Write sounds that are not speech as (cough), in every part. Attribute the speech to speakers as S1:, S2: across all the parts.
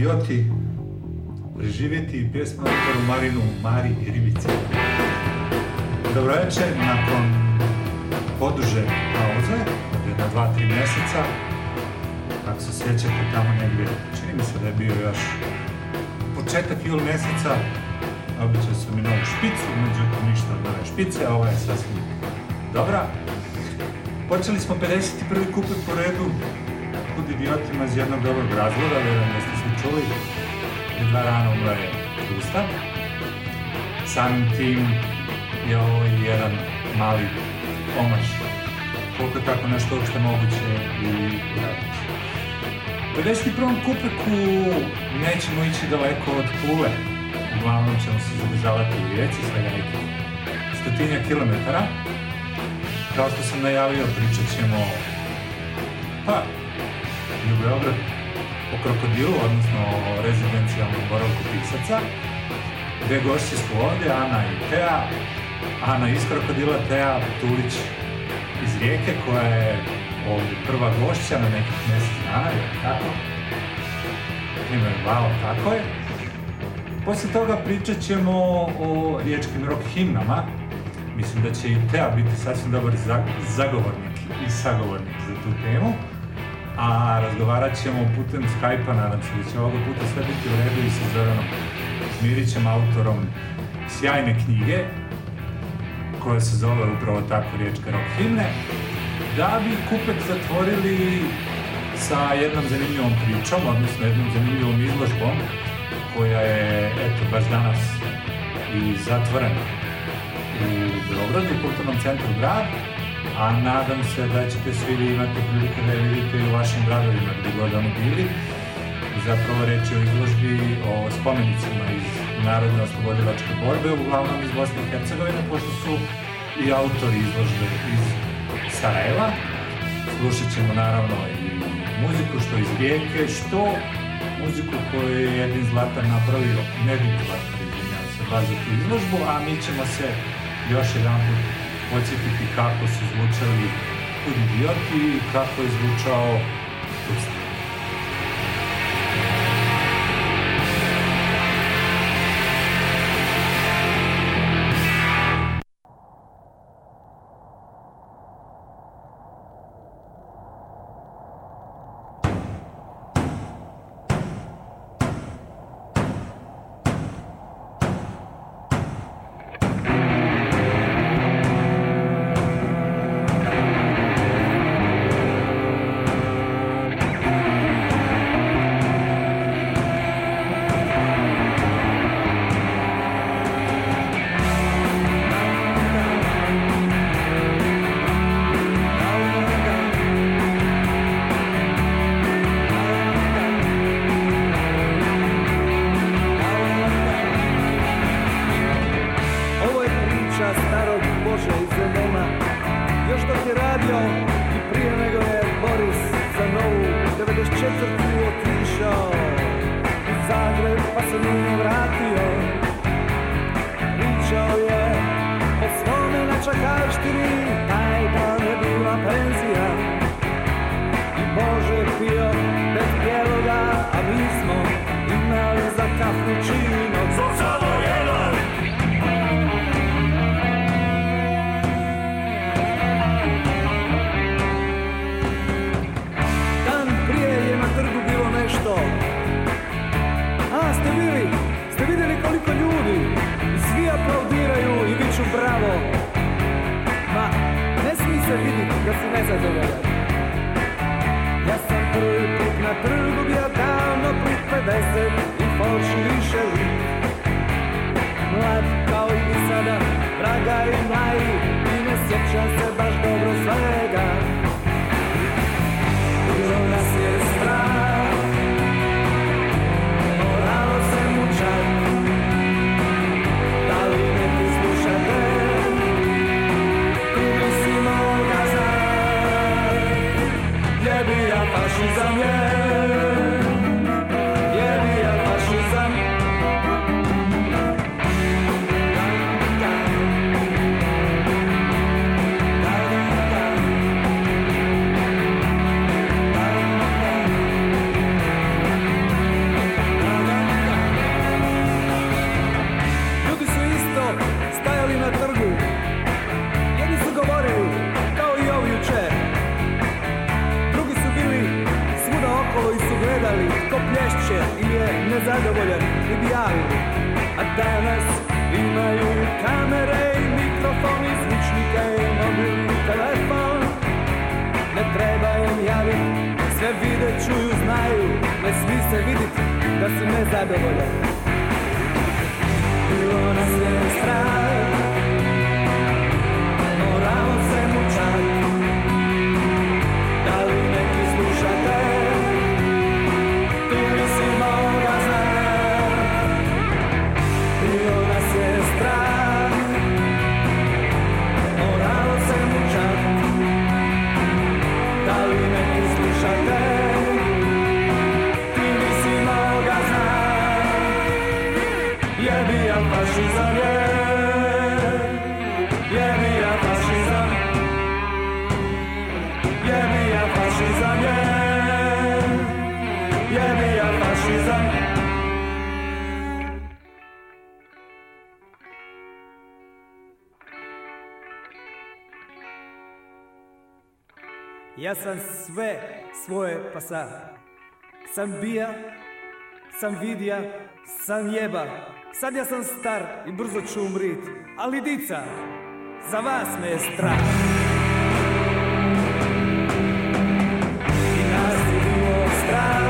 S1: Idioti preživjeti pjesmu autoru Marinu Mari i Ribice. Dobro večer, nakon poduže pauze, jedna dva, tri mjeseca, ako se sjećate tamo negdje, čini mi se da je bio još početak jul mjeseca, običao sam i novu špicu, međutim ništa od nove špice, a ova je sasvim dobra. Počeli smo 51. kupe po redu, kud idiotima iz jednog dobrog razloga, vjerujem da ste čuli, dva rana umro je Gustav. Samim tim je ovo jedan mali omaš koliko je tako nešto uopšte moguće i uraditi. U 51. kupeku nećemo ići daleko od Pule. Uglavnom ćemo se zadržavati u Rijeci, svega nekih stotinja kilometara. Kao što sam najavio, pričat ćemo pa, i u Beograd o krokodilu, odnosno o rezidencijalnom boravku pisaca. Dve gošće su ovdje, Ana i Tea. Ana iz krokodila, Tea Tulić iz Rijeke, koja je ovdje prva gošća na nekih mjesec dana, je tako? Ime Vao, tako je. Poslije toga pričat ćemo o riječkim rock himnama. Mislim da će i Tea biti sasvim dobar zagovornik i sagovornik za tu temu a razgovarat ćemo putem Skype-a, nadam se da će ovoga puta sve biti u redu i sa Zoranom Mirićem, autorom sjajne knjige, koja se zove upravo tako riječka rock himne, da bi kupek zatvorili sa jednom zanimljivom pričom, odnosno jednom zanimljivom izložbom, koja je, eto, baš danas i zatvorena u Beogradu, u kulturnom centru grad, a nadam se da ćete svi vi imati prilike da je vidite i u vašim gradovima gdje god oni bili. Zapravo reći o izložbi o spomenicima iz Narodne oslobodilačke borbe, uglavnom iz Bosne i Hercegovine, pošto su i autori izložbe iz Sarajeva. Slušat ćemo naravno i muziku što iz Rijeke, što muziku koju je jedin Zlatar napravio, Nedin Zlatar, izvinjam se, baš za tu izložbu, a mi ćemo se još jedan put podsjetiti kako su zvučali Kud idioti i kako je zvučao
S2: Ja sam sve svoje pasa. Sam bija, sam vidija, sam jeba. Sad ja sam star i brzo ću umrit. Ali dica, za vas me je strah. I nas je bilo strah.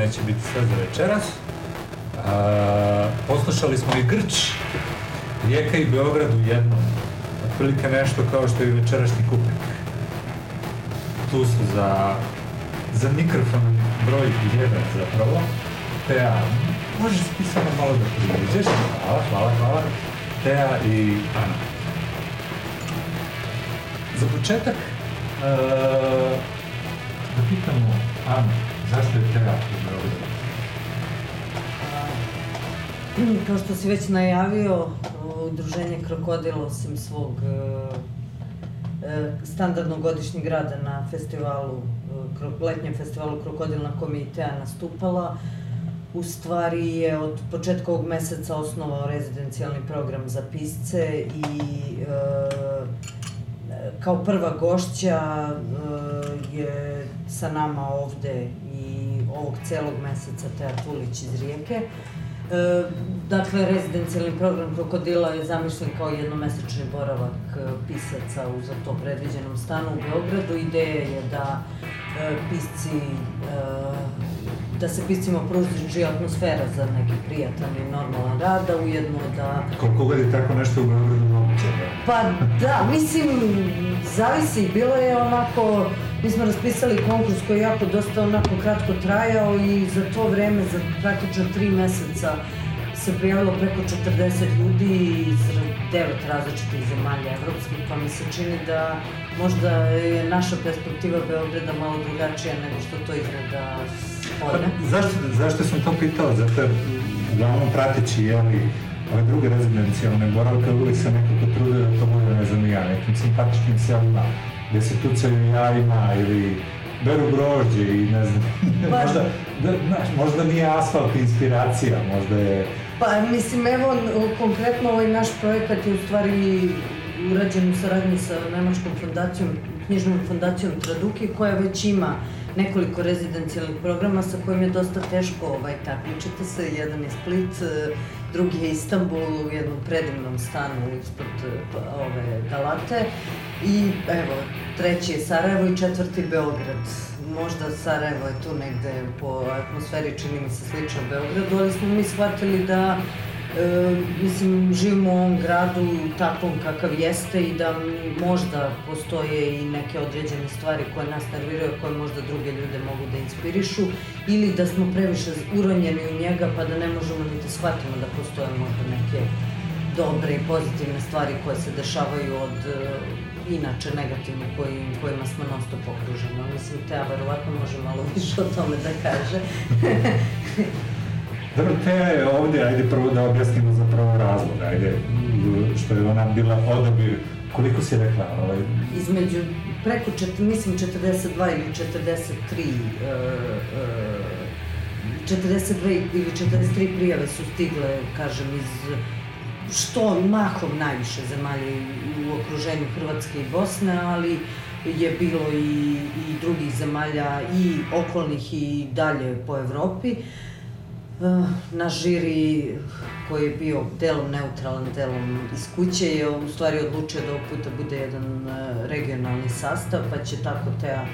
S1: Neće biti sve za večeras. A, poslušali smo i Grč, Rijeka i Beograd u jednom. Otprilike nešto kao što je i večerašnji kupnik. Tu su za, za mikrofon broj 1 zapravo. Teja, možeš ti samo malo da prijeđeš? Hvala, hvala, hvala. Teja i Ana. Za početak, e, (clears throat)
S3: Kao što si već najavio, udruženje Krokodil osim svog e, e, standardnog godišnjeg rada na festivalu, e, letnjem festivalu Krokodil na kome je i Teja nastupala, u stvari je od početka ovog meseca osnovao rezidencijalni program za pisce i kao prva gošća je sa nama ovde i ovog celog meseca Teja Tulić iz Rijeke. Dakle, rezidencijalni program Krokodila je zamišljen kao jednomesečni boravak e, pisaca u za to predviđenom stanu u Beogradu. Ideja je da e, pisci, e, da se piscima pruži atmosfera za neki prijatan i normalan rad, a ujedno da
S1: Koliko god je tako nešto u Beogradu moguće,
S3: pa da, mislim, zavisi. Bilo je onako, mi smo raspisali konkurs koji je jako dosta onako kratko trajao i za to vreme, za praktično tri meseca se prijavilo preko 40 ljudi iz devet različitih zemalja evropskih, pa mi se čini da možda je naša perspektiva Beograda malo drugačija nego što to izgleda spolja.
S1: Zašto, zašto sam to pitao? Zato jer uglavnom prateći jeli, ove druge rezidencijalne boravke uvijek se nekako trude da to bude ne znam ja, nekim simpatičnim selima gdje se tucaju jajima ili beru grožđe i ne znam, (laughs)
S3: Pa-
S1: možda, da, znaš, možda nije asfalt inspiracija, možda je
S3: Pa mislim, evo, konkretno ovaj naš projekat je u stvari urađen u saradnji sa Nemačkom fondacijom, knjižnom fondacijom Traduki, koja već ima nekoliko rezidencijalnih programa sa kojim je dosta teško ovaj, takmičiti se. Jedan je Split, drugi je Istanbul u jednom predivnom stanu ispod ove Galate i evo, treći je Sarajevo i četvrti Beograd. Možda Sarajevo je tu negde po atmosferi čini mi se slično Beogradu, ali smo mi shvatili da E, mislim, živimo u ovom gradu takvom kakav jeste i da možda postoje i neke određene stvari koje nas nerviraju, koje možda druge ljude mogu da inspirišu ili da smo previše uronjeni u njega pa da ne možemo ni da shvatimo da postoje možda neke dobre i pozitivne stvari koje se dešavaju od e, inače negativno koji, kojima smo non stop okruženi. Mislim, Teja verovatno može malo više o tome da kaže. (laughs)
S1: Dobro, Teja je ovdje, ajde prvo da objasnimo zapravo razlog, ajde, što je ona bila odabir, koliko si rekla, ovaj,
S3: između preko, čet, mislim, 42 ili 43 e, e, 42 ili 43 prijave su stigle, kažem, iz što mahom najviše zemalja i- u okruženju Hrvatske i Bosne, ali je bilo i, i drugih zemalja i okolnih i dalje po Evropi. Uh, naš žiri koji je bio delom neutralan, delom iz kuće je u stvari odlučio da ovog puta bude jedan uh, regionalni sastav, pa će tako Teja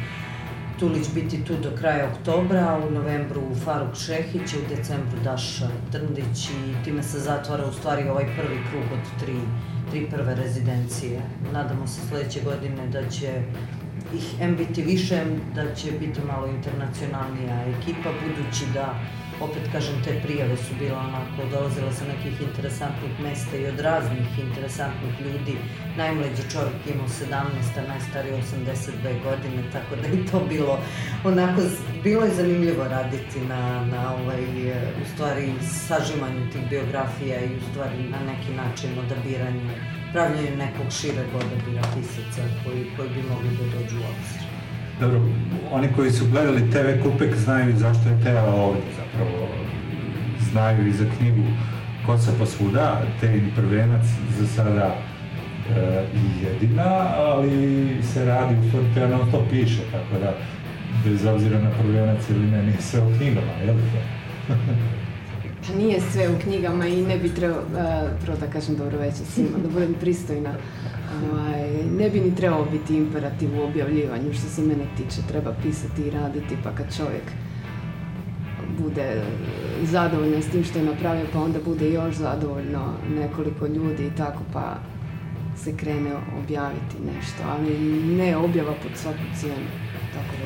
S3: Tulić biti tu do kraja oktobra, u novembru Faruk Šehić, u decembru Daša Drndić i time se zatvara u stvari ovaj prvi krug od tri, tri prve rezidencije. Nadamo se sledeće godine da će ih M biti više, da će biti malo internacionalnija ekipa, budući da opet kažem, te prijave su bile onako, dolazile sa nekih interesantnih mesta i od raznih interesantnih ljudi. Najmlađi čovjek imao 17, a najstariji 82 godine, tako da je to bilo onako, bilo je zanimljivo raditi na, na ovaj, u stvari, sažimanju tih biografija i u stvari na neki način odabiranju, pravljanju nekog šireg odabira pisaca koji, koji bi mogli da dođu u obzir.
S1: Dobro, oni koji su gledali TV Kupek znaju zašto je Teja ovdje zapravo. Znaju i za knjigu Kosa po svuda, Tejin prvenac za sada e, jedina, ali se radi, u stvari non stop piše, tako da bez obzira na prvenac ili ne, nije sve u knjigama, je li to?
S4: Pa (laughs) nije sve u knjigama i ne bi trebao, uh, prvo da kažem dobro večer svima, da budem pristojna.
S5: Ovaj, ne bi ni trebalo biti imperativ u objavljivanju, što se mene tiče, treba pisati i raditi, pa kad čovjek bude zadovoljan s tim što je napravio, pa onda bude još zadovoljno nekoliko ljudi i tako, pa se krene objaviti nešto, ali ne objava pod svaku cijenu, tako.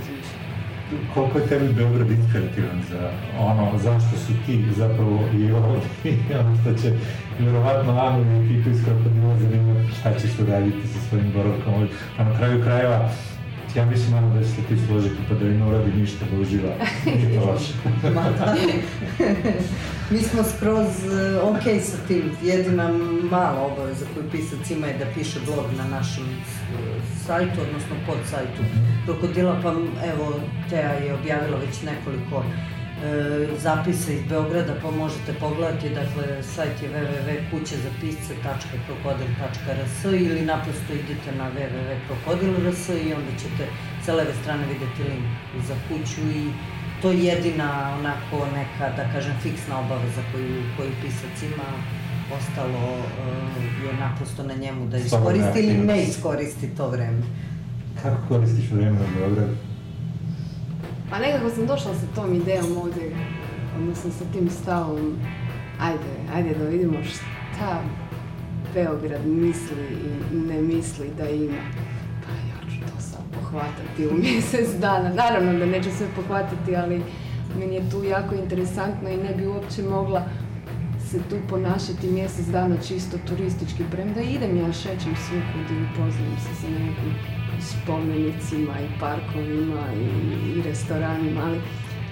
S1: Koliko je tebi Beograd inspirativan za ono, zašto su ti zapravo i ovdje, (laughs) ono što će vjerovatno Anu i ekipu iz Krokodila zanimati šta ćeš raditi sa svojim ovdje. A na kraju krajeva, ja mislim ono da se ti složiti pa da ne uradi ništa da uživa. Nije to loše. (laughs)
S3: Ma da. Mi smo skroz eh, ok sa tim. Jedina mala obaveza koju pisac ima je da piše blog na našem eh, sajtu, odnosno pod sajtu Krokodila, pa evo Teja je objavila već nekoliko e, zapisa iz Beograda, pa možete pogledati, dakle, sajt je www.kućezapisce.krokodil.rs ili naprosto idete na www.krokodil.rs i onda ćete sa leve strane vidjeti link za kuću i to je jedina onako neka, da kažem, fiksna obaveza koju, koju pisac ima, ostalo e, je naprosto na njemu da iskoristi ili ne iskoristi to vreme.
S1: Kako koristiš vrijeme u Beogradu?
S5: Pa nekako sam došla sa tom idejom ovdje, odnosno sa tim stavom, ajde, ajde da vidimo šta Beograd misli i ne misli da ima. Pa ja ću to sad pohvatati u (laughs) mjesec dana. Naravno da neću sve pohvatati, ali meni je tu jako interesantno i ne bi uopće mogla se tu ponašati mjesec dana čisto turistički, premda idem ja šećem svukud i upoznam se sa nekim spomenicima i parkovima i, i restoranima, ali,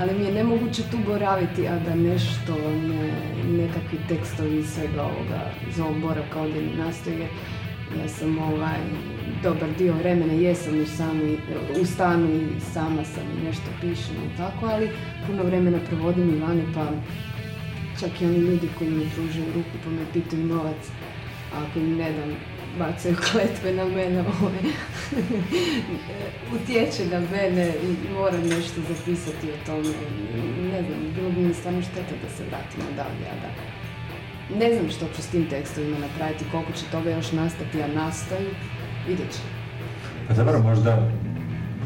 S5: ali mi je nemoguće tu boraviti, a da nešto, ne, nekakvi tekstovi iz svega ovoga iz ovog boravka ovdje ne nastoje. Ja sam ovaj, dobar dio vremena jesam u, sami, u stanu i sama sam nešto pišem i tako, ali puno vremena provodim i vani, pa čak i oni ljudi koji mi pružaju ruku pa me pitaju novac, ako im ne dam, bacaju kletve na mene, ovaj, (laughs) utječe na mene i moram nešto zapisati o tome. Ne znam, bilo bi mi stvarno šteta da se vratim odavde, a da ne znam što ću s tim tekstovima napraviti, koliko će toga još nastati, a nastaju, vidjet ću.
S1: Pa zapravo možda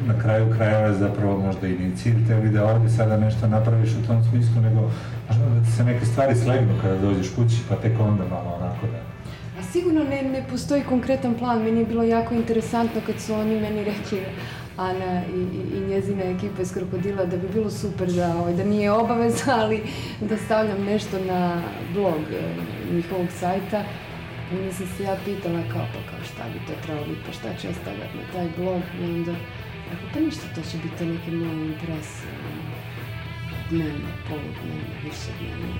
S1: na kraju krajeva zapravo možda i ni cilj tebi da ovdje sada nešto napraviš u tom smislu, nego možda da ti se neke stvari slegnu kada dođeš kući, pa tek onda malo onako da...
S5: Sigurno ne, ne postoji konkretan plan. Meni je bilo jako interesantno kad su oni meni rekli, Ana i, i, i njezina ekipa iz Krokodila, da bi bilo super da, ovaj, da nije obaveza, (laughs) ali da stavljam nešto na blog eh, njihovog sajta. I onda sam se ja pitala kao, pa kao šta bi to trebalo biti, pa šta ću ja stavljati na taj blog. I onda, rekao, pa ništa, to će biti neke moje impresije. ono, Dnevno, poludnevno, više dnevno.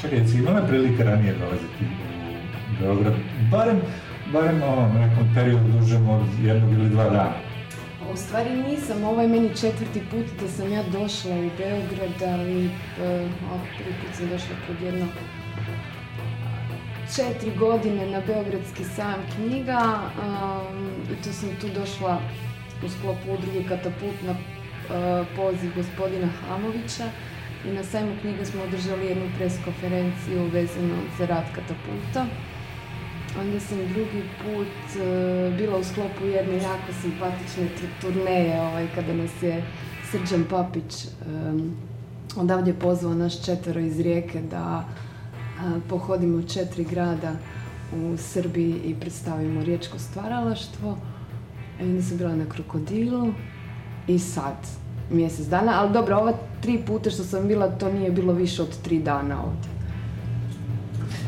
S1: Čekaj, jesi imala prilike ranije dolaziti Beograd? Barem, barem ono, u nekom periodu dužem od jednog ili dva dana.
S5: U stvari nisam, ovo je meni četvrti put da sam ja došla u Beograd, ali ovog prvi put sam došla pred jedno četiri godine na Beogradski sajam knjiga um, i tu sam tu došla u sklopu udruge Katapult na e, poziv gospodina Hamovića i na sajmu knjiga smo održali jednu preskonferenciju vezano za rad Katapulta. Onda sam drugi put e, bila u sklopu jedne jako simpatične tur- turneje, ovaj, kada nas je Srđan Papić em, odavdje pozvao naš četvero iz Rijeke da a, pohodimo četiri grada u Srbiji i predstavimo riječko stvaralaštvo. I onda sam bila na Krokodilu i sad, mjesec dana, ali dobro, ova tri puta što sam bila, to nije bilo više od tri dana ovdje.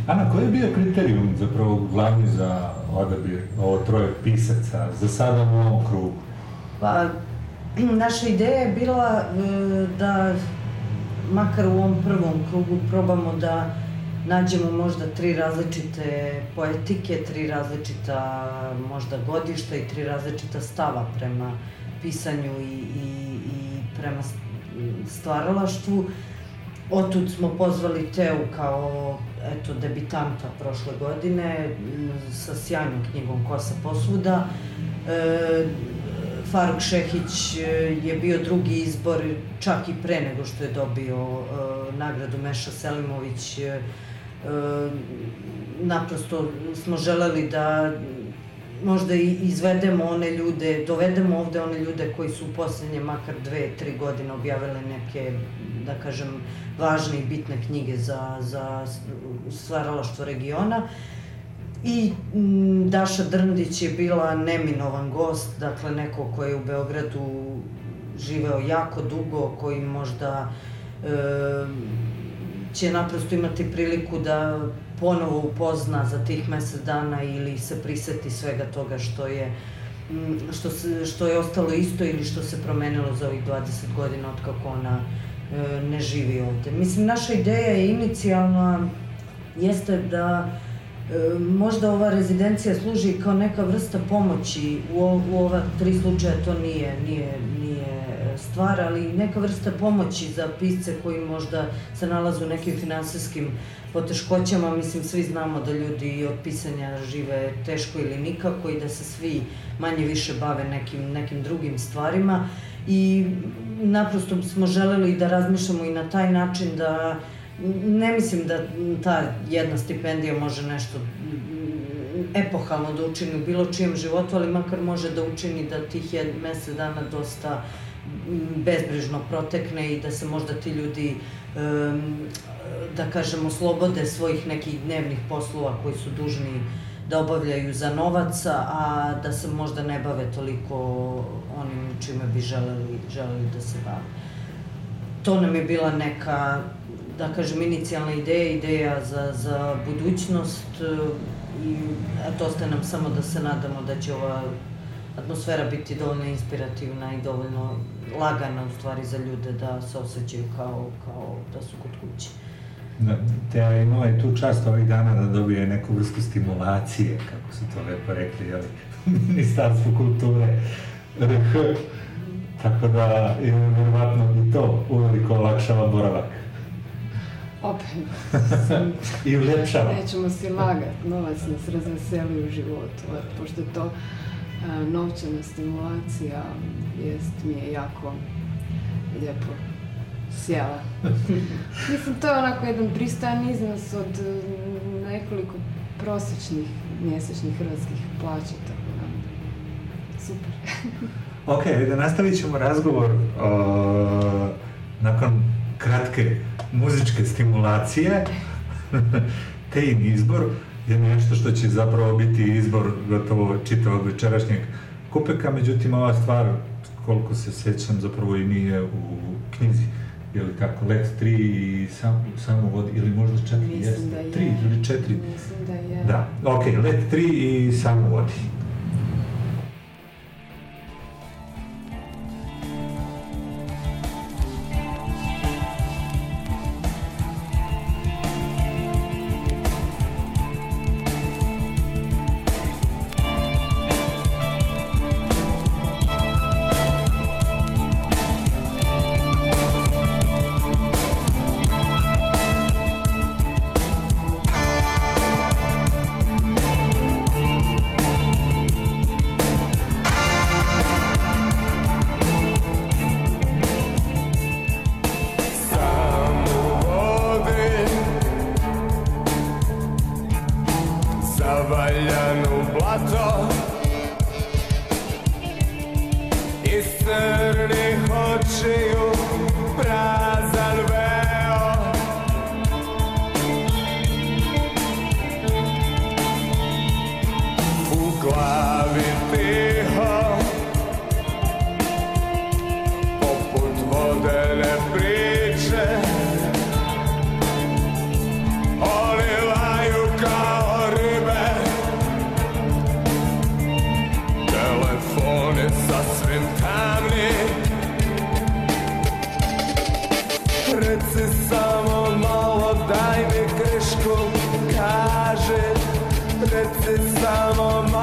S1: Ana, koji je bio kriterijum zapravo glavni za odabir ovo troje pisaca za sada u ovom krugu?
S3: Pa, (clears throat) naša ideja je bila e, da makar u ovom prvom krugu probamo da nađemo možda tri različite poetike, tri različita možda godišta i tri različita stava prema pisanju i, i, i prema stvaralaštvu. Otud smo pozvali Teu kao eto, debitanta prošle godine sa sjajnom knjigom Kosa posvuda. E, Faruk Šehić e, je bio drugi izbor čak i pre nego što je dobio e, nagradu Meša Selimović. e, naprosto smo želeli da možda i izvedemo one ljude, dovedemo ovde one ljude koji su u posljednje makar dve, tri godine objavile neke, da kažem, važne i bitne knjige za, za stvaralaštvo regiona. I m, Daša Drndić je bila neminovan gost, dakle neko ko je u Beogradu živeo jako dugo, koji možda e, će naprosto imati priliku da ponovo upozna za tih mesec dana ili se priseti svega toga što je što, se, što je ostalo isto ili što se promenilo za ovih 20 godina od kako ona ne živi ovde. Mislim, naša ideja je inicijalna jeste da e, možda ova rezidencija služi kao neka vrsta pomoći u, u ova tri slučaja to nije, nije, nije stvar, ali neka vrsta pomoći za pisce koji možda se nalaze u nekim finansijskim poteškoćama, mislim svi znamo da ljudi od pisanja žive teško ili nikako i da se svi manje više bave nekim, nekim drugim stvarima i naprosto smo želeli da razmišljamo i na taj način da ne mislim da ta jedna stipendija može nešto epohalno da učini u bilo čijem životu, ali makar može da učini da tih jed, mesec dana dosta bezbrižno protekne i da se možda ti ljudi da kažemo slobode svojih nekih dnevnih poslova koji su dužni da obavljaju za novac, a da se možda ne bave toliko onim čime bi želeli, želeli da se bave. To nam je bila neka, da kažem, inicijalna ideja, ideja za, za budućnost i eto, ostaje nam samo da se nadamo da će ova atmosfera biti dovoljno inspirativna i dovoljno lagana u stvari za ljude da se osjećaju kao, kao da su kod kuće.
S1: Teja je imala i tu čast ovih dana da dobije neku vrstu stimulacije, kako su to lepo rekli, jel, (laughs) Ministarstvo kulture, RH, (laughs) tako da je vjerovatno i to uveliko olakšava boravak.
S5: Opet. (laughs)
S1: I uljepšava.
S5: Nećemo si lagat, novac nas razveseli u životu, pošto je to novčana stimulacija jest mi je jako lijepo sjela. (laughs) Mislim, to je onako jedan pristojan iznos od nekoliko prosječnih mjesečnih hrvatskih plaća, tako da super. (laughs)
S1: ok, da nastavit ćemo razgovor o, nakon kratke muzičke stimulacije, (laughs) Tejin izbor je nešto što će zapravo biti izbor gotovo čitavog večerašnjeg kupeka, međutim ova stvar, koliko se sjećam, zapravo i nije u knjizi. Je li tako, let 3 i sam, samo vodi, ili možda čak i jest, 3 ili 4?
S5: Mislim da je.
S1: Da, ok, let 3 i samo
S2: djeci samo malo daj mi krišku kaže. Djeci samo malo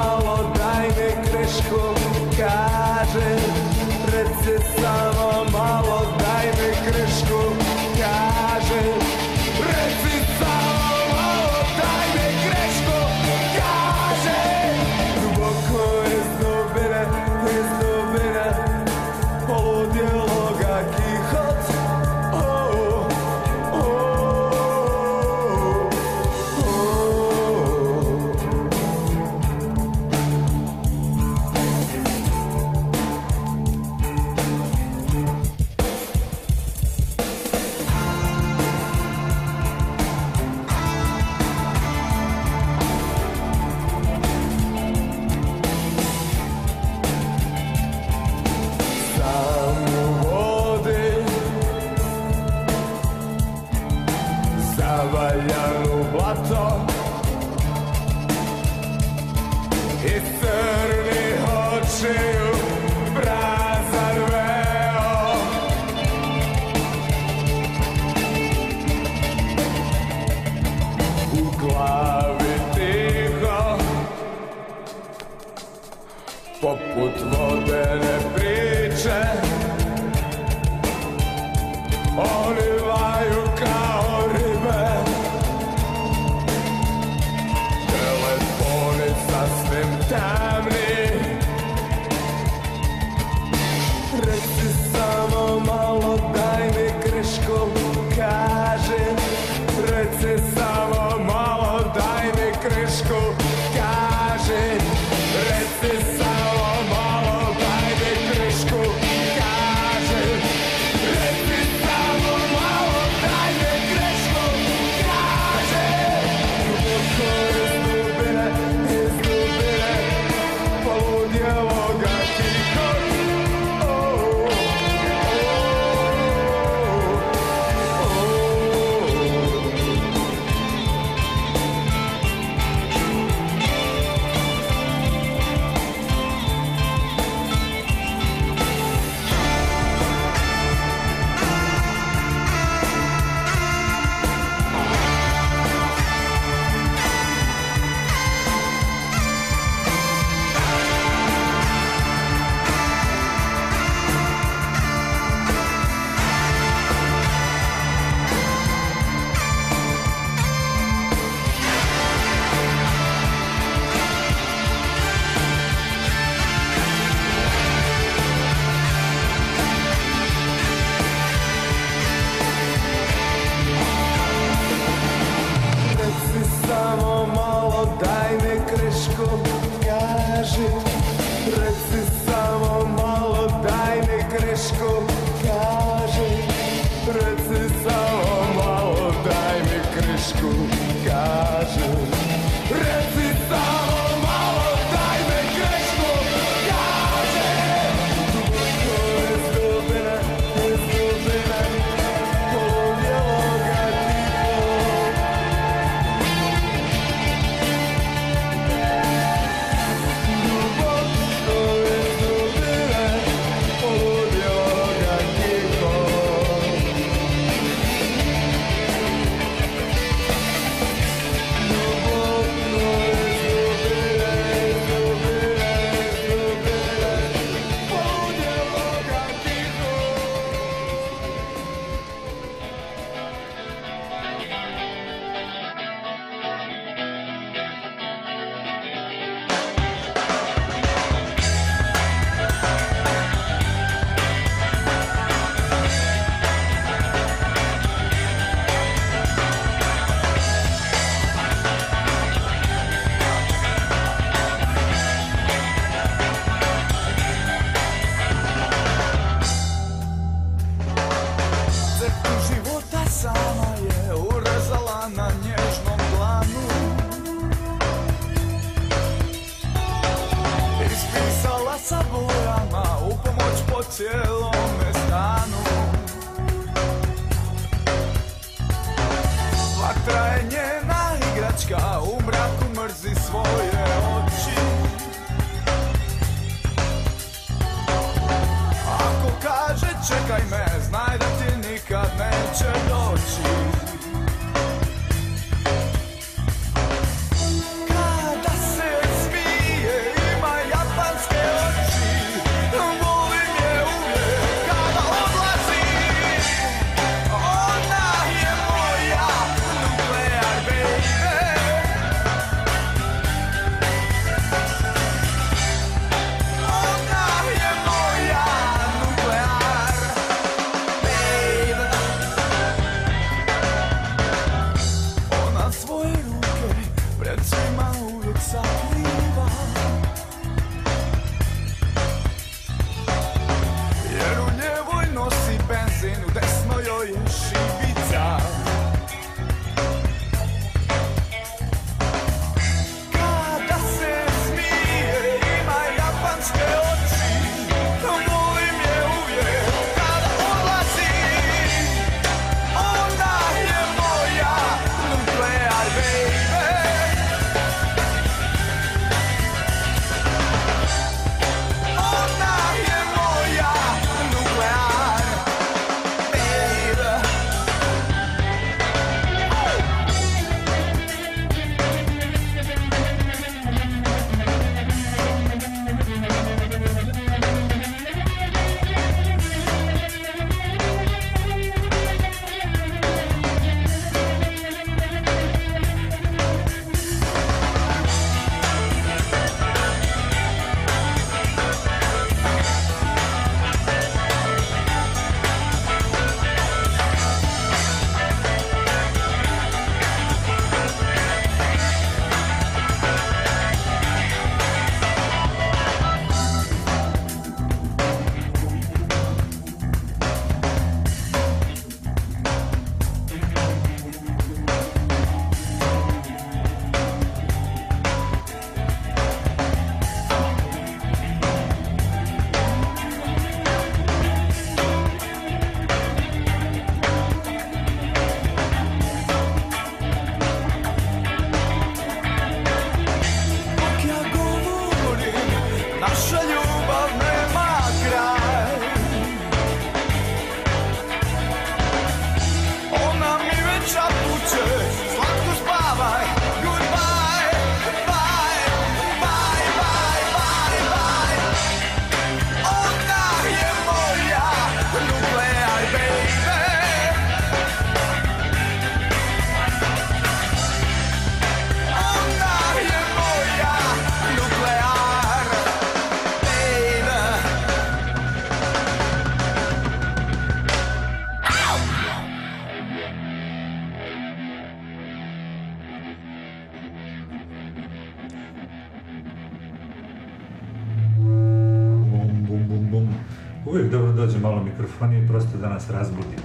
S1: nas razbudi.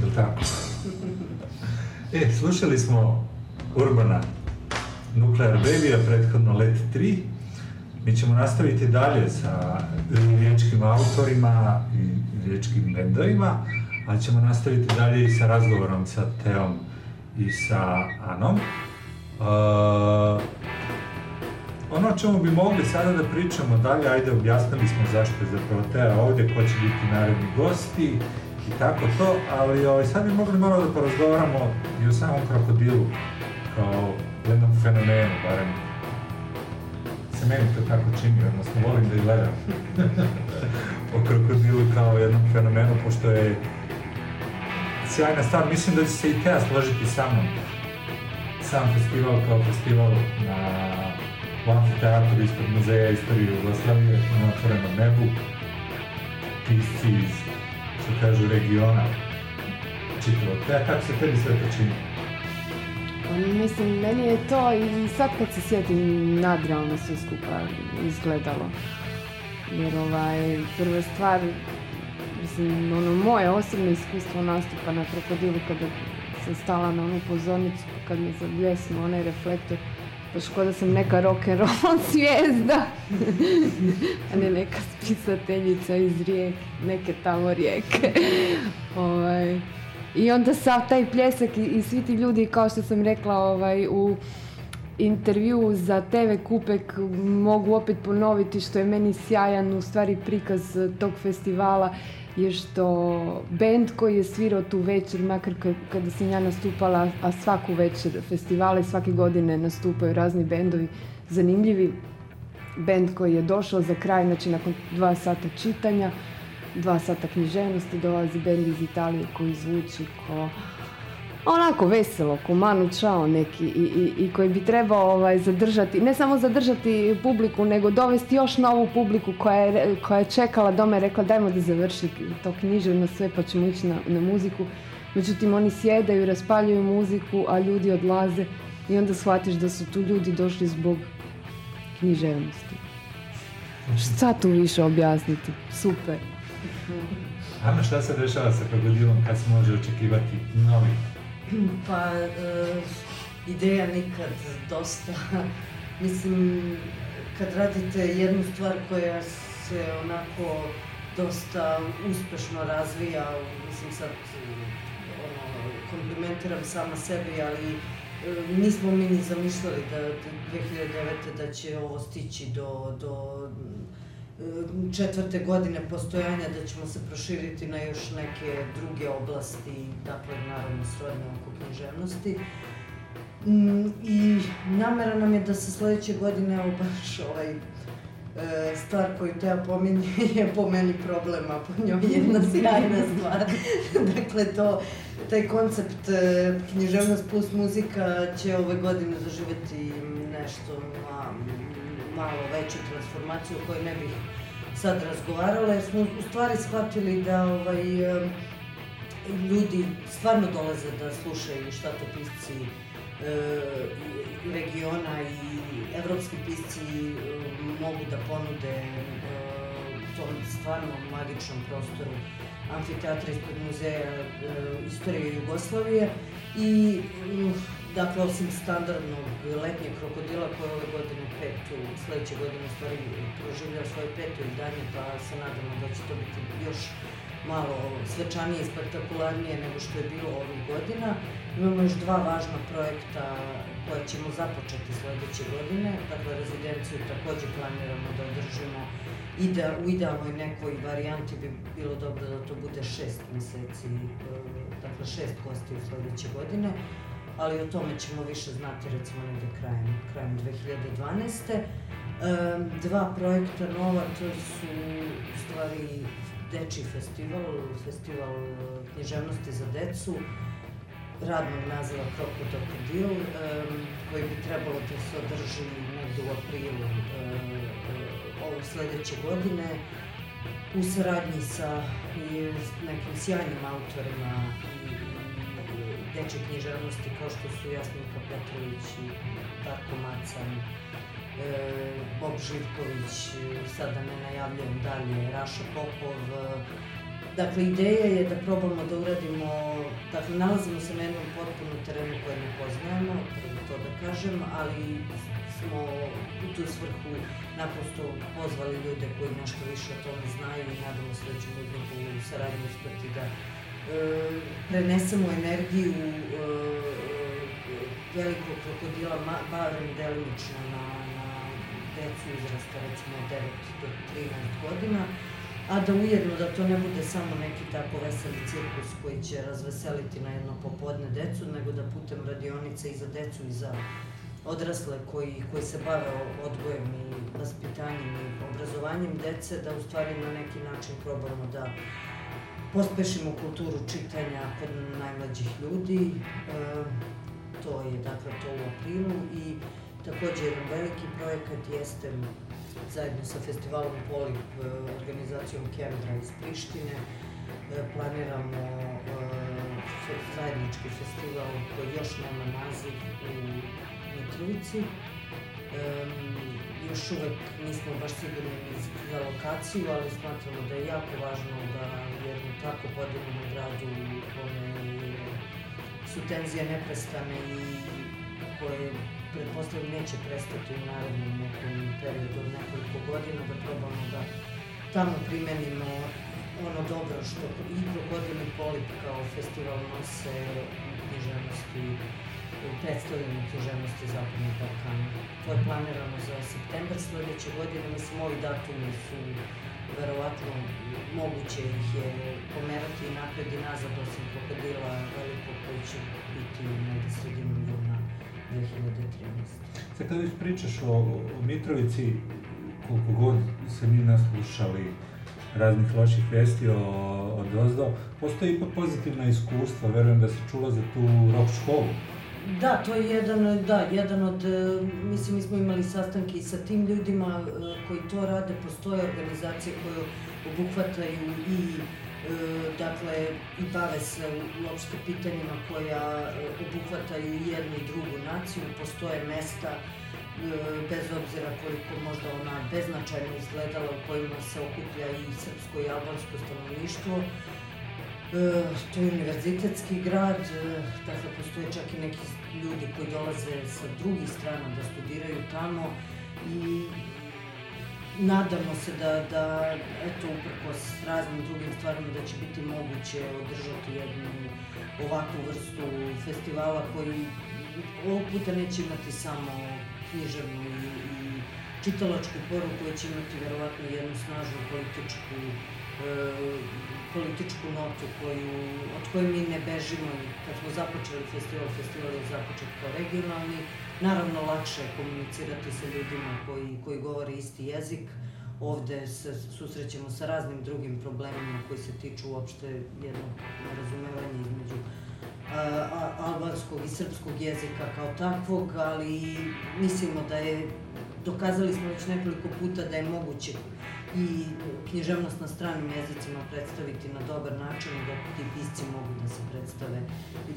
S1: Jel tako? E, slušali smo Urbana Nuclear Baby-a, prethodno Let 3. Mi ćemo nastaviti dalje sa riječkim autorima i riječkim bendovima, ali ćemo nastaviti dalje i sa razgovorom sa Teom i sa Anom. Uh, čemu bi mogli sada da pričamo dalje, ajde objasnili smo zašto je zapravo Teja ovdje, ko će biti naredni gosti i tako to, ali ovaj, sad bi mogli malo da porazgovaramo i o samom krokodilu kao jednom fenomenu, barem se meni to tako čini, odnosno volim da i gledam (laughs) o krokodilu kao jednom fenomenu, pošto je sjajna stvar, mislim da će se i Teja složiti sa mnom. Sam festival kao festival na amfiteatru ispred muzeja istorije Jugoslavije na otvorenom nebu, pisci iz, što kažu, regiona čitavog. Teja, kako se tebi sve to čini?
S5: Mislim, meni je to i sad kad se sjetim nadrealno sve skupa izgledalo. Jer ovaj, prva stvar, mislim, ono moje osobno iskustvo nastupa na krokodilu kada sam stala na onu pozornicu, kad mi zabljesnu onaj reflektor, kao da sam neka rock and roll (laughs) zvijezda, a ne neka spisateljica iz rijeke, neke tamo rijeke. ovaj, i onda sav taj pljesak i, i svi ti ljudi, kao što sam rekla ovaj, u intervju za TV Kupek mogu opet ponoviti što je meni sjajan u stvari prikaz tog festivala je što band koji je svirao tu večer, makar kada sam ja nastupala, a svaku večer festivale svake godine nastupaju razni bendovi zanimljivi, band koji je došao za kraj, znači nakon dva sata čitanja, dva sata književnosti, dolazi bend iz Italije koji zvuči ko onako veselo, ko Manu Chao neki i, i, i koji bi trebao ovaj, zadržati, ne samo zadržati publiku, nego dovesti još novu publiku koja je, koja je čekala doma i rekla dajmo da završi to književno sve pa ćemo ići na, na muziku. Međutim, oni sjedaju, raspaljuju muziku, a ljudi odlaze i onda shvatiš da su tu ljudi došli zbog književnosti. Šta tu više objasniti? Super.
S1: Ana, šta se dešava sa krokodilom kad se može očekivati novi? (clears throat)
S3: Pa, e, ideja nikad dosta. (laughs) Mislim, kad radite jednu stvar koja se onako dosta uspešno razvija, mislim sad ono, komplimentiram sama sebi, ali e, nismo mi ni zamišljali da 2009. da će ovo stići do, do četvrte godine postojanja da ćemo se proširiti na još neke druge oblasti, dakle naravno srodne oko književnosti. Mm, I namera nam je da se sljedeće godine, evo baš ovaj, e, stvar koju Teja pominje (laughs) je po meni problem, a po njoj jedna (laughs) sjajna stvar. (laughs) dakle, to, taj koncept e, književnost plus muzika će ove godine doživjeti nešto malo veću transformaciju o kojoj ne bih sad razgovarala jer smo u stvari shvatili da ovaj, ljudi stvarno dolaze da slušaju šta to pisci e, regiona i evropski pisci mogu da ponude e, tom stvarno magičnom prostoru amfiteatra ispred muzeja e, istorije Jugoslavije i Dakle, osim standardnog letnjeg krokodila koje ove godine petu, sljedeće godine u stvari proživlja svoje peto izdanje, pa se nadamo da će to biti još malo svečanije i spektakularnije nego što je bilo ovih godina. Imamo još dva važna projekta koje ćemo započeti sljedeće godine. Dakle, rezidenciju također planiramo da održimo da u idealnoj nekoj varijanti bi bilo dobro da to bude šest mjeseci, e, dakle šest gosti u sljedeće godine ali o tome ćemo više znati recimo negdje krajem, krajem 2012. dva projekta nova, to su u stvari Dečji festival, festival književnosti za decu, radnog naziva Krokodil Krokodil, koji bi trebalo da se održi negdje u aprilu ove sljedeće godine u saradnji sa nekim sjajnim autorima dječje književnosti kao što su Jasminka Petrović i Darko Macan, e, Bob Živković, sad da ne najavljujem dalje, Raša Popov. Dakle, ideja je da probamo da uradimo, dakle, nalazimo se na jednom potpuno terenu koje ne poznajemo, prvo to da kažem, ali smo u tu svrhu naprosto pozvali ljude koji nešto više o tome znaju i nadamo se da ćemo njihovu saradnju uspeti da e, prenesemo energiju e, velikog krokodila, barem delimično na, na decu uzrasta recimo 9 do 13 godina, a da ujedno da to ne bude samo neki tako veseli cirkus koji će razveseliti na jedno popodne decu, nego da putem radionice i za decu i za odrasle koji, koji se bave odgojem i vaspitanjem i obrazovanjem dece, da u stvari na neki način probamo da pospešimo kulturu čitanja kod najmlađih ljudi. E, to je dakle to u aprilu i takođe jedan veliki projekat jeste zajedno sa festivalom Polip, e, organizacijom Kendra iz Prištine, e, planiramo zajednički festival koji još nema naziv u Mitrovici. Još uvek nismo baš sigurni za lokaciju, ali smatramo da je jako važno da jednu tako gradu u kome su tenzije neprestane i koje pretpostavljam neće prestati u narednom nekom periodu od nekoliko godina, da probamo da tamo primenimo ono dobro što i Krokodil i Polip kao festival nose književnosti predstavljanje književnosti Zapadnog Balkana. To je planirano za septembar sledeće godine, mislim ovi datumi su verovatno moguće ih je pomerati napred i nazad osim krokodila veliko koji će biti negde sredinom juna 2013.
S1: Sad kada već pričaš o, o Mitrovici, koliko god se mi naslušali raznih loših vesti o, o Dozdo, postoji ipak pozitivna iskustva, verujem da si čula za tu rock školu.
S3: Da, to je jedan, da, jedan od, e, mislim, mi smo imali sastanke i sa tim ljudima e, koji to rade, postoje organizacije koje obuhvataju i e, dakle, i bave se uopšte pitanjima koja obuhvataju i jednu i drugu naciju, postoje mesta bez obzira koliko možda ona beznačajno izgledala u kojima se okuplja i srpsko i albansko stanovništvo, to je univerzitetski grad, dakle postoje čak i neki ljudi koji dolaze sa drugih strana da studiraju tamo i nadamo se da, da eto, uprkos raznim drugim stvarima, da će biti moguće održati jednu ovakvu vrstu festivala koji ovog puta neće imati samo književnu i, i čitalačku poruku, koji će imati verovatno jednu snažnu političku e, političku notu koju, od koje mi ne bežimo i kad smo započeli festival, festival je započet kao regionalni. Naravno, lakše je komunicirati sa ljudima koji, koji govore isti jezik. Ovde se susrećemo sa raznim drugim problemima koji se tiču uopšte jednog nerazumevanja između albanskog i srpskog jezika kao takvog, ali mislimo da je, dokazali smo već nekoliko puta da je moguće i književnost na stranim jezicima predstaviti na dobar način da ti pisci mogu da se predstave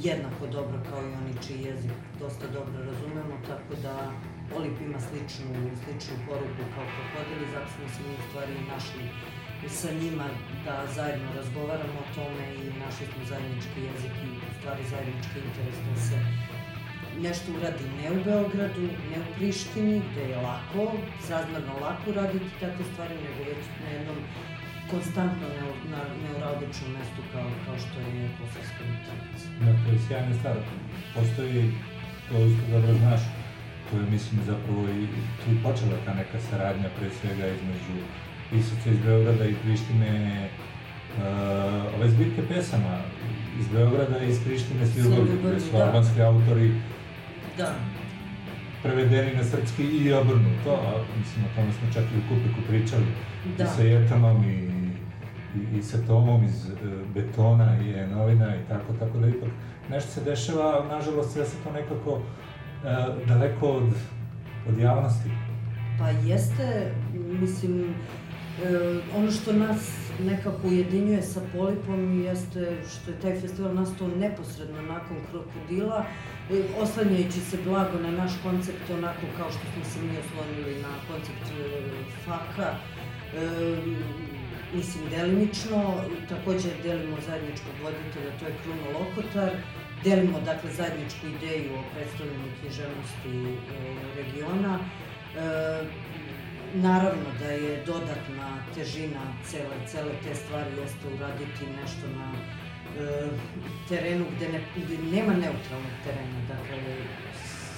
S3: jednako dobro kao i oni čiji jezik dosta dobro razumemo, tako da Olip ima sličnu, sličnu poruku kao krokodili, zato smo se mi u stvari našli sa njima da zajedno razgovaramo o tome i našli smo zajednički jezik i u stvari zajednički interes da se nešto uradi ne u Beogradu, ne u Prištini, gde je lako, srazmerno lako uraditi takve stvari, nego već na jednom konstantno na, mestu kao, kao što je Kosovska Mitrovica.
S1: Da, to je sjajna stvar. Postoji, to isto dobro znaš, to je mislim zapravo i tu počela ta neka saradnja pre svega između pisaca iz Beograda i Prištine, uh, ove zbirke pesama iz Beograda i iz Prištine svi ugodi, gde su albanski autori
S3: Da.
S1: Prevedeni na srpski i obrnuto, a mislim o tome smo čak i u Kupiku pričali.
S3: Da.
S1: I sa Jetanom i, i, i sa Tomom iz uh, Betona i E-novina i tako, tako da ipak nešto se dešava, nažalost sve se to nekako uh, daleko od, od javnosti.
S3: Pa jeste, mislim, E, ono što nas nekako ujedinjuje sa Polipom jeste što je taj festival nastao neposredno nakon Krokodila, oslanjajući se blago na naš koncept onako kao što smo se mi oslonili na koncept e, Faka, mislim, delimično, također delimo zajedničkog voditelja, to je Kruno Lokotar, delimo dakle zajedničku ideju o predstavljanju književnosti e, regiona. E, naravno da je dodatna težina cele, cele te stvari jeste uraditi nešto na e, terenu gde, ne, nema neutralnog terena, dakle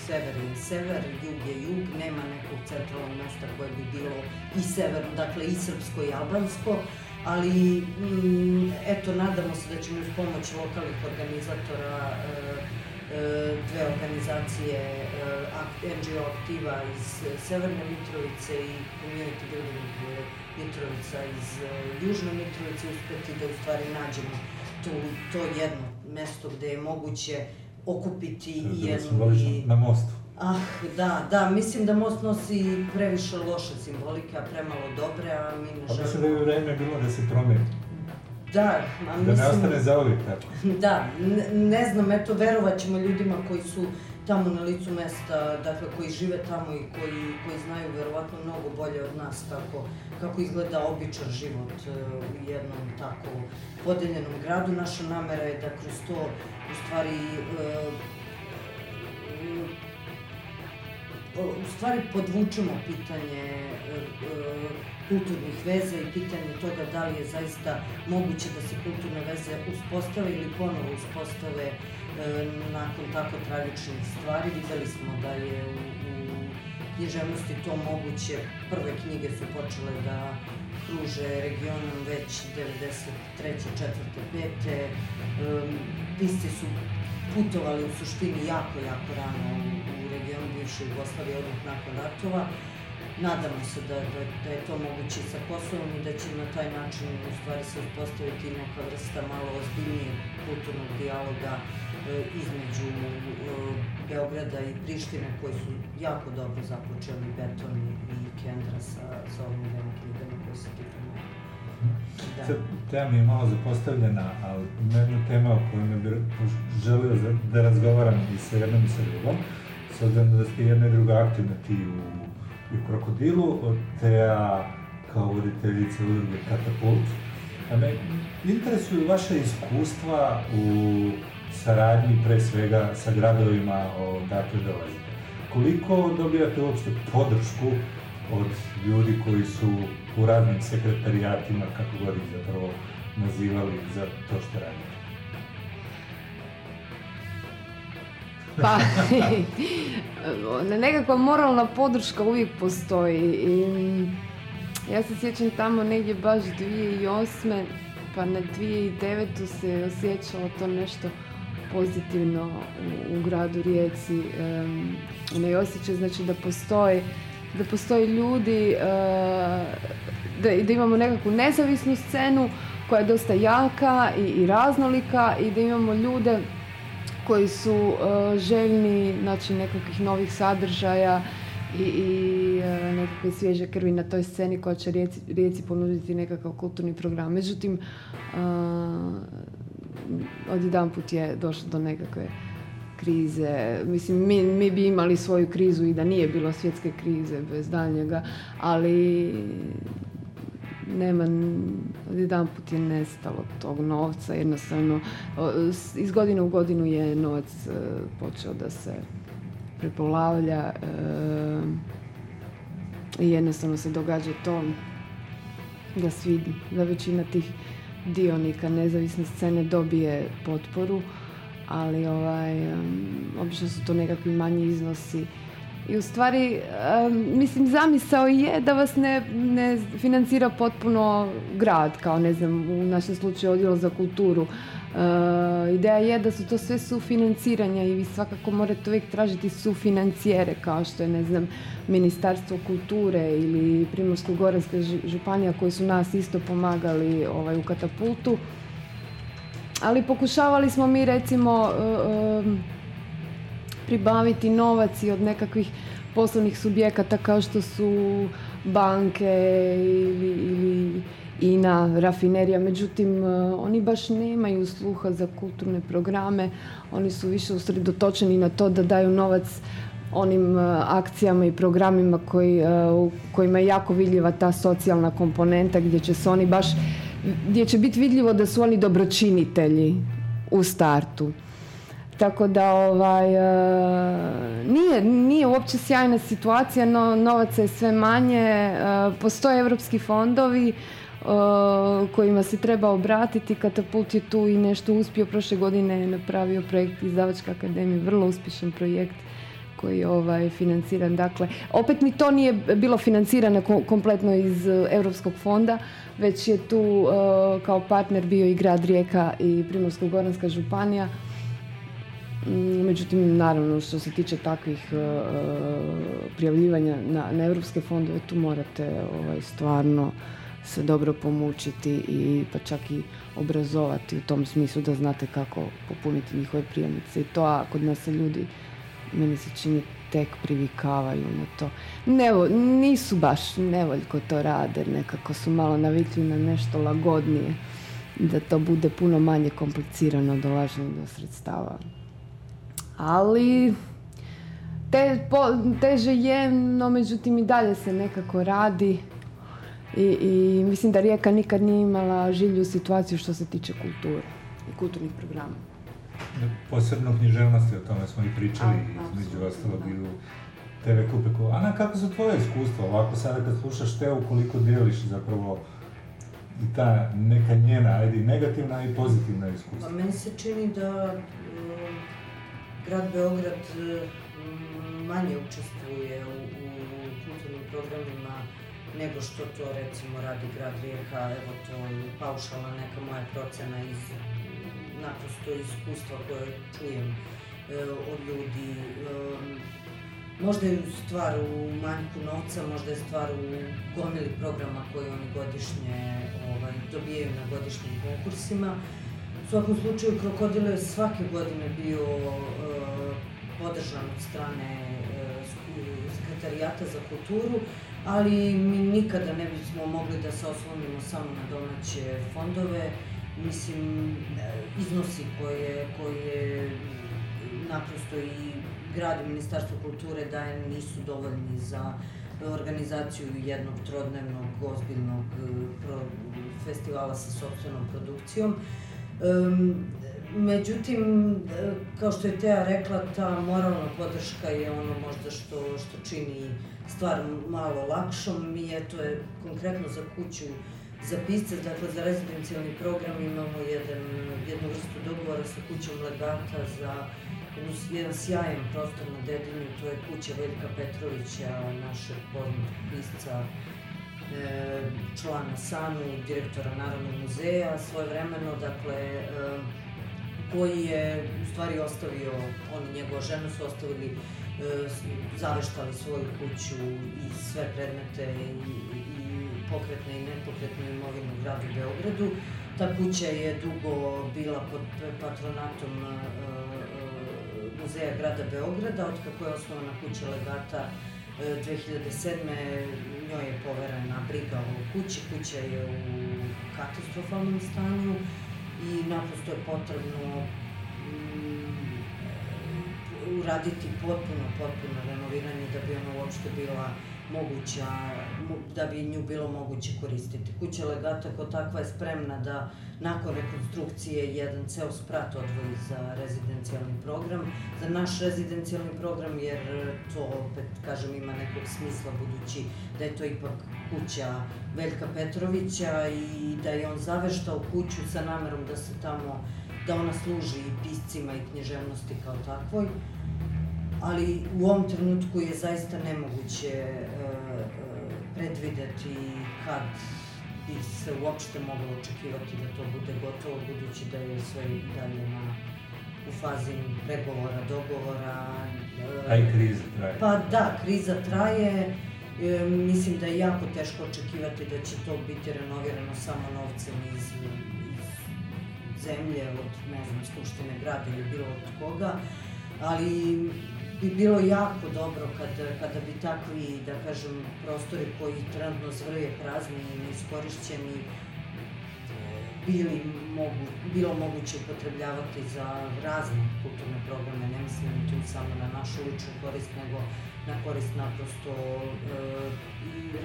S3: sever je sever, jug je jug, nema nekog centralnog mesta koje bi bilo i severno, dakle i srpsko i albansko, ali mm, eto, nadamo se da ćemo uz pomoć lokalnih organizatora e, dve organizacije e, NGO aktiva iz Severne Mitrovice i Community Building Mitrovica iz Južne Mitrovice uspeti da u stvari nađemo tu, to jedno mesto gde je moguće okupiti i jednu i...
S1: Na mostu.
S3: Ah, da, da, mislim da most nosi previše loše simbolike, a premalo dobre, a mi ne
S1: želimo... Pa mislim da je vreme bilo da se promeni.
S3: Da,
S1: a mislim... Da ne ostane tako.
S3: Da, ne, ne znam, eto, verovat ćemo ljudima koji su tamo na licu mesta, dakle, koji žive tamo i koji, koji znaju verovatno mnogo bolje od nas kako, kako izgleda običan život e, u jednom tako podeljenom gradu. Naša namera je da kroz to, u stvari, u stvari podvučemo pitanje e, e, kulturnih veza i pitanje toga da li je zaista moguće da se kulturne veze uspostave ili ponovo uspostave e, nakon tako tragičnih stvari. Videli smo da je u, književnosti to moguće. Prve knjige su počele da kruže regionom već 93. 4. 5. Pisci su putovali u suštini jako, jako rano u bivše Jugoslavije odmah nakon ratova. Nadamo se da, da, je to moguće sa Kosovom i da će na taj način u stvari se uspostaviti neka vrsta malo ozbiljnije kulturnog dijaloga e, između e, Beograda i Prištine koji su jako dobro započeli Beton i, Kendra sa, sa ovim knjigama koje se tiču
S1: Da. Tema mi je malo zapostavljena, ali jedna tema o kojoj bih želeo da razgovaram i sa jednom i sa drugom s obzirom da ste jedna i druga aktivna ti u, u Krokodilu, od Teja kao voditeljica udruge Katapult. A me interesuju vaše iskustva u saradnji pre svega sa gradovima odakle dolazite. Koliko dobijate uopšte podršku od ljudi koji su u raznim sekretarijatima, kako god ih zapravo nazivali za to što radite?
S5: Pa, (laughs) nekakva moralna podrška uvijek postoji. I ja se sjećam tamo negdje baš 2008. pa na 2009. se osjećalo to nešto pozitivno u, gradu Rijeci. Onaj osjećaj znači da postoji da postoje ljudi, uh, da, da imamo nekakvu nezavisnu scenu koja je dosta jaka i, i raznolika i da imamo ljude koji su uh, željni znači, nekakvih novih sadržaja i, i uh, nekakve svježe krvi na toj sceni koja će rijeci, rijeci ponuditi nekakav kulturni program. Međutim, uh, odjedan put je došlo do nekakve krize. Mislim, mi, mi bi imali svoju krizu i da nije bilo svjetske krize bez daljnjega, ali nema, jedan put je nestalo tog novca, jednostavno iz godine u godinu je novac e, počeo da se prepolavlja e, i jednostavno se događa to da svi, da većina tih dionika nezavisne scene dobije potporu, ali ovaj, obično su to nekakvi manji iznosi i u stvari, mislim, zamisao je da vas ne, ne financira potpuno grad, kao ne znam, u našem slučaju odjelo za kulturu. Uh, ideja je da su to sve sufinanciranja i vi svakako morate uvijek tražiti sufinancijere kao što je, ne znam, Ministarstvo kulture ili Primorsko-goranska županija koji su nas isto pomagali ovaj, u katapultu. Ali pokušavali smo mi recimo uh, pribaviti novac i od nekakvih poslovnih subjekata kao što su banke ili, ili INA, rafinerija, međutim e, oni baš nemaju sluha za kulturne programe, oni su više usredotočeni na to da daju novac onim akcijama i programima koji, u kojima je jako vidljiva ta socijalna komponenta gdje će se oni baš gdje će biti vidljivo da su oni dobročinitelji u startu. Tako da ovaj, nije, nije uopće sjajna situacija, no novaca je sve manje, postoje europski fondovi, kojima se treba obratiti. Katapult je tu i nešto uspio. Prošle godine je napravio projekt Izdavačka akademija, vrlo uspješan projekt koji je ovaj, financiran. Dakle, opet mi to nije bilo financirano kompletno iz e, Europskog fonda, već je tu e, kao partner bio i grad Rijeka i Primorsko-goranska županija. Mm, međutim, naravno, što se tiče takvih e, prijavljivanja na, na europske fondove, tu morate ovaj, stvarno se dobro pomučiti i pa čak i obrazovati u tom smislu da znate kako popuniti njihove prijemnice i to, a kod nas se ljudi, meni se čini, tek privikavaju na to. Nevo, nisu baš nevoljko to rade, nekako su malo navikli na nešto lagodnije, da to bude puno manje komplicirano dolaženje do sredstava. Ali te, po, teže je, no međutim i dalje se nekako radi i, I, mislim da Rijeka nikad nije imala žilju situaciju što se tiče kulture i kulturnih programa.
S1: Posebno književnosti, o tome smo i pričali, između ostalog i u TV Kupeku. Ana, kako su tvoje iskustva ovako sada kad slušaš te, ukoliko dijeliš zapravo i ta neka njena, ajde i negativna i pozitivna iskustva?
S3: Pa meni se čini da grad Beograd um, manje učestvuje u, kulturnim programima nego što to recimo radi grad Rijeka, evo to je paušalna neka moja procena iz naprosto iskustva koje čujem e, od ljudi. E, možda je stvar u manjku novca, možda je stvar u gomili programa koje oni godišnje ovaj, dobijaju na godišnjim konkursima. Svakom slučaju Krokodilo je svake godine bio e, podržan od strane e, sekretarijata za kulturu ali mi nikada ne bismo mogli da se oslonimo samo na domaće fondove. Mislim, iznosi koje, koje naprosto i grad i Ministarstvo kulture daje nisu dovoljni za organizaciju jednog trodnevnog ozbiljnog e, festivala sa sobstvenom produkcijom. Međutim, e, kao što je Teja rekla, ta moralna podrška je ono možda što, što čini stvar malo lakšom. Mi eto je konkretno za kuću za pisce, dakle za rezidencijalni program imamo jedan, jednu vrstu dogovora sa kućom Legata za jedan sjajan prostor na Dedinju, to je kuća Veljka Petrovića, našeg poznatog pisca, člana SANU, direktora Narodnog muzeja, svojevremeno, dakle, e, koji je u stvari ostavio, on i njegova žena su ostavili, e, zaveštali svoju kuću i sve predmete i, i pokretne i nepokretne imovine u gradu Beogradu. Ta kuća je dugo bila pod patronatom e, e, muzeja grada Beograda, od kako je osnovana kuća legata 2007. njoj je poverena briga o kući. Kuća je u katastrofalnom stanju i naprosto je potrebno mm, uraditi potpuno, potpuno renoviranje da bi ona uopšte bila moguća, da bi nju bilo moguće koristiti. Kuća legata kao takva je spremna da nakon rekonstrukcije jedan ceo sprat odvoji za rezidencijalni program, za naš rezidencijalni program jer to opet kažem ima nekog smisla budući da je to ipak kuća Veljka Petrovića i da je on zaveštao kuću sa namerom da se tamo da ona služi i piscima i književnosti kao takvoj ali u ovom trenutku je zaista nemoguće predvideti kad bi se uopšte moglo očekivati da to bude gotovo, budući da je sve i dalje na, u fazi pregovora, dogovora.
S1: Uh, A i kriza traje.
S3: Pa da, kriza traje. E, mislim da je jako teško očekivati da će to biti renovirano samo novcem iz, iz zemlje, od, ne znam, Skupštine grada ili bilo od koga, ali bi bilo jako dobro kada, kada bi takvi, da kažem, prostori koji trenutno zvrje prazni i neiskorišćeni bili mogu, bilo moguće upotrebljavati za razne kulturne programe, ne mislim tu samo na našu ličnu korist, nego na korist naprosto e,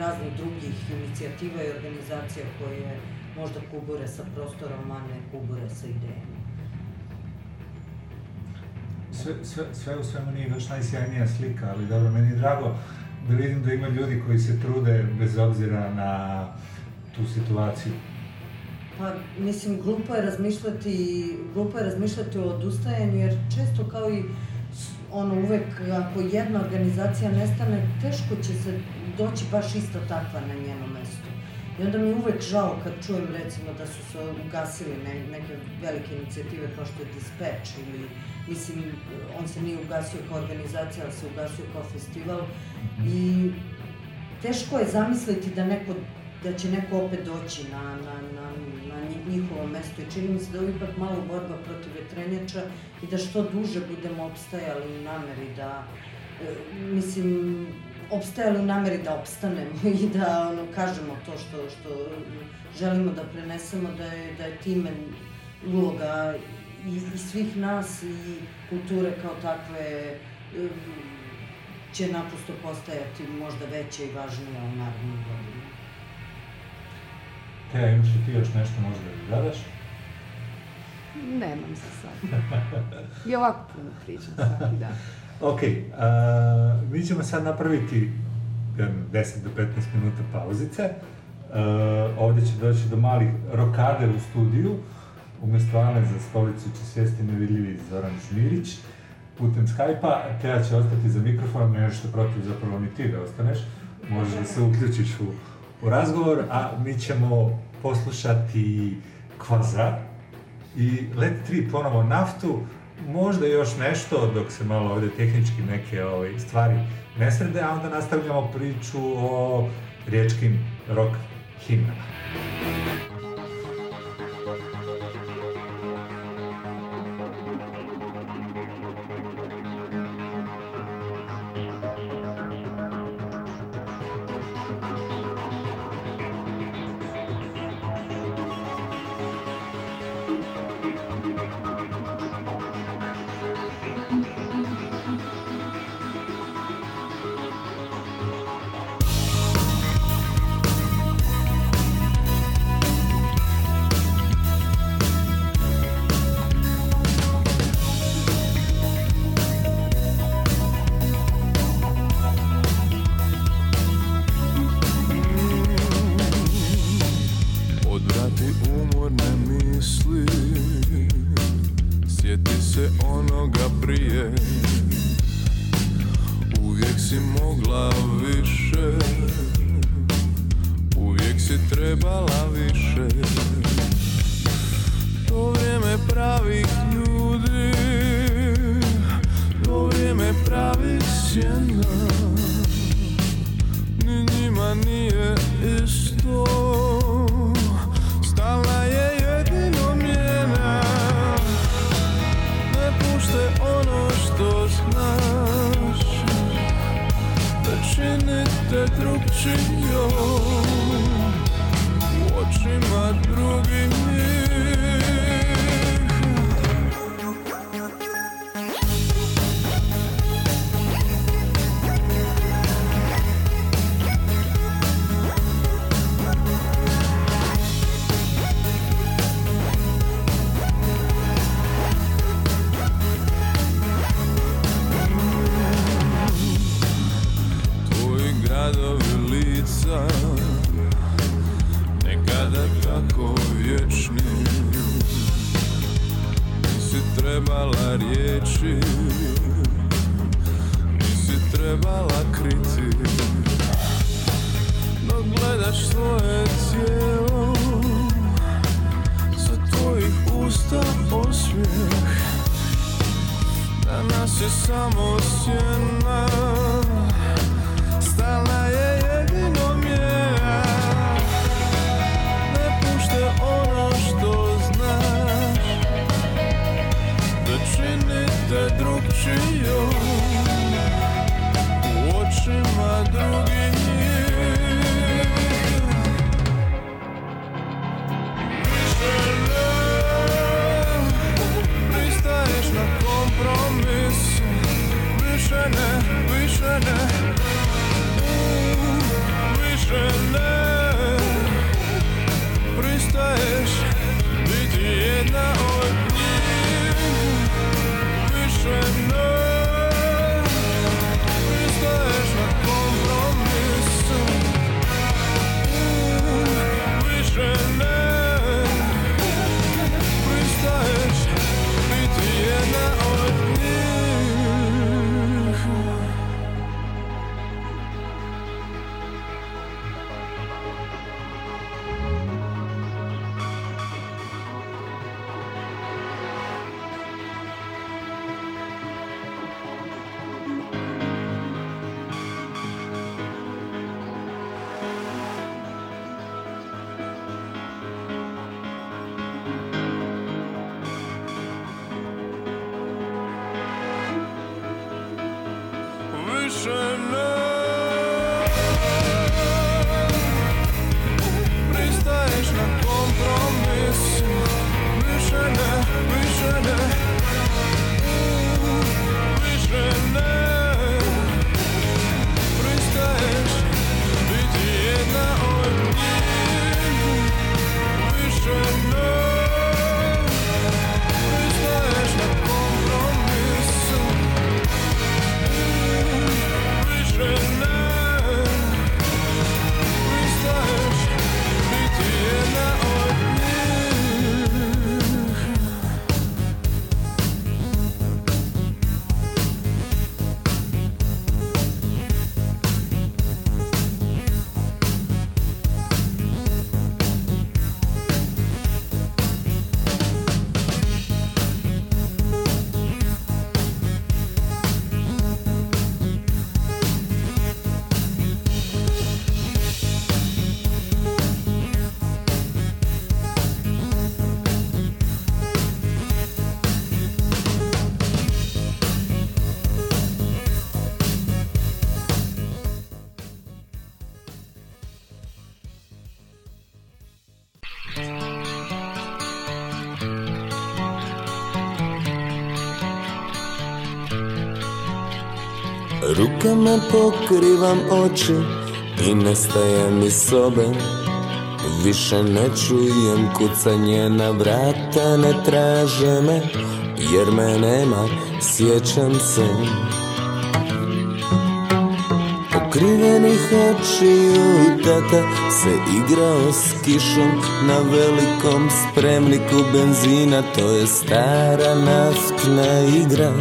S3: raznih drugih inicijativa i organizacija koje možda kubure sa prostorom, a ne kubure sa idejama.
S6: Sve, sve, sve u svemu nije baš najsjajnija slika, ali dobro, meni je drago da vidim da ima ljudi koji se trude bez obzira na tu situaciju.
S3: Pa, mislim, glupo je razmišljati, glupo je razmišljati o odustajanju, jer često kao i ono uvek, ako jedna organizacija nestane, teško će se doći baš isto takva na njeno mesto. I onda mi je uvek žao kad čujem recimo da su se ugasili ne, neke velike inicijative kao što je Dispatch ili, mislim, on se nije ugasio kao organizacija, ali se ugasio kao festival. I teško je zamisliti da neko da će neko opet doći na, na, na, na njihovo mesto i čini mi se da je ipak malo borba protiv vetrenjača i da što duže budemo opstajali u nameri da, e, mislim, opstajali u nameri da opstanemo (laughs) i da ono, kažemo to što, što želimo da prenesemo, da je, da je time uloga i, i svih nas i kulture kao takve će naprosto postajati možda veće i važnije u narednim godinama.
S6: Teja, imaš li ti još nešto možda da gledaš?
S5: Nemam se sad. I ovako puno pričam svaki dan. (laughs)
S6: Ok, uh, mi ćemo sad napraviti 10 do 15 minuta pauzice. Uh, ovdje će doći do malih rokade u studiju. Umjesto Ane za stolicu će sjesti nevidljivi Zoran Žmirić putem Skype-a. Teja će ostati za mikrofonom, ne nešto protiv zapravo ni ti da ostaneš. Možeš da se uključiš u, u razgovor, a mi ćemo poslušati Kvaza i Let 3 ponovo naftu, možda još nešto dok se malo ovdje tehnički neke ovaj, stvari ne srede, a onda nastavljamo priču o riječkim rock himnama.
S7: Rukama pokrivam oči i nestajem iz sobe. Više ne čujem kucanje na vrata, ne traže me Jer me nema, sjećam se. Pokrivenih očiju tata se igrao s kišom Na velikom spremniku benzina. To je stara naftna igra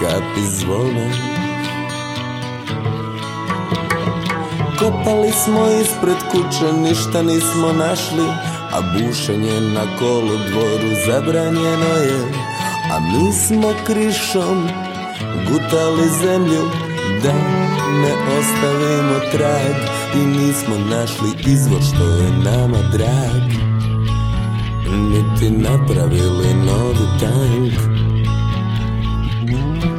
S7: Kapi zvone Kopali smo ispred kuće, ništa nismo našli A bušenje na kolu dvoru zabranjeno je. A mi smo krišom gutali zemlju Da ne ostavimo trag I nismo našli izvor što je nama drag. Niti napravili novi tank.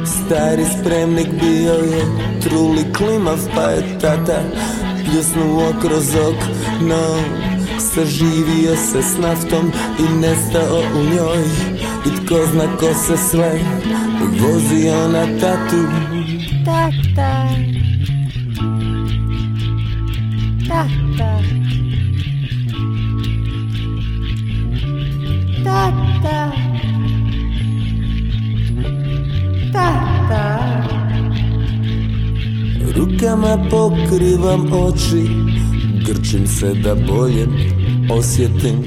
S7: Stari spremnik bio je truli klimav pa je tata pljusnuo kroz okno. Saživio se s naftom i nestao u njoj. I tko zna ko se sve vozio na tatu.
S8: Tata
S7: pokrivam oči Grčim se da bolje osjetim.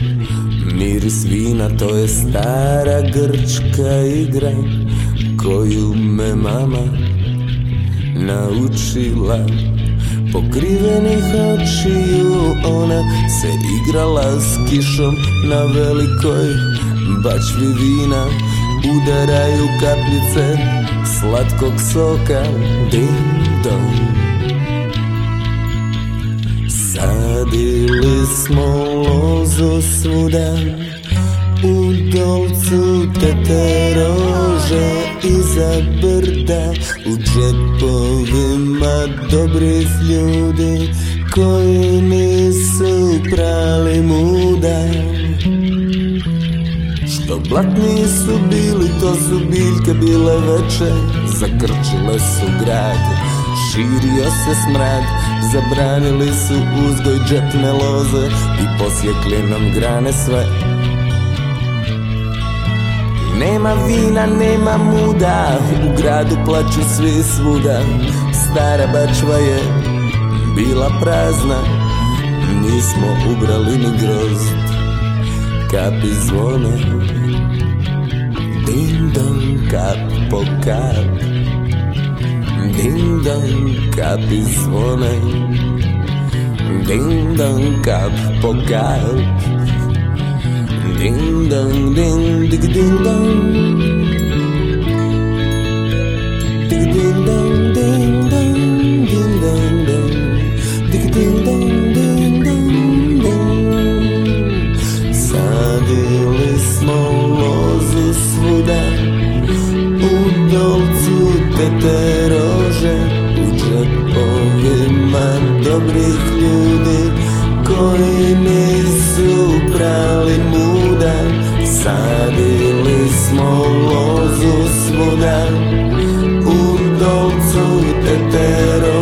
S7: Miris vina to je stara grčka igra Koju me mama naučila. Pokrivenih očiju ona se igrala s kišom Na velikoj bačvi vina. Udaraju kapljice slatkog soka Ding dong Sadili smo lozu svuda U dolcu tete rože iza brda. U džepovima dobrih ljudi Koji nisu prali muda. Što blatni su bili, to su biljke bile veće Zakrčile su grad, širio se smrad Zabranili su uzgoj džepne loze I posjekli nam grane sve. Nema vina, nema muda U gradu plaću svi svuda. Stara bačva je bila prazna Nismo ubrali ni grozd. Kapi zvone Ding dong, kap po kap Ding dong, kapi zvone Ding dong, kap po kap Ding dong, ding, dig ding dong. Dig ding dong, ding dong, ding dong dong. Dig ding dong, ding dong, ding Sadili smo lozu svuda U dolcu tete dobrih ljudi Koji nisu prali muda Sadili smo lozu svuda. U dolcu tete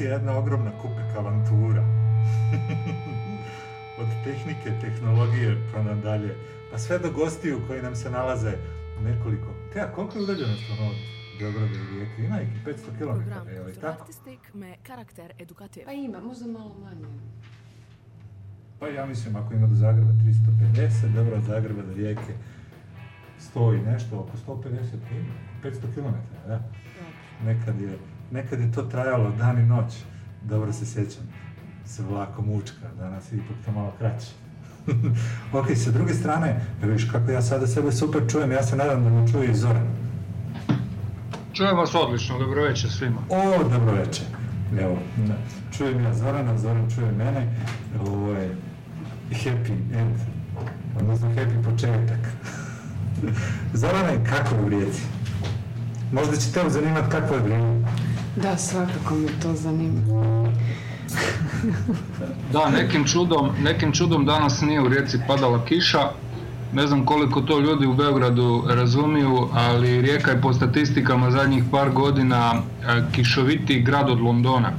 S1: emisija je jedna ogromna kupek avantura. (laughs) Od tehnike, tehnologije pa nadalje, pa sve do gostiju koji nam se nalaze u nekoliko... Te, a koliko je udaljenost ono od Beograda i Rijeke? Ima neki 500 km, je li tako?
S9: med karakter edukativ.
S5: Pa ima, možda malo manje.
S1: Pa ja mislim ako ima do Zagreba 350, dobro od Zagreba do Rijeke 100 i nešto, oko 150 ima, 500 km, da. Nekad je, nekad je to trajalo dan i noć, dobro se sjećam, sa vlakom Učka, danas je ipak to malo kraće. (laughs) ok, sa druge strane, evo viš kako ja sada sebe super čujem, ja se nadam da me čuje i Zoran.
S10: Čujem vas odlično, dobro večer svima.
S1: O, dobro večer. Evo, čujem ja Zorana, Zoran čuje mene, ovo je happy end, odnosno happy početak. (laughs) Zorane, kako u Rijeci? Možda će te zanimati kako je vrijeme.
S5: Da, svakako me to zanima. (laughs)
S10: Da, nekim čudom, nekim čudom danas nije u Rijeci padala kiša. Ne znam koliko to ljudi u Beogradu razumiju, ali Rijeka je po statistikama zadnjih par godina e, kišovitiji grad od Londona.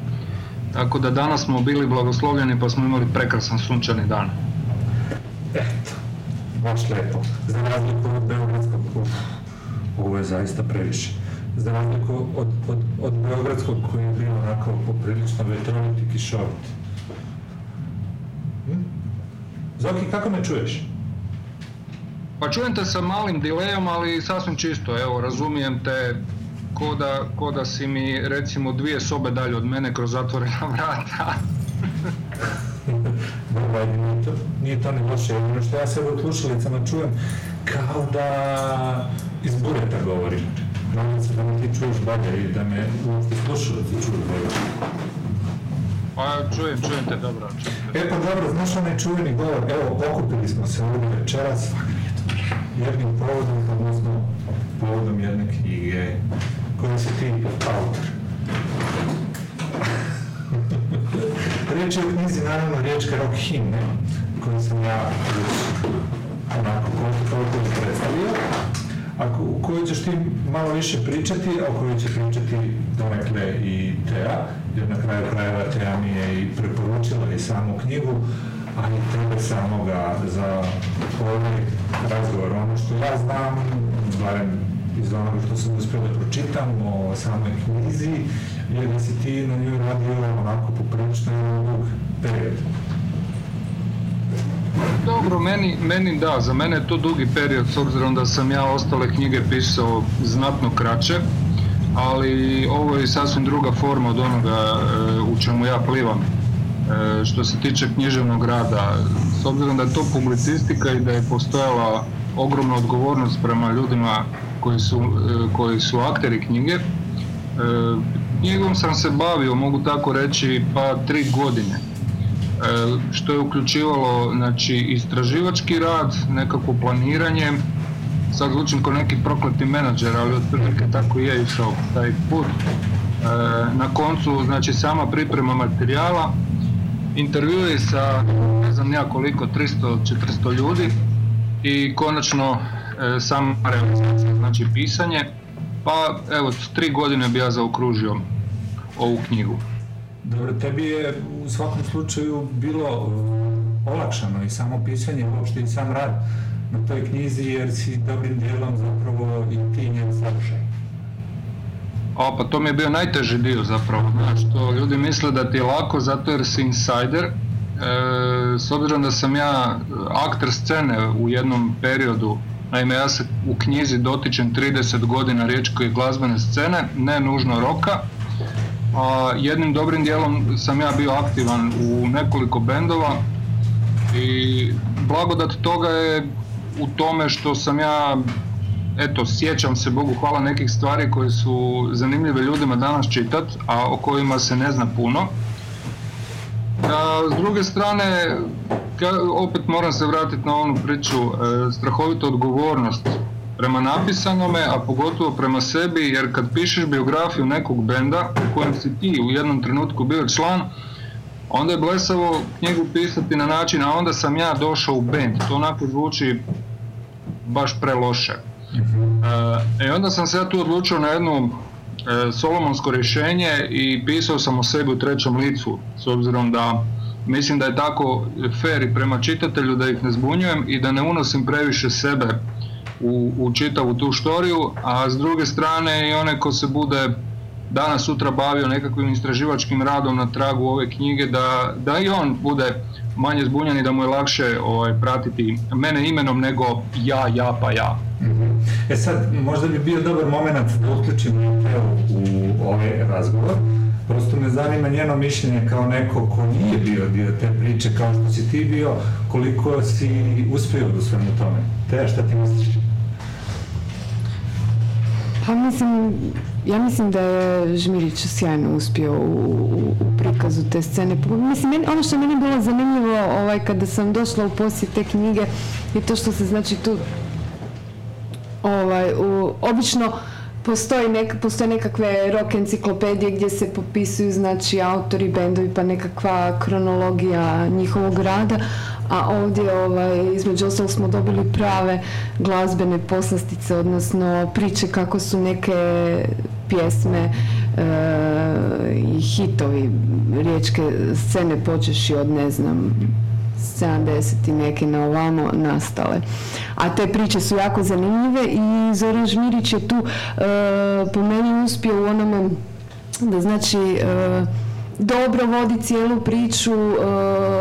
S10: Tako da danas smo bili blagoslovljeni pa smo imali prekrasan sunčani dan.
S1: Eto, baš lepo. Za razliku od Beogradskog kluba. Ovo je zaista previše. Za razliku od, od, od Beogradskog koji je bio onako poprilično vetrovit i kišovit. Hm? Zoki, kako me čuješ?
S10: Pa čujem te sa malim dilejom, ali sasvim čisto, evo, razumijem te ko da, ko da si mi recimo dvije sobe dalje od mene kroz zatvorena (laughs) vrata. (laughs)
S1: Ovaj, nije to, nije to ni loše, ono što ja sebe u slušalicama čujem, kao da iz bureta govorim. Nadam se da me ti čuješ bolje i da me uopšte slušalice čuju bolje.
S10: Pa čujem, čujem te dobro. čujem te.
S1: E pa dobro, znaš onaj čuveni govor, evo, okupili smo se ovdje večeras jednim povodom, odnosno povodom jedne knjige koje si ti autor. (laughs) Riječ je o knjizi, naravno, riječka rock himne, koju sam ja onako koliko predstavio, a ko- u kojoj ćeš ti malo više pričati, a o kojoj će pričati donekle i Teja, jer na kraju krajeva Teja mi je i preporučila i samu knjigu, a i tebe samoga za ovaj razgovor. Ono što ja znam, barem iz onoga što sam uspio da pročitam o samoj knjizi, je da si ti na njoj radio onako poprilično dug period.
S10: Dobro, meni, meni da, za mene je to dugi period s obzirom da sam ja ostale knjige pisao znatno kraće, ali ovo je sasvim druga forma od onoga e, u čemu ja plivam. E, što se tiče književnog rada, s obzirom da je to publicistika i da je postojala ogromna odgovornost prema ljudima koji su, e, koji su akteri knjige, knjigom sam se bavio, mogu tako reći, pa tri godine. E, što je uključivalo znači, istraživački rad, nekakvo planiranje, sad zvučim kao neki prokleti menadžer, ali otprilike tako i je išao taj put. E, na koncu, znači, sama priprema materijala, intervjui sa, ne znam ja koliko, 300-400 ljudi i konačno e, sama realizacija, znači pisanje, pa evo, tri godine bi ja zaokružio ovu knjigu.
S1: Dobro, tebi je u svakom slučaju bilo uh, olakšano i samo pisanje, uopšte i sam rad na toj knjizi, jer si dobrim dijelom zapravo i ti njen sadržaj.
S10: A pa to mi je bio najteži dio zapravo, znaš, što ljudi misle da ti je lako zato jer si insider. E, s obzirom da sam ja akter scene u jednom periodu, naime ja se u knjizi dotičem 30 godina riječke glazbene scene, ne nužno roka, a jednim dobrim dijelom sam ja bio aktivan u nekoliko bendova i blagodat toga je u tome što sam ja eto, sjećam se Bogu hvala nekih stvari koje su zanimljive ljudima danas čitat, a o kojima se ne zna puno. A, s druge strane, opet moram se vratiti na onu priču, e, strahovita odgovornost prema napisanome, a pogotovo prema sebi, jer kad pišeš biografiju nekog benda u kojem si ti u jednom trenutku bio član, onda je blesavo knjigu pisati na način, a onda sam ja došao u bend. To onako zvuči baš preloše. E, I onda sam se ja tu odlučio na jedno e, solomonsko rješenje i pisao sam o sebi u trećem licu, s obzirom da mislim da je tako fair i prema čitatelju da ih ne zbunjujem i da ne unosim previše sebe u, u čitavu tu štoriju, a s druge strane i onaj ko se bude danas sutra bavio nekakvim istraživačkim radom na tragu ove knjige, da, da i on bude manje zbunjan i da mu je lakše ovaj, pratiti mene imenom nego ja, ja pa ja.
S1: E sad, možda bi bio dobar moment da uključimo u ovaj razgovor. Prosto me zanima njeno mišljenje kao neko ko nije bio dio te priče kao što si ti bio, koliko si uspio u svemu tome. Teja, šta ti misliš?
S5: Pa mislim, ja mislim da je Žmirić sjajno uspio u, u, u prikazu te scene. Mislim, meni, ono što meni bilo zanimljivo ovaj, kada sam došla u posjet te knjige je to što se znači tu ovaj, u, obično postoji nek, postoje nekakve rock enciklopedije gdje se popisuju znači autori, bendovi pa nekakva kronologija njihovog rada, a ovdje ovaj, između ostalog smo dobili prave glazbene poslastice, odnosno priče kako su neke pjesme e, i hitovi riječke scene počeši od ne znam 70 i neke na ovamo nastale. A te priče su jako zanimljive i Zoran Žmirić je tu e, po meni uspio u onome da znači e, dobro vodi cijelu priču, e,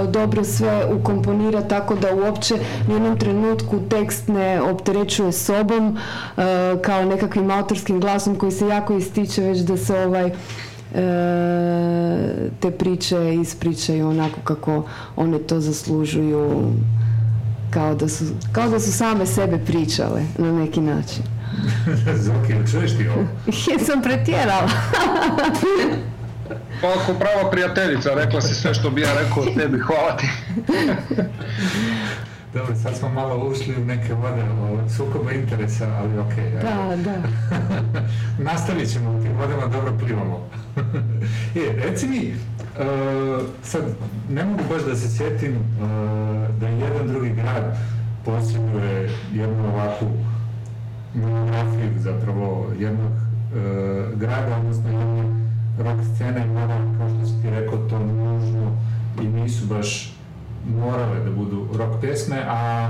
S5: dobro sve ukomponira tako da uopće u jednom trenutku tekst ne opterećuje sobom e, kao nekakvim autorskim glasom koji se jako ističe već da se ovaj e, te priče ispričaju onako kako one to zaslužuju kao da su, kao da su same sebe pričale na neki način. (laughs)
S1: Zoki, jel čuješ ti ovo? (laughs)
S5: Jesam pretjerala. (laughs)
S10: Pa ako prava prijateljica, rekla si sve što bi ja rekao o tebi, hvala ti. (laughs)
S1: Dobro, sad smo malo ušli u neke vode o sukoba interesa, ali ok.
S5: Da, da. (laughs)
S1: Nastavit ćemo u tim vodama, dobro plivamo. (laughs) e, reci mi, e, sad ne mogu baš da se sjetim e, da jedan drugi grad posjeduje jednu ovakvu monografiju zapravo jednog e, grada, odnosno jedne rock scene, mada, kao što si ti rekao, to nužno i nisu baš morale da budu rock pjesme, a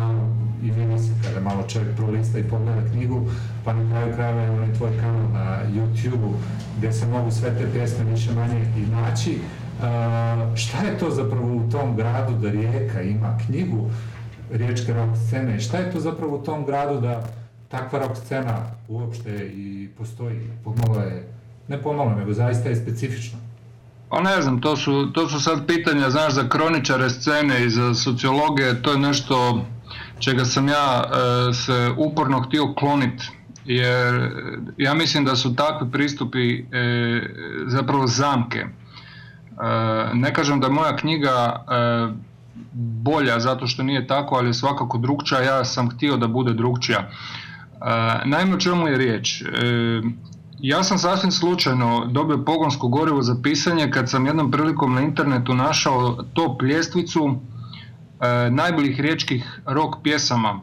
S1: i vidi se kada malo čovjek prolista i pogleda knjigu, pa na kraju krajeva je onaj tvoj kanal na YouTube-u gdje se mogu sve te pjesme više manje i naći. Uh, šta je to zapravo u tom gradu da Rijeka ima knjigu riječke rock scene? Šta je to zapravo u tom gradu da takva rock scena uopšte i postoji? Pomalo je, ne pomalo, nego zaista je specifično.
S10: Pa ne znam, to su, to su sad pitanja, znaš, za kroničare scene i za sociologe, to je nešto čega sam ja e, se uporno htio kloniti, jer ja mislim da su takvi pristupi e, zapravo zamke. E, ne kažem da je moja knjiga bolja zato što nije tako, ali je svakako drugčija, ja sam htio da bude drugčija. Naime, o čemu je riječ? Ja sam sasvim slučajno dobio pogonsko gorivo za pisanje kad sam jednom prilikom na internetu našao top ljestvicu e, najboljih riječkih rock pjesama.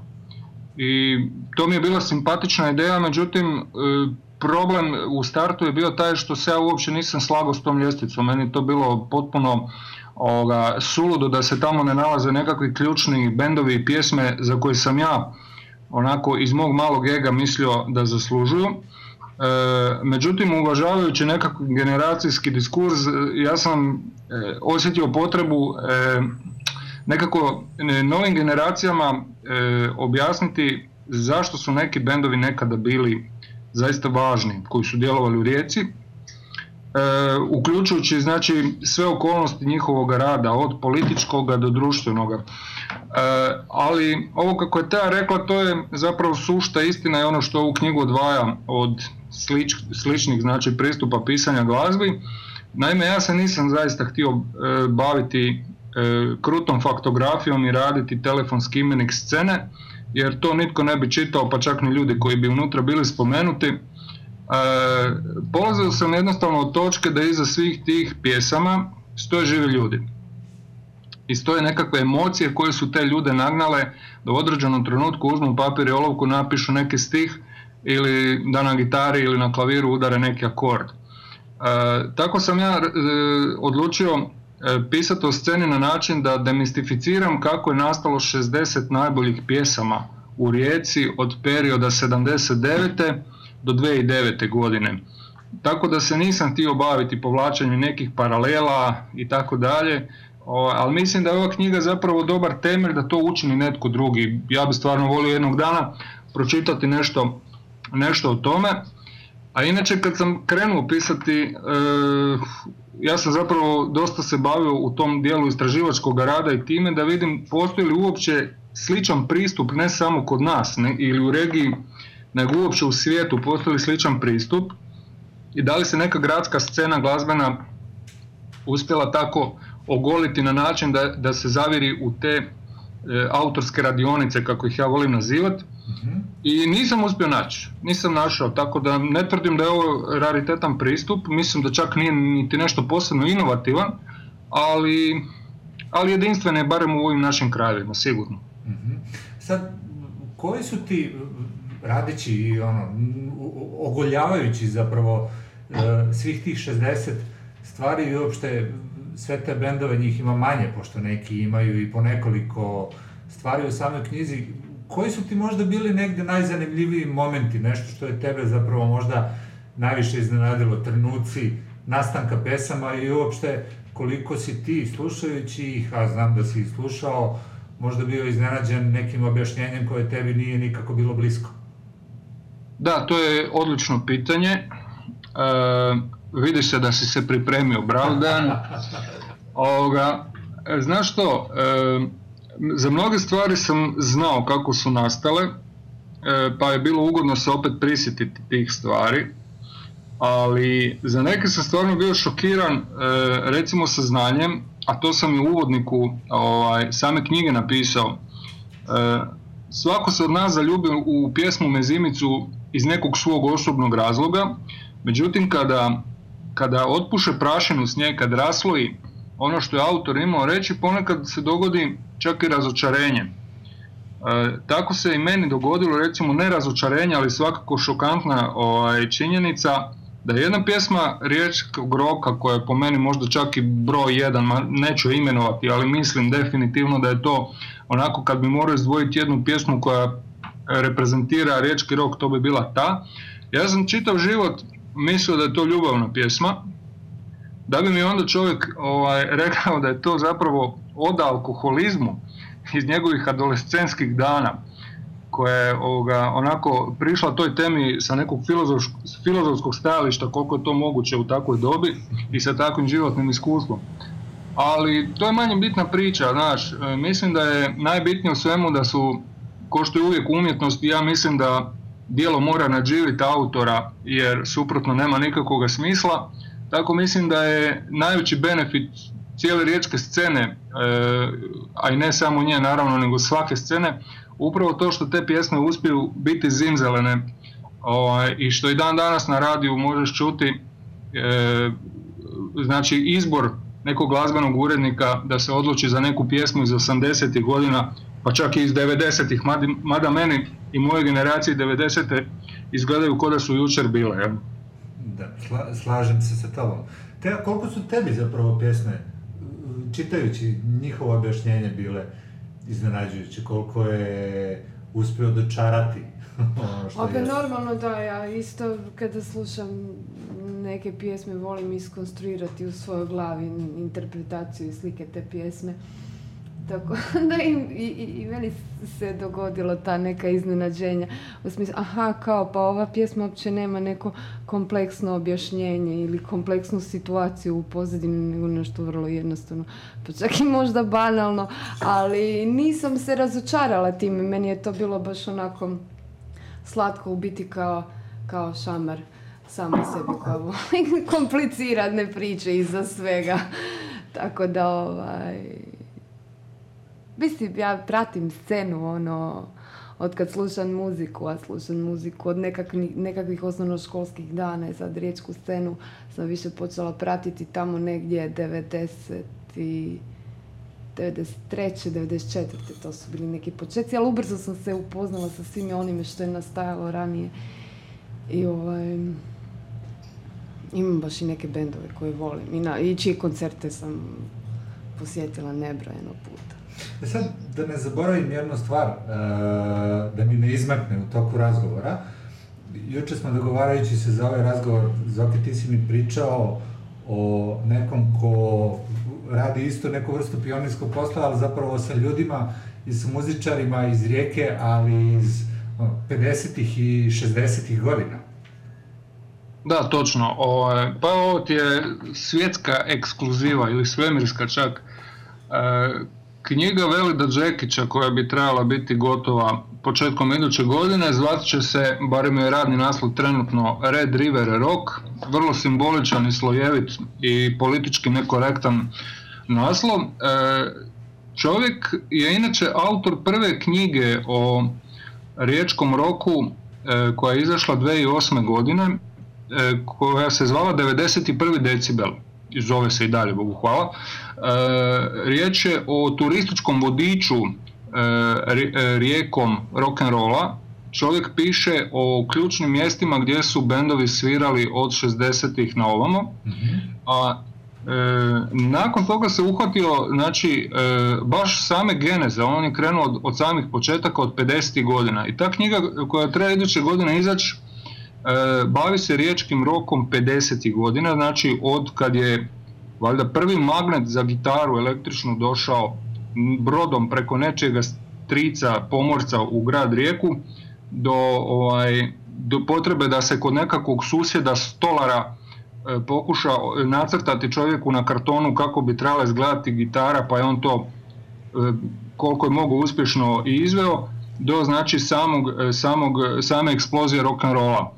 S10: I to mi je bila simpatična ideja, međutim e, problem u startu je bio taj što se ja uopće nisam slagao s tom ljestvicom. Meni je to bilo potpuno ovoga, suludo da se tamo ne nalaze nekakvi ključni bendovi i pjesme za koje sam ja onako iz mog malog ega mislio da zaslužuju. E, međutim, uvažavajući nekakav generacijski diskurs, e, ja sam e, osjetio potrebu nekako novim generacijama objasniti zašto su neki bendovi nekada bili zaista važni, koji su djelovali u Rijeci, uključujući znači sve okolnosti njihovog rada, od političkoga do društvenoga. Ali ovo kako je ta rekla, to je zapravo sušta istina i ono što ovu knjigu odvaja od slič, sličnih znači pristupa pisanja glazbi. Naime, ja se nisam zaista htio e, baviti e, krutom faktografijom i raditi telefonski imenik scene, jer to nitko ne bi čitao, pa čak ni ljudi koji bi unutra bili spomenuti. E, polazio sam jednostavno od točke da iza svih tih pjesama stoje živi ljudi. I stoje nekakve emocije koje su te ljude nagnale da u određenom trenutku uzmu papir i olovku, napišu neki stih ili da na gitari ili na klaviru udare neki akord. E, tako sam ja e, odlučio e, pisati o sceni na način da demistificiram kako je nastalo 60 najboljih pjesama u Rijeci od perioda 79. do 2009. godine. Tako da se nisam htio baviti povlačenjem nekih paralela i tako dalje, ali mislim da je ova knjiga zapravo dobar temelj da to učini netko drugi. Ja bi stvarno volio jednog dana pročitati nešto nešto o tome. A inače kad sam krenuo pisati, e, ja sam zapravo dosta se bavio u tom dijelu istraživačkog rada i time da vidim postoji li uopće sličan pristup ne samo kod nas ne, ili u regiji, nego uopće u svijetu postoji li sličan pristup i da li se neka gradska scena glazbena uspjela tako ogoliti na način da, da se zaviri u te e, autorske radionice kako ih ja volim nazivati i nisam uspio naći, nisam našao, tako da ne tvrdim da je ovo raritetan pristup, mislim da čak nije niti nešto posebno inovativan, ali, ali jedinstven je barem u ovim našim krajevima, sigurno.
S1: Mhm. Sad, koji su ti radići i ono, ogoljavajući zapravo e, svih tih 60 stvari i uopšte sve te bendove njih ima manje, pošto neki imaju i po nekoliko stvari u samoj knjizi, koji su ti možda bili negdje najzanimljiviji momenti, nešto što je tebe zapravo možda najviše iznenadilo, trenuci nastanka pesama i uopšte koliko si ti slušajući ih, a znam da si ih slušao, možda bio iznenađen nekim objašnjenjem koje tebi nije nikako bilo blisko?
S10: Da, to je odlično pitanje. E, vidi se da si se pripremio, bravo Dan. (laughs) Ovoga, e, znaš što, e, za mnoge stvari sam znao kako su nastale, e, pa je bilo ugodno se opet prisjetiti tih stvari, ali za neke sam stvarno bio šokiran, e, recimo sa znanjem, a to sam i u uvodniku ovaj, same knjige napisao. E, svako se od nas zaljubi u pjesmu Mezimicu iz nekog svog osobnog razloga, međutim kada, kada otpuše prašinu s nje, kad rasloji ono što je autor imao reći, ponekad se dogodi čak i razočarenje. E, tako se i meni dogodilo, recimo ne razočarenje, ali svakako šokantna ovaj, činjenica da je jedna pjesma Riječkog roka koja je po meni možda čak i broj jedan, ma neću imenovati, ali mislim definitivno da je to onako kad bi morao izdvojiti jednu pjesmu koja reprezentira riječki rok, to bi bila ta. Ja sam čitav život mislio da je to ljubavna pjesma, da bi mi onda čovjek ovaj, rekao da je to zapravo oda alkoholizmu iz njegovih adolescenskih dana koja je ovoga, onako prišla toj temi sa nekog filozofskog, filozofskog stajališta koliko je to moguće u takvoj dobi i sa takvim životnim iskustvom. Ali to je manje bitna priča, znaš, e, mislim da je najbitnije u svemu da su, ko što je uvijek u umjetnosti, ja mislim da dijelo mora nadživiti autora jer suprotno nema nikakvog smisla, tako mislim da je najveći benefit cijele riječke scene, e, a i ne samo nje naravno, nego svake scene, upravo to što te pjesme uspiju biti zimzelene ovaj, i što i dan danas na radiju možeš čuti e, znači izbor nekog glazbenog urednika da se odluči za neku pjesmu iz 80. godina pa čak i iz 90-ih, mada meni i moje generacije 90. izgledaju kao da su jučer bile.
S1: Da, sla, slažem se sa tobom. Te, koliko su tebi zapravo pjesme, čitajući njihovo objašnjenje bile, iznenađujuće koliko je uspio dočarati (laughs) ono što
S5: Opet normalno da, ja isto kada slušam neke pjesme volim iskonstruirati u svojoj glavi interpretaciju i slike te pjesme. Tako (laughs) da i, i, i meni se dogodilo ta neka iznenađenja. U smislu, aha, kao pa ova pjesma uopće nema neko kompleksno objašnjenje ili kompleksnu situaciju u pozadini, nego nešto vrlo jednostavno. Pa čak i možda banalno, ali nisam se razočarala time. Meni je to bilo baš onako slatko u biti kao, kao šamar samo sebi kao (laughs) komplicirane priče iza svega. Tako da ovaj Mislim, ja pratim scenu, ono, od kad slušam muziku, a slušam muziku od nekakvih, nekakvih osnovnoškolskih dana i sad riječku scenu sam više počela pratiti tamo negdje 90 i 93. 94. to su bili neki početci, ali ubrzo sam se upoznala sa svime onime što je nastajalo ranije. I ovaj, imam baš i neke bendove koje volim i, na, i čije koncerte sam posjetila nebrojeno puta.
S1: E sad, da ne zaboravim jednu stvar, uh, da mi ne izmakne u toku razgovora. Juče smo dogovarajući se za ovaj razgovor, Zoki, ti si mi pričao o nekom ko radi isto neku vrstu pionirskog posla, ali zapravo sa ljudima i sa muzičarima iz Rijeke, ali iz 50. i 60. godina.
S10: Da, točno. O, pa ovo ti je svjetska ekskluziva ili svemirska čak. Knjiga Velida Džekića koja bi trebala biti gotova početkom iduće godine zvat će se, barem je radni naslov trenutno, Red River Rock, vrlo simboličan i slojevit i politički nekorektan naslov. E, čovjek je inače autor prve knjige o riječkom roku e, koja je izašla 2008. godine, e, koja se zvala 91. decibel i zove se i dalje, Bogu hvala. E, riječ je o turističkom vodiču e, e, rijekom rock'n'rolla. Čovjek piše o ključnim mjestima gdje su bendovi svirali od 60-ih na ovamo. A nakon toga se uhvatio znači, baš same geneze, on je krenuo od, od samih početaka od 50. godina i ta knjiga koja treba iduće godine izaći bavi se riječkim rokom 50. godina, znači od kad je valjda prvi magnet za gitaru električnu došao brodom preko nečega strica pomorca u grad Rijeku do, ovaj, do potrebe da se kod nekakvog susjeda stolara e, pokuša nacrtati čovjeku na kartonu kako bi trebala izgledati gitara pa je on to e, koliko je mogu uspješno i izveo do znači samog, e, samog, same eksplozije rock and rolla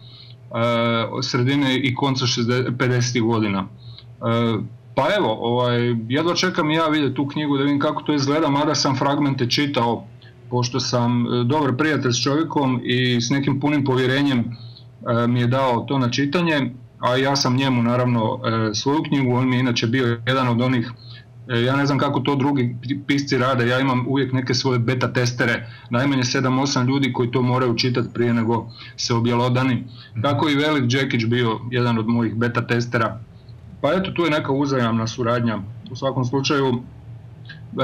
S10: sredine i konca 50. godina. Pa evo, ovaj, jedva čekam i ja vidjeti tu knjigu da vidim kako to izgleda, mada sam fragmente čitao, pošto sam e, dobar prijatelj s čovjekom i s nekim punim povjerenjem e, mi je dao to na čitanje, a ja sam njemu naravno e, svoju knjigu, on mi je inače bio jedan od onih ja ne znam kako to drugi pisci rade, ja imam uvijek neke svoje beta testere, najmanje 7-8 ljudi koji to moraju čitati prije nego se objelodani. Tako i Velik Džekić bio jedan od mojih beta testera pa eto, tu je neka uzajamna suradnja. U svakom slučaju,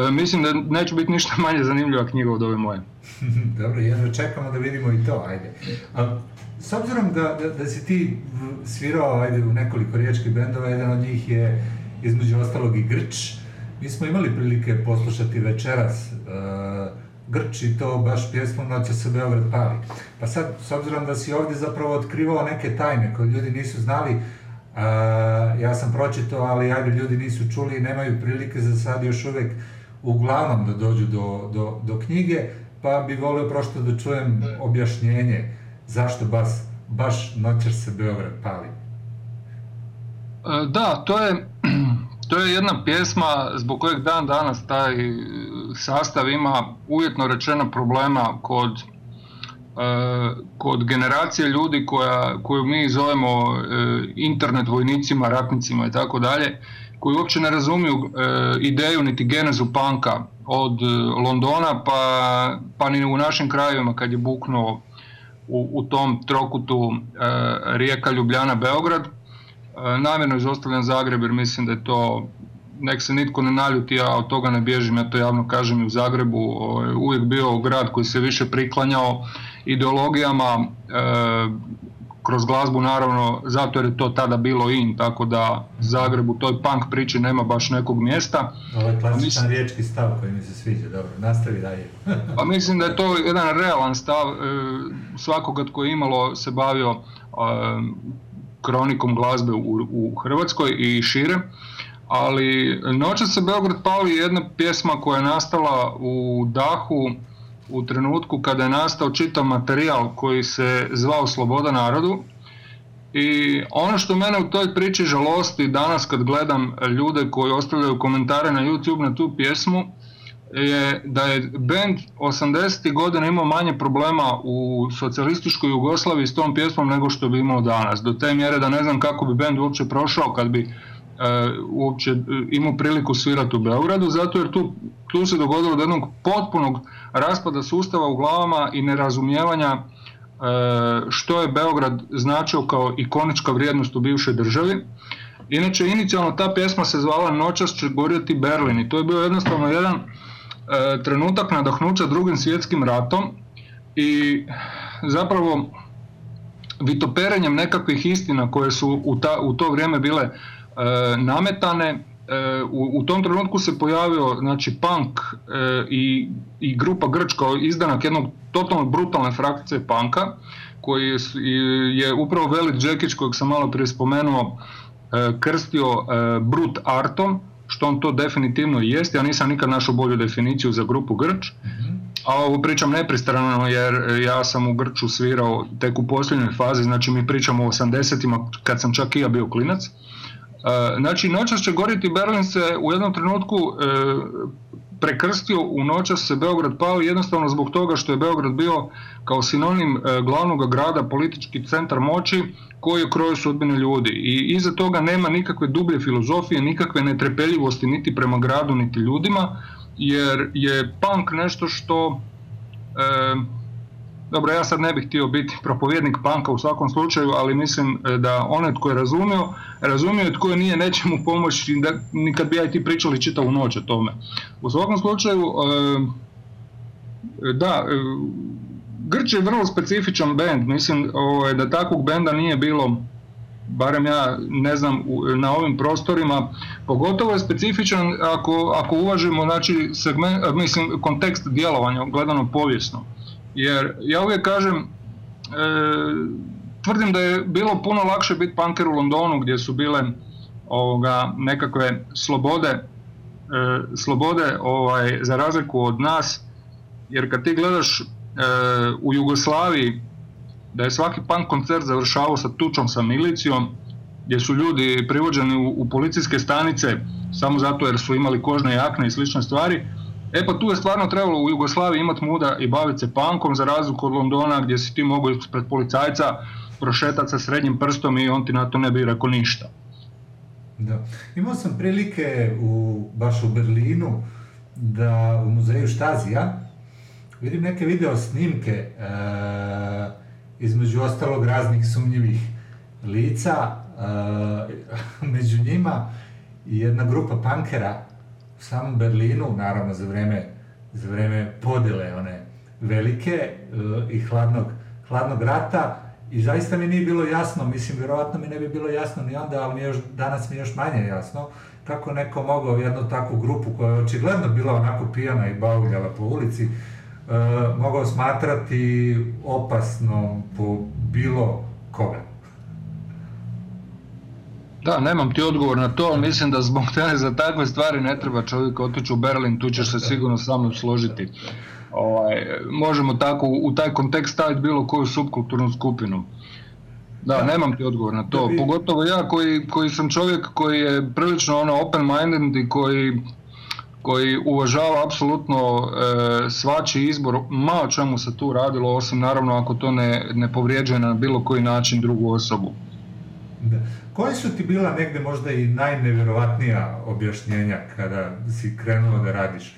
S10: e, mislim da neće biti ništa (laughs) manje zanimljiva knjiga od ove moje. (laughs)
S1: Dobro, jedno čekamo da vidimo i to, ajde. A, s obzirom da, da, si ti svirao ajde, u nekoliko riječkih bendova, jedan od njih je između ostalog i Grč. Mi smo imali prilike poslušati večeras uh, Grč i to baš pjesmu Noća se Beograd pali. Pa sad, s obzirom da si ovdje zapravo otkrivao neke tajne koje ljudi nisu znali, ja sam pročitao, ali ajde ljudi nisu čuli i nemaju prilike za sad još uvijek uglavnom da dođu do, do, do knjige, pa bi volio prošto da čujem objašnjenje zašto baš, baš Noćer se Beograd pali.
S10: E, da, to je, (clears throat) to je jedna pjesma zbog kojeg dan danas taj sastav ima uvjetno rečeno problema kod kod generacije ljudi koja, koju mi zovemo e, internet vojnicima, ratnicima i tako dalje, koji uopće ne razumiju e, ideju niti genezu panka od Londona pa, pa ni u našim krajevima kad je buknuo u, u tom trokutu Rijeka, Ljubljana, Beograd. Namjerno izostavljen Zagreb jer mislim da je to nek se nitko ne naljuti, ja od toga ne bježim, ja to javno kažem i u Zagrebu, ovaj, uvijek bio grad koji se više priklanjao ideologijama, e, kroz glazbu naravno, zato jer je to tada bilo in, tako da Zagreb u toj punk priči nema baš nekog mjesta.
S1: Ovo je klasičan mislim, riječki stav koji mi se sviđa, dobro, nastavi dalje.
S10: pa mislim da je to jedan realan stav e, svakoga tko je imalo se bavio e, kronikom glazbe u, u Hrvatskoj i šire ali Noća se Beograd pali je jedna pjesma koja je nastala u dahu u trenutku kada je nastao čitav materijal koji se zvao Sloboda narodu i ono što mene u toj priči žalosti danas kad gledam ljude koji ostavljaju komentare na YouTube na tu pjesmu je da je band 80. godina imao manje problema u socijalističkoj Jugoslaviji s tom pjesmom nego što bi imao danas. Do te mjere da ne znam kako bi band uopće prošao kad bi uopće e, imao priliku svirati u Beogradu, zato jer tu, tu se dogodilo do jednog potpunog raspada sustava u glavama i nerazumijevanja e, što je Beograd značio kao ikonička vrijednost u bivšoj državi. Inače, inicijalno ta pjesma se zvala Noćas će gorjeti Berlin i to je bio jednostavno jedan trenutak nadahnuća drugim svjetskim ratom i zapravo vitoperenjem nekakvih istina koje su u, ta, u to vrijeme bile E, nametane. E, u, u tom trenutku se pojavio znači punk e, i, i grupa Grč kao izdanak jednog totalno brutalne frakcije panka koji je, je upravo Velit Džekić kojeg sam malo prije spomenuo krstio brut artom što on to definitivno jest, ja nisam nikad našao bolju definiciju za grupu Grč, a ovo pričam nepristrano jer ja sam u Grču svirao tek u posljednjoj fazi, znači mi pričamo o 80-ima kad sam čak i ja bio klinac. E, znači, noćas će goriti Berlin se u jednom trenutku e, prekrstio u noćas se Beograd pali jednostavno zbog toga što je Beograd bio kao sinonim e, glavnog grada politički centar moći koji je krojio sudbine ljudi. I iza toga nema nikakve dublje filozofije, nikakve netrepeljivosti niti prema gradu niti ljudima jer je punk nešto što dobro, ja sad ne bih htio biti propovjednik panka u svakom slučaju, ali mislim e, da onaj tko je razumio, razumio je tko je nije nećemo pomoći, da, nikad bi ja i ti pričali čitavu noć o tome. U svakom slučaju, e, da, e, Grč je vrlo specifičan band, mislim ovaj, da takvog benda nije bilo barem ja ne znam na ovim prostorima, pogotovo je specifičan ako, ako uvažimo znači, segment, mislim, kontekst djelovanja gledano povijesno. Jer ja uvijek kažem, e, tvrdim da je bilo puno lakše biti punker u Londonu gdje su bile ovoga, nekakve slobode, e, slobode ovaj, za razliku od nas, jer kad ti gledaš e, u Jugoslaviji da je svaki punk koncert završavao sa tučom sa milicijom, gdje su ljudi privođeni u, u policijske stanice samo zato jer su imali kožne jakne i slične stvari. E pa tu je stvarno trebalo u Jugoslaviji imati muda i baviti se punkom za razliku od Londona gdje si ti mogao pred policajca prošetati sa srednjim prstom i on ti na to ne bi rekao ništa.
S1: Da. Imao sam prilike u, baš u Berlinu da u muzeju Štazija vidim neke video snimke e, između ostalog raznih sumnjivih lica, e, (laughs) među njima jedna grupa pankera samom Berlinu, naravno za vreme, za vreme podele one velike e, i hladnog, hladnog rata, i zaista mi nije bilo jasno, mislim, vjerovatno mi ne bi bilo jasno ni onda, ali mi još, danas mi je još manje jasno, kako neko mogao jednu takvu grupu koja je očigledno bila onako pijana i bauljala po ulici, e, mogao smatrati opasnom po bilo koga.
S10: Da, nemam ti odgovor na to, ali mislim da zbog tebe za takve stvari ne treba čovjek otići u Berlin, tu ćeš se sigurno sa mnom složiti ovaj, možemo tako u taj kontekst staviti bilo koju subkulturnu skupinu. Da, nemam ti odgovor na to. Pogotovo ja koji, koji sam čovjek koji je prilično ono open-minded i koji, koji uvažava apsolutno e, svačiji izbor, ma o čemu se tu radilo, osim naravno ako to ne, ne povrijeđuje na bilo koji način drugu osobu.
S1: Da. Koje su ti bila negdje možda i najnevjerovatnija objašnjenja kada si krenuo da radiš?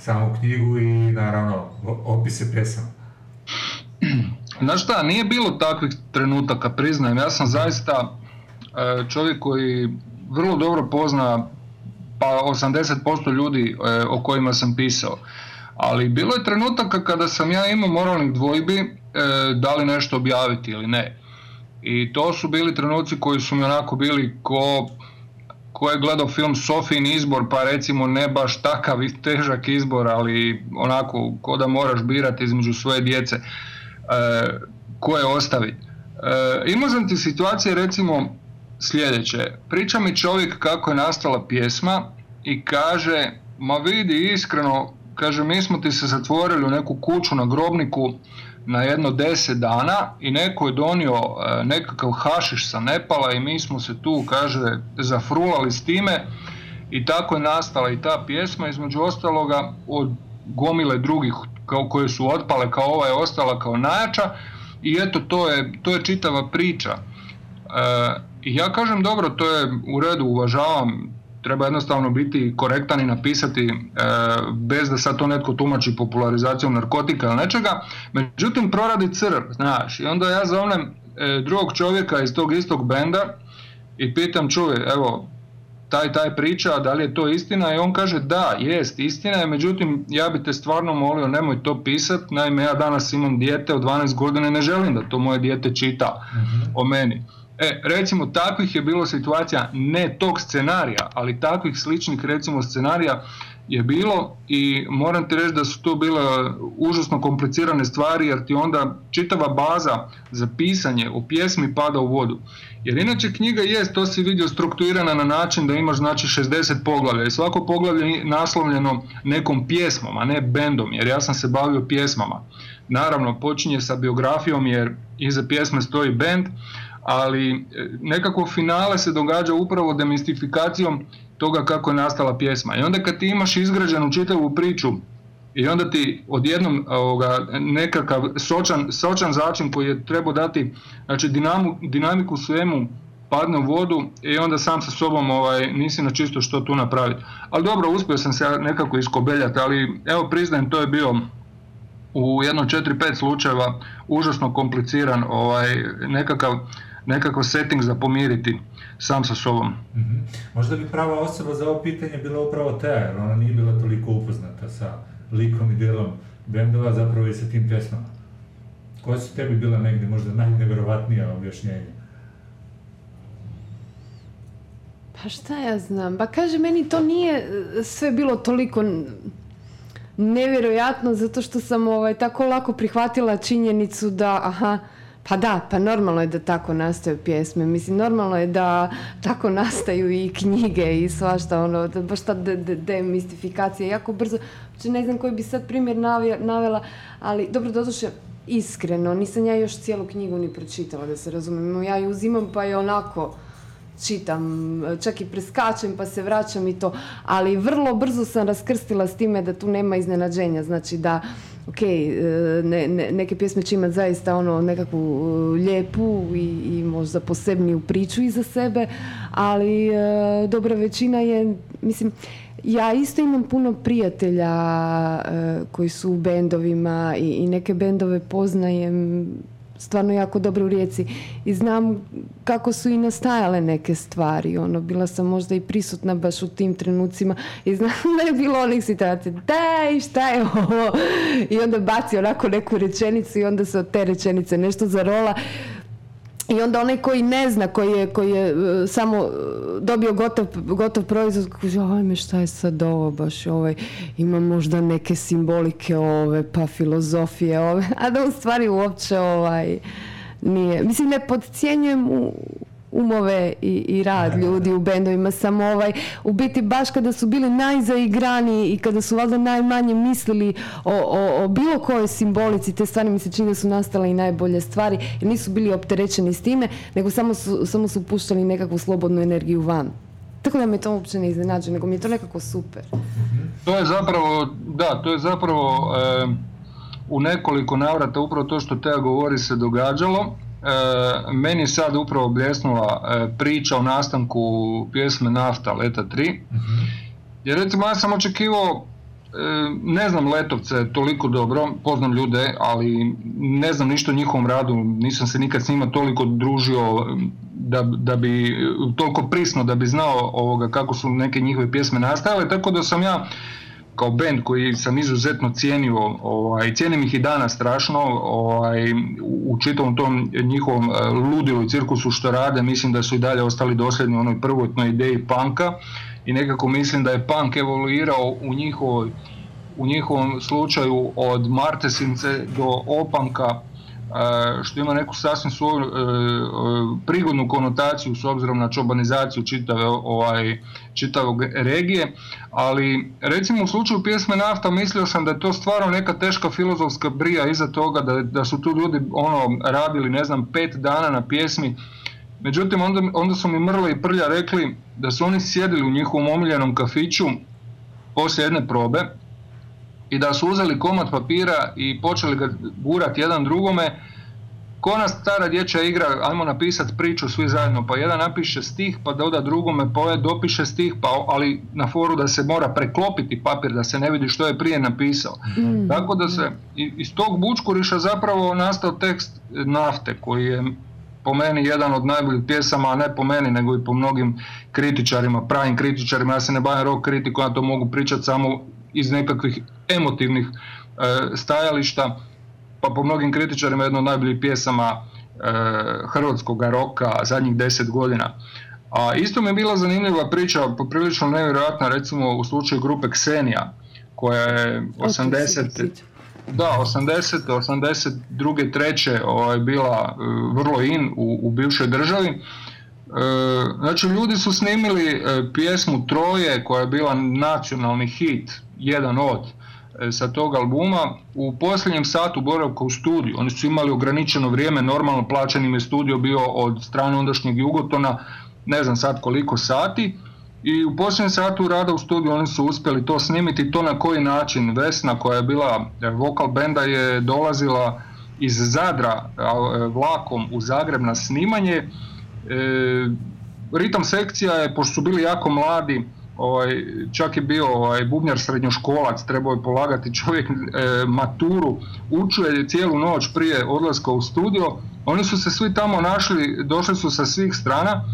S1: samu knjigu i naravno opise pesama.
S10: Znaš šta, nije bilo takvih trenutaka, priznajem. Ja sam zaista e, čovjek koji vrlo dobro pozna pa 80% ljudi e, o kojima sam pisao. Ali bilo je trenutaka kada sam ja imao moralnih dvojbi e, da li nešto objaviti ili ne. I to su bili trenuci koji su mi onako bili ko ko je gledao film Sofin izbor, pa recimo ne baš takav težak izbor, ali onako ko da moraš birati između svoje djece e, koje ostaviti. E, imao sam ti situacije recimo sljedeće. Priča mi čovjek kako je nastala pjesma i kaže, ma vidi iskreno, kaže mi smo ti se zatvorili u neku kuću na grobniku na jedno deset dana i neko je donio e, nekakav hašiš sa Nepala i mi smo se tu, kaže, zafrulali s time i tako je nastala i ta pjesma, između ostaloga od gomile drugih kao, koje su otpale, kao ova je ostala kao najjača i eto to je, to je čitava priča. E, ja kažem dobro, to je u redu, uvažavam treba jednostavno biti korektan i napisati e, bez da sad to netko tumači popularizacijom narkotika ili nečega, međutim proradi crv, znaš, i onda ja zovnem e, drugog čovjeka iz tog istog benda i pitam čuje, evo, taj taj priča, da li je to istina i on kaže da, jest, istina je, međutim ja bi te stvarno molio nemoj to pisat, naime ja danas imam dijete od 12 godina i ne želim da to moje dijete čita mhm. o meni. E, recimo takvih je bilo situacija, ne tog scenarija, ali takvih sličnih recimo scenarija je bilo i moram ti reći da su to bile užasno komplicirane stvari jer ti onda čitava baza za pisanje o pjesmi pada u vodu. Jer inače knjiga je, to si vidio, strukturirana na način da imaš znači 60 poglavlja i svako poglavlje je naslovljeno nekom pjesmom, a ne bendom, jer ja sam se bavio pjesmama. Naravno, počinje sa biografijom jer iza pjesme stoji bend, ali e, nekako finale se događa upravo demistifikacijom toga kako je nastala pjesma. I onda kad ti imaš izgrađenu čitavu priču i onda ti odjednom ovoga, nekakav sočan, sočan začin koji je trebao dati znači, dinamu, dinamiku svemu padne u vodu i onda sam sa sobom ovaj, nisi na čisto što tu napraviti. Ali dobro, uspio sam se nekako iskobeljati, ali evo priznajem, to je bio u jedno 4-5 slučajeva užasno kompliciran ovaj, nekakav nekakav setting za pomiriti sam sa sobom.
S1: mm Možda bi prava osoba za ovo pitanje bila upravo te, jer ona nije bila toliko upoznata sa likom i djelom bendova, zapravo i sa tim pjesmama. Koje su tebi bila negdje možda najnevjerovatnija objašnjenja?
S5: Pa šta ja znam, pa kaže meni to nije e, sve bilo toliko nevjerojatno zato što sam ovaj, tako lako prihvatila činjenicu da aha, pa da, pa normalno je da tako nastaju pjesme. Mislim, normalno je da tako nastaju i knjige i svašta, ono, baš ta de- de- demistifikacija jako brzo. Uopće ne znam koji bi sad primjer navela, ali dobro, doduše, iskreno, nisam ja još cijelu knjigu ni pročitala, da se razumijemo. Ja ju uzimam pa je onako čitam, čak i preskačem pa se vraćam i to, ali vrlo brzo sam raskrstila s time da tu nema iznenađenja, znači da ok, e, ne, ne- neke pjesme će imati zaista ono nekakvu e, lijepu i, i možda posebniju priču iza sebe, ali e, dobra većina je, mislim, ja isto imam puno prijatelja e, koji su u bendovima i, i neke bendove poznajem stvarno jako dobro u rijeci i znam kako su i nastajale neke stvari. Ono, bila sam možda i prisutna baš u tim trenucima i znam (laughs) da je bilo onih situacija, daj, šta je ovo? I onda baci onako neku rečenicu i onda se od te rečenice nešto zarola. I onda onaj koji ne zna, koji je, koji je e, samo e, dobio gotov, gotov proizvod, kaže, ajme šta je sad ovo baš ovaj, ima možda neke simbolike ove, pa filozofije ove, (laughs) a da u stvari uopće ovaj, nije. Mislim, ne podcjenjujem u, umove i, i rad ljudi u bendovima, samo ovaj, u biti baš kada su bili najzaigraniji i kada su valjda najmanje mislili o, o, o bilo kojoj simbolici, te stvari mi se čini da su nastale i najbolje stvari, jer nisu bili opterećeni s time, nego samo su, samo su puštali nekakvu slobodnu energiju van. Tako da me to uopće ne iznenađuje, nego mi je to nekako super.
S10: To je zapravo, da, to je zapravo e, u nekoliko navrata upravo to što Teja govori se događalo. E, meni je sad upravo bljesnula e, priča o nastanku pjesme Nafta Leta 3. Jer recimo ja sam očekivao, e, ne znam Letovce toliko dobro, poznam ljude, ali ne znam ništa o njihovom radu, nisam se nikad s njima toliko družio da, da bi, toliko prisno da bi znao ovoga kako su neke njihove pjesme nastajale, tako da sam ja kao band koji sam izuzetno cijenio, ovaj, cijenim ih i danas strašno, ovaj, u čitavom tom njihovom e, ludilu cirkusu što rade, mislim da su i dalje ostali dosljedni onoj prvotnoj ideji panka i nekako mislim da je punk evoluirao u njihovoj u njihovom slučaju od Martesince do opanka što ima neku sasvim svoju e, e, prigodnu konotaciju s obzirom na čobanizaciju čitave ovaj, čitavog regije, ali recimo u slučaju pjesme Nafta mislio sam da je to stvarno neka teška filozofska brija iza toga, da, da su tu ljudi ono radili ne znam pet dana na pjesmi, međutim onda, onda su mi Mrle i Prlja rekli da su oni sjedili u njihovom omiljenom kafiću poslije jedne probe i da su uzeli komad papira i počeli ga gurati jedan drugome ko ona stara dječja igra, ajmo napisati priču svi zajedno, pa jedan napiše stih, pa doda drugome, pa ovaj dopiše stih, pa, ali na foru da se mora preklopiti papir, da se ne vidi što je prije napisao.
S11: Mm.
S10: Tako da se iz tog bučkuriša zapravo nastao tekst Nafte, koji je po meni jedan od najboljih pjesama, a ne po meni, nego i po mnogim kritičarima, pravim kritičarima, ja se ne bavim rock kritiku, ja to mogu pričati samo iz nekakvih emotivnih e, stajališta, pa po mnogim kritičarima jedna od najboljih pjesama e, hrvatskog roka zadnjih deset godina. A isto mi je bila zanimljiva priča, poprilično nevjerojatna, recimo u slučaju grupe Ksenija, koja je 80. Da, 80. 82. treće ovaj, bila e, vrlo in u, u bivšoj državi. E, znači ljudi su snimili e, pjesmu Troje koja je bila nacionalni hit, jedan od e, sa tog albuma u posljednjem satu boravka u studiju. Oni su imali ograničeno vrijeme, normalno plaćen im je studio bio od strane ondašnjeg Jugotona, ne znam sad koliko sati. I u posljednjem satu rada u studiju oni su uspjeli to snimiti, to na koji način. Vesna koja je bila vokal benda je dolazila iz Zadra vlakom u Zagreb na snimanje. E, ritam sekcija je, pošto su bili jako mladi, ovaj, čak je bio ovaj, bubnjar srednjoškolac, trebao je polagati čovjek e, maturu, učio je cijelu noć prije odlaska u studio, oni su se svi tamo našli, došli su sa svih strana,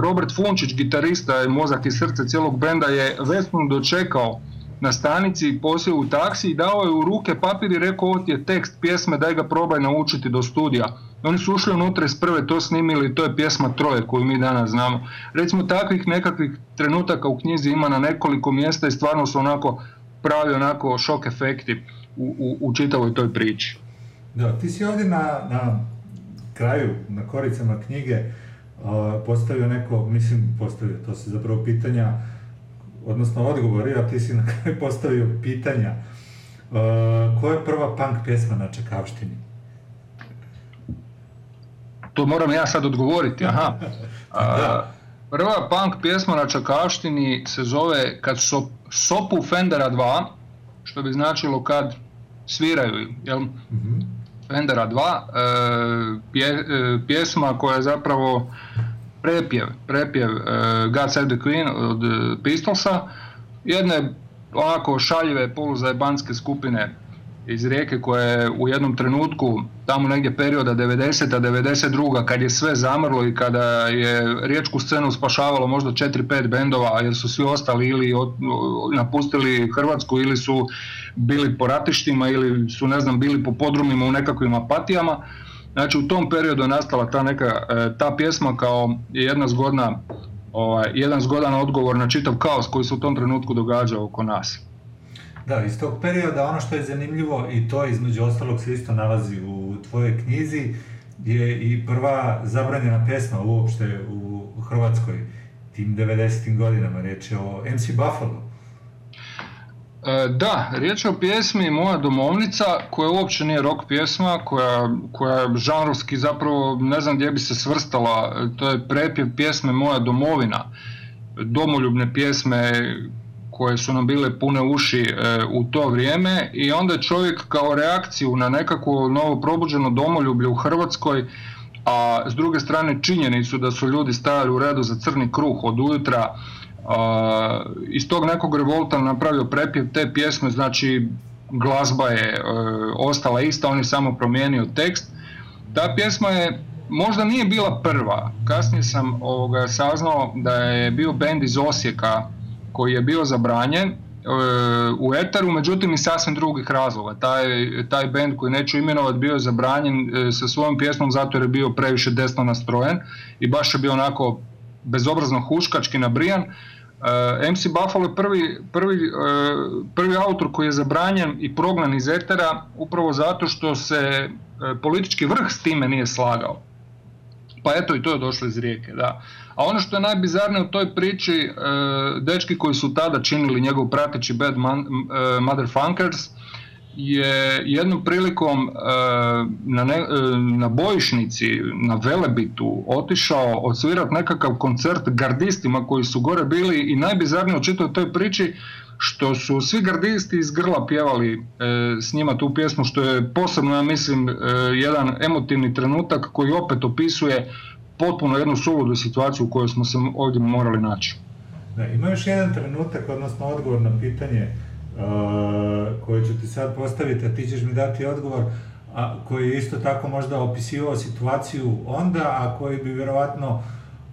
S10: Robert Funčić, gitarista mozak i srce cijelog benda je Vesnu dočekao na stanici posio u taksi i dao je u ruke papir i rekao ovo ti je tekst pjesme, daj ga probaj naučiti do studija. Oni su ušli unutra iz prve, to snimili, to je pjesma Troje koju mi danas znamo. Recimo takvih nekakvih trenutaka u knjizi ima na nekoliko mjesta i stvarno su onako pravi onako šok efekti u, u, u čitavoj toj priči.
S1: Da, ti si ovdje na, na kraju, na koricama knjige postavio neko, mislim postavio, to se zapravo pitanja, odnosno odgovori, a ti si na kraju (laughs) postavio pitanja. Uh, koja je prva punk pjesma na Čekavštini?
S10: To moram ja sad odgovoriti, aha. (laughs) A, prva punk pjesma na Čakavštini se zove Kad so, sopu Fendera 2, što bi značilo kad sviraju, jel? Fendera 2, e, pje, e, pjesma koja je zapravo prepjev, prepjev e, God Save the Queen od e, Pistolsa, jedne onako šaljive poluzajebanske skupine iz Rijeke koja je u jednom trenutku, tamo negdje perioda 90-a, 92 kad je sve zamrlo i kada je riječku scenu spašavalo možda 4-5 bendova jer su svi ostali ili od, napustili Hrvatsku ili su bili po ratištima ili su ne znam bili po podrumima u nekakvim apatijama. Znači u tom periodu je nastala ta neka, e, ta pjesma kao jedna zgodna, ovaj, jedan zgodan odgovor na čitav kaos koji se u tom trenutku događa oko nas.
S1: Da, iz tog perioda ono što je zanimljivo i to između ostalog se isto nalazi u tvojoj knjizi je i prva zabranjena pjesma uopšte u Hrvatskoj tim 90. godinama, riječ je o MC Buffalo.
S10: E, da, riječ je o pjesmi Moja domovnica koja uopće nije rock pjesma, koja, koja žanrovski zapravo ne znam gdje bi se svrstala, to je prepjev pjesme Moja domovina, domoljubne pjesme koje su nam bile pune uši e, u to vrijeme. I onda čovjek kao reakciju na nekakvo novo probuđeno domoljublje u Hrvatskoj, a s druge strane činjenicu da su ljudi stajali u redu za crni kruh od ujutro, iz tog nekog revolta napravio prepjev te pjesme, znači glazba je e, ostala ista, on je samo promijenio tekst. Ta pjesma je možda nije bila prva, kasnije sam ovoga saznao da je bio bend iz Osijeka koji je bio zabranjen e, u Eteru, međutim iz sasvim drugih razloga. Taj, taj band koji neću imenovati bio je zabranjen e, sa svojom pjesmom zato jer je bio previše desno nastrojen i baš je bio onako bezobrazno huškački nabrijan. Uh, MC Buffalo je prvi, prvi, prvi autor koji je zabranjen i prognan iz Etera upravo zato što se politički vrh s time nije slagao. Pa eto i to je došlo iz rijeke, da. A ono što je najbizarnije u toj priči, dečki koji su tada činili njegov prateći Bad man, Motherfuckers, je jednom prilikom e, na, ne, e, na bojišnici, na Velebitu, otišao odsvirati nekakav koncert gardistima koji su gore bili i najbizarnije u toj priči što su svi gardisti iz grla pjevali e, s njima tu pjesmu što je posebno ja mislim e, jedan emotivni trenutak koji opet opisuje potpuno jednu suludu situaciju u kojoj smo se ovdje morali naći.
S1: Da, ima još jedan trenutak, odnosno odgovor na pitanje koje ću ti sad postaviti, a ti ćeš mi dati odgovor, a, koji je isto tako možda opisivao situaciju onda, a koji bi vjerovatno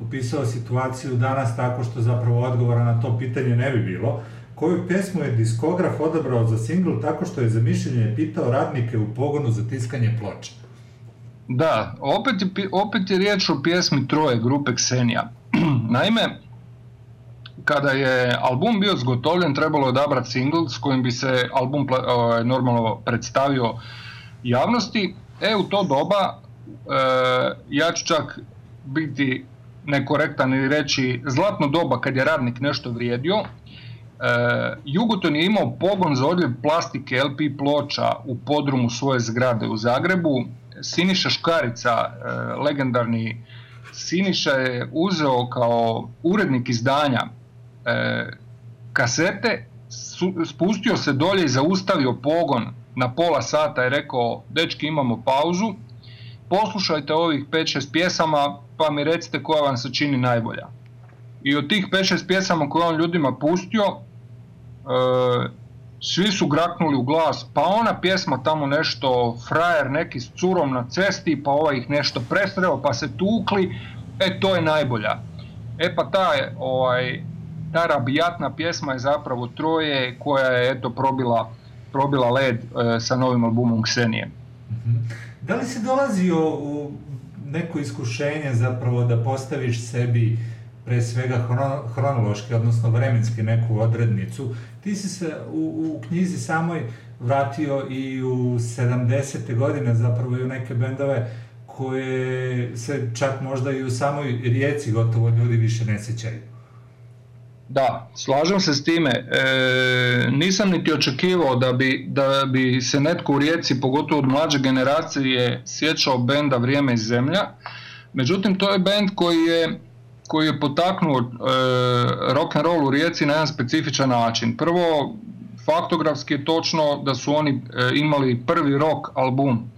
S1: opisao situaciju danas tako što zapravo odgovora na to pitanje ne bi bilo. Koju pjesmu je diskograf odabrao za singl tako što je za mišljenje pitao radnike u pogonu za tiskanje ploča?
S10: Da, opet opet je riječ o pjesmi Troje grupe Ksenija. (clears throat) Naime, kada je album bio zgotovljen, trebalo je odabrati single s kojim bi se album ovaj, normalno predstavio javnosti. E, u to doba, e, ja ću čak biti nekorektan ili reći zlatno doba kad je radnik nešto vrijedio, e, Jugoton je imao pogon za odljev plastike LP ploča u podrumu svoje zgrade u Zagrebu Siniša Škarica, e, legendarni Siniša je uzeo kao urednik izdanja e, kasete, spustio se dolje i zaustavio pogon na pola sata i rekao, dečki imamo pauzu, poslušajte ovih 5-6 pjesama pa mi recite koja vam se čini najbolja. I od tih 5-6 pjesama koje on ljudima pustio, e, svi su graknuli u glas, pa ona pjesma tamo nešto, frajer neki s curom na cesti, pa ovaj ih nešto presreo, pa se tukli, e to je najbolja. E pa taj ovaj, ta rabijatna pjesma je zapravo Troje koja je eto probila, probila led e, sa novim albumom Ksenije.
S1: Da li si dolazio u neko iskušenje zapravo da postaviš sebi pre svega hrono, hronološki, odnosno vremenski neku odrednicu. Ti si se u, u knjizi samoj vratio i u 70. godine zapravo i u neke bendove koje se čak možda i u samoj rijeci gotovo ljudi više ne sjećaju.
S10: Da, slažem se s time. E, nisam niti očekivao da bi, da bi se netko u rijeci, pogotovo od mlađe generacije, sjećao benda Vrijeme i zemlja. Međutim, to je bend koji je koji je potaknuo e, rock and roll u Rijeci na jedan specifičan način. Prvo, faktografski je točno da su oni e, imali prvi rock album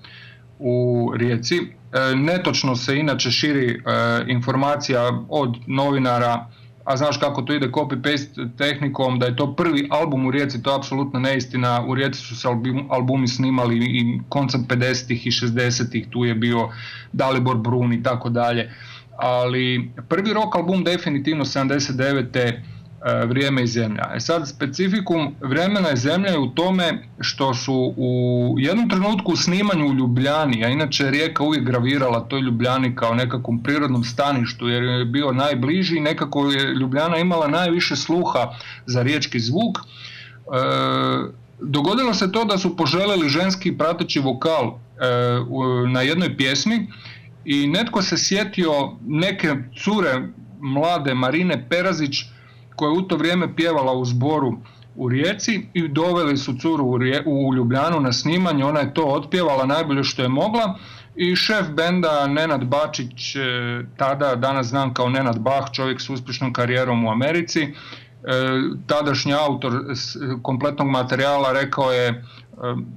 S10: u Rijeci. E, netočno se inače širi e, informacija od novinara a znaš kako to ide copy-paste tehnikom, da je to prvi album u Rijeci, to je apsolutno neistina. U Rijeci su se albumi snimali i koncem 50-ih i 60-ih, tu je bio Dalibor Brun i tako dalje. Ali prvi rock album definitivno 79 E, vrijeme i zemlja. E sad, specifikum vremena i zemlja je u tome što su u jednom trenutku u snimanju u Ljubljani, a inače je rijeka uvijek gravirala toj Ljubljani kao nekakvom prirodnom staništu jer je bio najbliži i nekako je Ljubljana imala najviše sluha za riječki zvuk. E, dogodilo se to da su poželjeli ženski prateći vokal e, na jednoj pjesmi i netko se sjetio neke cure mlade Marine Perazić koja je u to vrijeme pjevala u zboru u Rijeci i doveli su curu u, Ljubljanu na snimanje, ona je to otpjevala najbolje što je mogla i šef benda Nenad Bačić, e, tada danas znam kao Nenad Bach, čovjek s uspješnom karijerom u Americi, e, tadašnji autor kompletnog materijala rekao je e,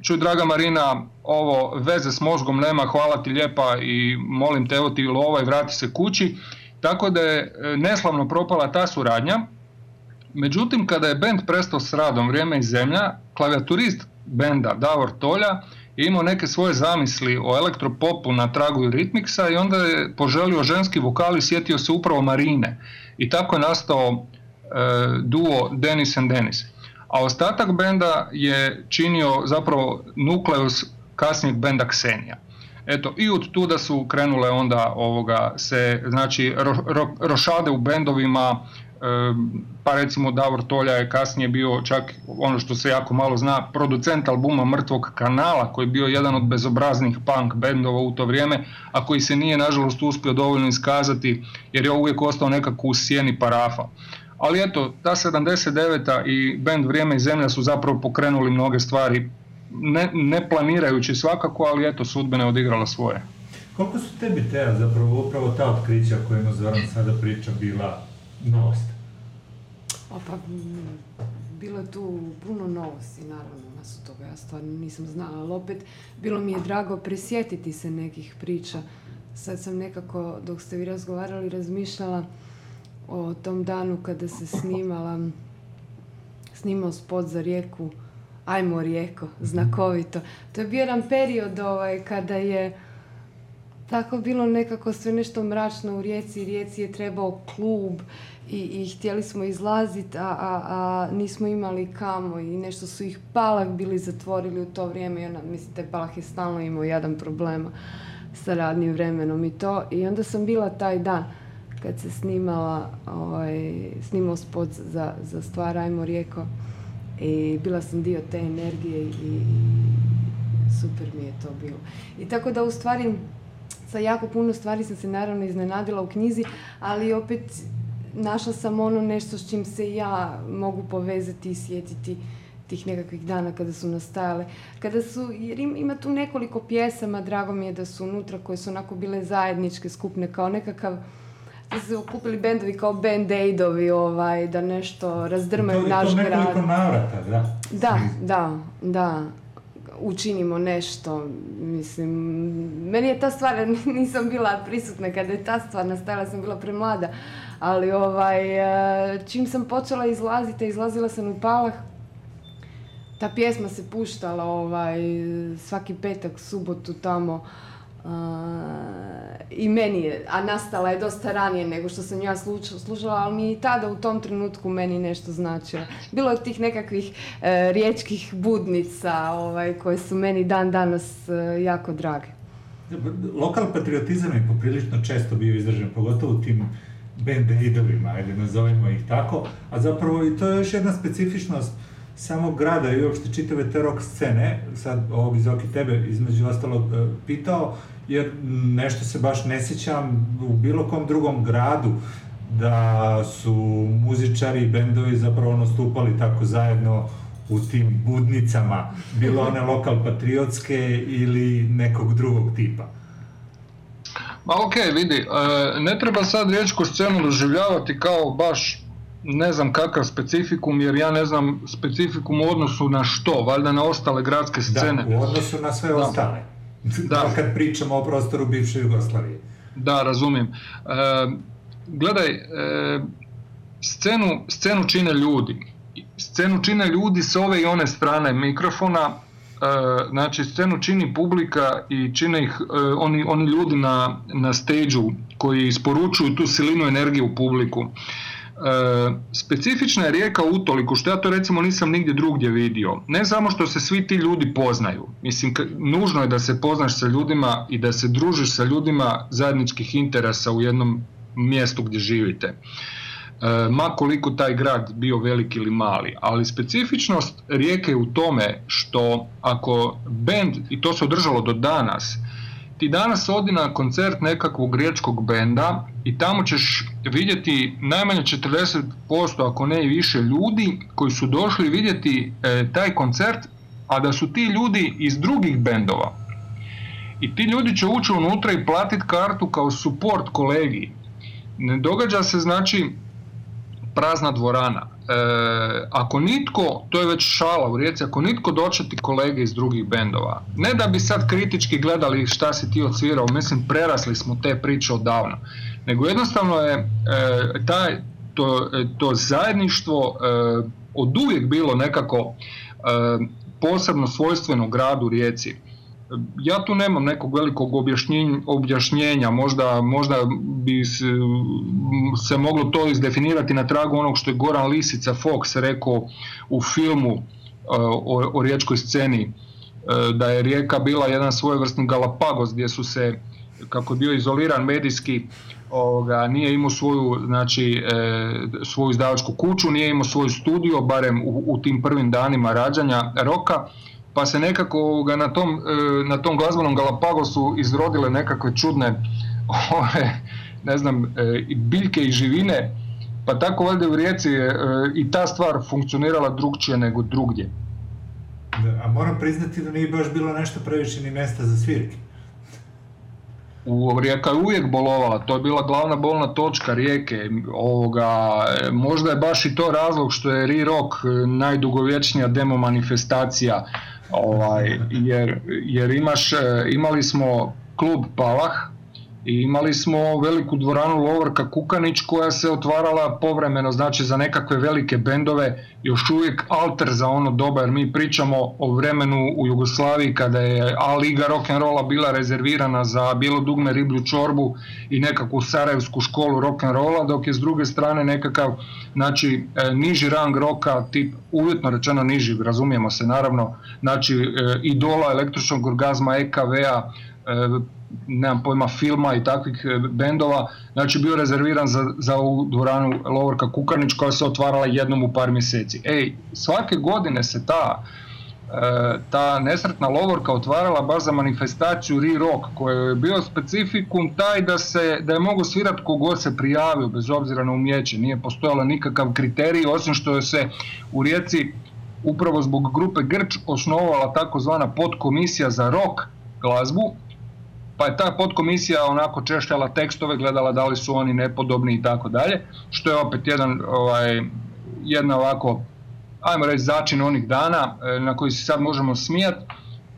S10: čuj draga Marina, ovo veze s mozgom nema, hvala ti lijepa i molim te evo ti lova i vrati se kući. Tako da je neslavno propala ta suradnja, Međutim, kada je bend prestao s radom Vrijeme i zemlja, klavijaturist benda Davor Tolja je imao neke svoje zamisli o elektropopu na tragu ritmiksa i onda je poželio ženski vokal i sjetio se upravo Marine. I tako je nastao e, duo Dennis and Dennis. A ostatak benda je činio zapravo nukleus kasnijeg benda Ksenija. Eto, i od tuda su krenule onda ovoga se, znači, ro, rošade u bendovima, pa recimo Davor Tolja je kasnije bio čak ono što se jako malo zna producent albuma Mrtvog kanala koji je bio jedan od bezobraznih punk bendova u to vrijeme a koji se nije nažalost uspio dovoljno iskazati jer je uvijek ostao nekako u sjeni parafa. Ali eto, ta 79. i band Vrijeme i Zemlja su zapravo pokrenuli mnoge stvari ne, ne planirajući svakako, ali eto sudbena je odigrala svoje.
S1: Koliko su tebi te zapravo upravo ta otkrića kojima Zoran sada priča bila novost?
S5: O, pa, bilo je tu puno novosti, naravno, masu toga, ja stvarno nisam znala, ali opet bilo mi je drago presjetiti se nekih priča. Sad sam nekako, dok ste vi razgovarali, razmišljala o tom danu kada se snimala, snimao spot za rijeku, ajmo rijeko, znakovito. To je bio jedan period ovaj, kada je tako bilo nekako sve nešto mračno u Rijeci. Rijeci je trebao klub i, i htjeli smo izlaziti, a, a, a, nismo imali kamo i nešto su ih Palak bili zatvorili u to vrijeme i ona, mislim, taj Palak je stalno imao jedan problema sa radnim vremenom i to. I onda sam bila taj dan kad se snimala, ovaj, snimao spot za, za stvar Ajmo Rijeko i bila sam dio te energije i, i super mi je to bilo. I tako da u stvari sa jako puno stvari sam se naravno iznenadila u knjizi, ali opet našla sam ono nešto s čim se ja mogu povezati i sjetiti tih nekakvih dana kada su nastajale. Kada su, jer ima tu nekoliko pjesama, drago mi je da su unutra koje su onako bile zajedničke, skupne, kao nekakav da su okupili bendovi kao band-aidovi, ovaj, da nešto razdrmaju naš grad. To
S1: nekoliko navrata, da?
S5: Da, da, da učinimo nešto, mislim, meni je ta stvar, (laughs) nisam bila prisutna kada je ta stvar nastajala, sam bila premlada, ali ovaj, e, čim sam počela izlaziti, izlazila sam u Palah, ta pjesma se puštala ovaj, svaki petak, subotu tamo, i meni je, a nastala je dosta ranije nego što sam ja slušala, ali mi i tada u tom trenutku meni nešto značilo. Bilo je tih nekakvih e, riječkih budnica ovaj, koje su meni dan danas e, jako drage.
S1: Lokal patriotizam je poprilično često bio izražen, pogotovo u tim band aidovima, ajde nazovimo ih tako, a zapravo i to je još jedna specifičnost samog grada i uopšte čitave te rock scene, sad ovog iz oki tebe između ostalog e, pitao, jer nešto se baš ne sjećam u bilo kom drugom gradu da su muzičari i bendovi zapravo nastupali tako zajedno u tim budnicama, bilo one lokal patriotske ili nekog drugog tipa.
S10: Ma ok, vidi, e, ne treba sad riječku scenu doživljavati kao baš ne znam kakav specifikum, jer ja ne znam specifikum u odnosu na što, valjda na ostale gradske scene.
S1: Da, u odnosu na sve ostale. Da. (laughs) kad pričamo o prostoru bivše Jugoslavije.
S10: Da, razumijem. E, gledaj, e, scenu, scenu čine ljudi. Scenu čine ljudi s ove i one strane mikrofona, e, znači scenu čini publika i čine ih e, oni, oni ljudi na, na stage koji isporučuju tu silinu energije u publiku. E, specifična je rijeka utoliko što ja to recimo nisam nigdje drugdje vidio. Ne samo što se svi ti ljudi poznaju. Mislim, nužno je da se poznaš sa ljudima i da se družiš sa ljudima zajedničkih interesa u jednom mjestu gdje živite. E, ma koliko taj grad bio velik ili mali, ali specifičnost rijeke je u tome što ako bend, i to se održalo do danas, ti danas odi na koncert nekakvog riječkog benda i tamo ćeš vidjeti najmanje 40% ako ne i više ljudi koji su došli vidjeti e, taj koncert, a da su ti ljudi iz drugih bendova. I ti ljudi će ući unutra i platiti kartu kao support kolegi. Ne događa se znači prazna dvorana. E, ako nitko, to je već šala u rijeci, ako nitko dočeti kolege iz drugih bendova, ne da bi sad kritički gledali šta si ti odsvirao, mislim prerasli smo te priče odavno, nego jednostavno je e, taj, to, e, to zajedništvo e, od uvijek bilo nekako posebno svojstveno gradu Rijeci ja tu nemam nekog velikog objašnjenja, možda, možda bi se, moglo to izdefinirati na tragu onog što je Goran Lisica Fox rekao u filmu e, o, o riječkoj sceni, e, da je rijeka bila jedan svojevrsni Galapagos gdje su se, kako je bio izoliran medijski, ovoga, nije imao svoju, znači, e, svoju izdavačku kuću, nije imao svoj studio, barem u, u tim prvim danima rađanja roka, pa se nekako na tom, e, na tom glazbenom Galapagosu izrodile nekakve čudne (laughs) ove, ne znam, e, biljke i živine, pa tako valjda u Rijeci je i ta stvar funkcionirala drugčije nego drugdje.
S1: a moram priznati da nije baš bilo nešto previše ni mjesta za svirke.
S10: U Rijeka je uvijek bolovala, to je bila glavna bolna točka Rijeke. Ovoga, možda je baš i to razlog što je Ri-Rock najdugovječnija demo manifestacija ovaj, (laughs) jer, jer imaš, e, imali smo klub Palah i imali smo veliku dvoranu Lovorka Kukanić koja se otvarala povremeno, znači za nekakve velike bendove, još uvijek alter za ono doba, jer mi pričamo o vremenu u Jugoslaviji kada je A liga rock'n'rolla bila rezervirana za bilo dugme riblju čorbu i nekakvu sarajevsku školu rock'n'rolla, dok je s druge strane nekakav znači, e, niži rang roka, tip uvjetno rečeno niži, razumijemo se naravno, znači e, idola električnog orgazma EKV-a, e, nemam pojma filma i takvih e, bendova, znači bio rezerviran za, za ovu dvoranu Lovorka Kukarnić koja se otvarala jednom u par mjeseci. Ej, svake godine se ta e, ta nesretna Lovorka otvarala baš za manifestaciju Re-Rock koja je bio specifikum taj da, se, da je mogo svirati kogod se prijavio bez obzira na umjeće, nije postojalo nikakav kriterij osim što je se u Rijeci upravo zbog grupe Grč osnovala takozvana podkomisija za rock glazbu pa je ta podkomisija onako češljala tekstove, gledala da li su oni nepodobni i tako dalje, što je opet jedan, ovaj, jedna ovako, ajmo reći, začin onih dana e, na koji se sad možemo smijati,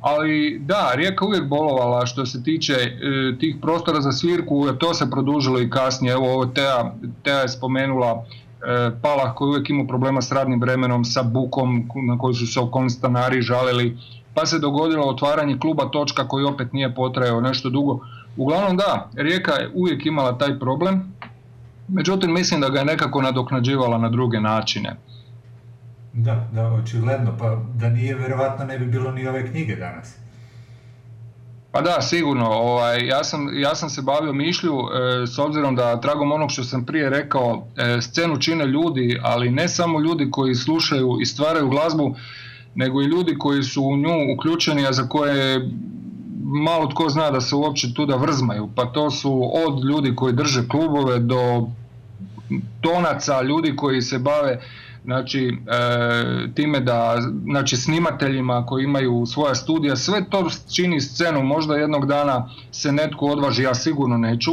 S10: ali da, Rijeka uvijek bolovala što se tiče e, tih prostora za svirku, to se produžilo i kasnije, evo ovo Teja, Teja je spomenula e, Palah koji uvijek imao problema s radnim vremenom, sa bukom na koji su se okolni stanari žalili, pa se dogodilo otvaranje kluba Točka koji opet nije potrajao nešto dugo. Uglavnom da, Rijeka je uvijek imala taj problem, međutim mislim da ga je nekako nadoknađivala na druge načine.
S1: Da, da, očigledno, pa da nije, vjerovatno ne bi bilo ni ove knjige danas.
S10: Pa da, sigurno. Ovaj, ja, sam, ja sam se bavio mišlju e, s obzirom da tragom onog što sam prije rekao, e, scenu čine ljudi, ali ne samo ljudi koji slušaju i stvaraju glazbu, nego i ljudi koji su u nju uključeni, a za koje malo tko zna da se uopće tu da vrzmaju. Pa to su od ljudi koji drže klubove do tonaca, ljudi koji se bave znači e, time da znači snimateljima koji imaju svoja studija sve to čini scenu možda jednog dana se netko odvaži ja sigurno neću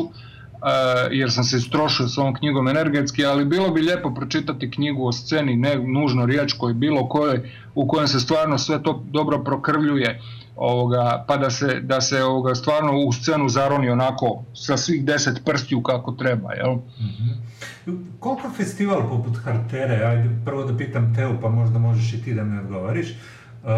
S10: jer sam se istrošio s ovom knjigom energetski ali bilo bi lijepo pročitati knjigu o sceni ne nužno riječkoj bilo kojoj u kojem se stvarno sve to dobro prokrvljuje ovoga, pa da se, da se ovoga, stvarno u scenu zaroni onako sa svih deset prstiju kako treba. Jel?
S1: mm Koliko festival poput Hartere, ajde prvo da pitam Teo pa možda možeš i ti da mi odgovoriš, uh,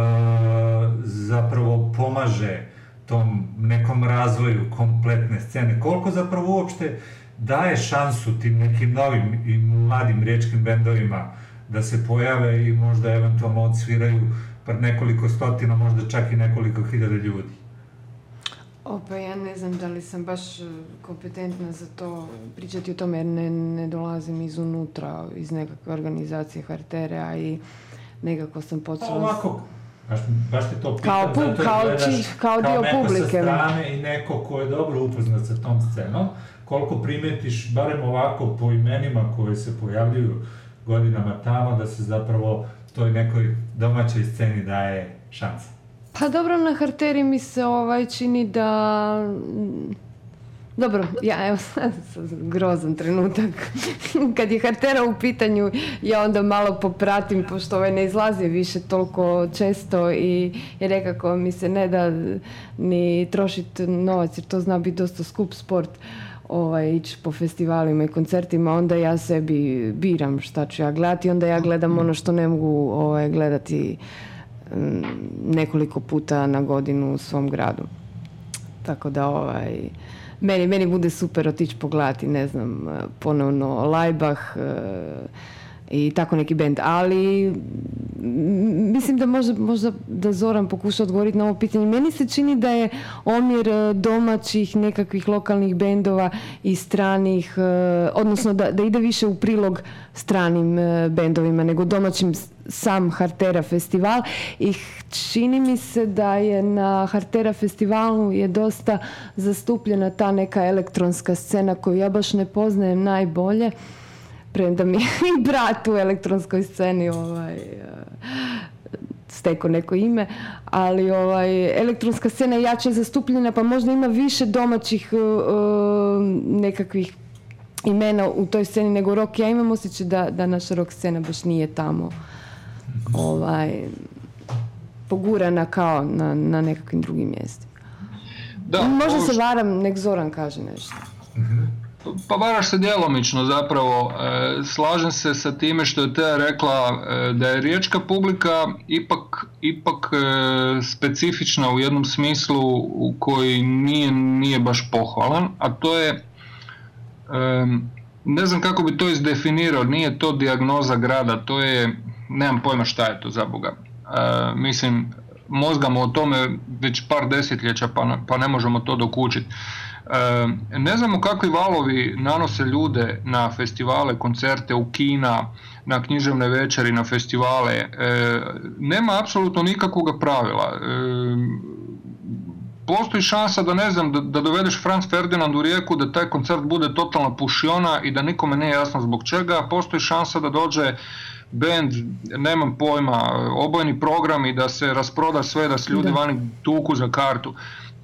S1: zapravo pomaže tom nekom razvoju kompletne scene? Koliko zapravo uopšte daje šansu tim nekim novim i mladim riječkim bendovima da se pojave i možda eventualno odsviraju pred nekoliko stotina, možda čak i nekoliko hiljada ljudi?
S5: Opa, ja ne znam da li sam baš e, kompetentna za to pričati o tome jer ne, ne dolazim izunutra, iz nekakve organizacije Harterea i nekako sam počela...
S1: Pa ovako, baš, baš te to pitam,
S5: kao, pu,
S1: zato
S5: kao,
S1: gledaš,
S5: kao, dio
S1: neko
S5: publike.
S1: sa strane i neko ko je dobro upoznat sa tom scenom, koliko primetiš, barem ovako po imenima koje se pojavljuju godinama tamo, da se zapravo toj nekoj domaćoj sceni daje šansa.
S5: Pa dobro, na Harteri mi se ovaj čini da... Dobro, ja evo sad (laughs) grozan trenutak. (laughs) Kad je Hartera u pitanju, ja onda malo popratim, pošto ovaj ne izlazi više toliko često i, i nekako mi se ne da ni trošiti novac, jer to zna biti dosta skup sport ovaj, ići po festivalima i koncertima, onda ja sebi biram šta ću ja gledati, onda ja gledam ono što ne mogu ovaj, gledati mm, nekoliko puta na godinu u svom gradu. Tako da ovaj, meni, meni bude super otići pogledati, ne znam, ponovno Laibach, i tako neki bend, ali mislim da možda, možda da Zoran pokuša odgovoriti na ovo pitanje. Meni se čini da je omjer e, domaćih nekakvih lokalnih bendova i stranih, e, odnosno da, da ide više u prilog stranim e, bendovima nego domaćim sam Hartera festival i čini mi se da je na Hartera festivalu je dosta zastupljena ta neka elektronska scena koju ja baš ne poznajem najbolje premda mi je brat u elektronskoj sceni ovaj, steko neko ime, ali ovaj, elektronska scena je jače zastupljena, pa možda ima više domaćih nekakvih imena u toj sceni nego rock. Ja imam osjećaj da, da naša rock scena baš nije tamo ovaj, pogurana kao na, na nekakvim drugim mjestima.
S10: Da,
S5: Možda se varam, nek Zoran kaže nešto.
S10: Pa varaš se djelomično zapravo. E, slažem se sa time što je Teja rekla e, da je riječka publika ipak, ipak e, specifična u jednom smislu u koji nije, nije baš pohvalan, a to je ne znam kako bi to izdefinirao, nije to dijagnoza grada, to je, nemam pojma šta je to za Boga. mislim, mozgamo o tome već par desetljeća pa, pa ne možemo to dokučiti. Ne znamo kakvi valovi nanose ljude na festivale, koncerte, u kina, na književne večeri, na festivale. Nema apsolutno nikakvog pravila. Postoji šansa da ne znam, da, da dovedeš Franz Ferdinand u rijeku, da taj koncert bude totalna pušiona i da nikome nije jasno zbog čega. Postoji šansa da dođe band, nemam pojma, obojni program i da se rasproda sve, da se ljudi vani tuku za kartu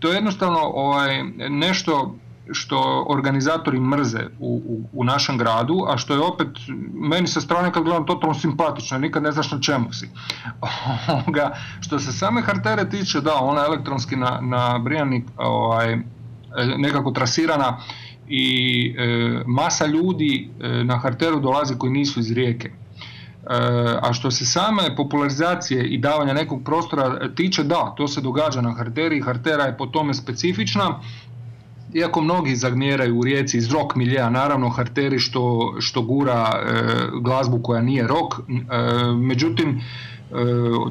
S10: to je jednostavno ovaj, nešto što organizatori mrze u, u, u, našem gradu, a što je opet meni sa strane kad gledam totalno simpatično, nikad ne znaš na čemu si. (laughs) što se same hartere tiče, da, ona je elektronski na, na Brijanik ovaj, nekako trasirana i e, masa ljudi e, na harteru dolazi koji nisu iz rijeke. A što se same popularizacije i davanja nekog prostora tiče, da, to se događa na Harteri, Hartera je po tome specifična, iako mnogi zagmjeraju u rijeci iz rock miljeja, naravno Harteri što, što gura e, glazbu koja nije rock, međutim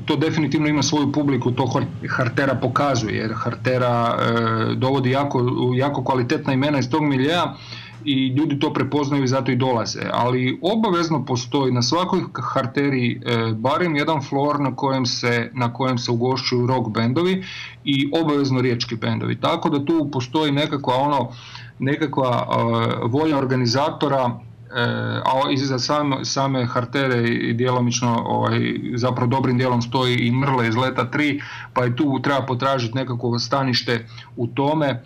S10: to definitivno ima svoju publiku, to Hartera pokazuje, jer Hartera dovodi jako, jako kvalitetna imena iz tog miljeja, i ljudi to prepoznaju i zato i dolaze. Ali obavezno postoji na svakoj harteriji e, barem jedan flor na kojem se, na kojem se ugošćuju rock bendovi i obavezno riječki bendovi. Tako da tu postoji nekakva ono nekakva e, volja organizatora e, a iza same, same hartere i djelomično ovaj, zapravo dobrim dijelom stoji i mrle iz leta 3 pa i tu treba potražiti nekakvo stanište u tome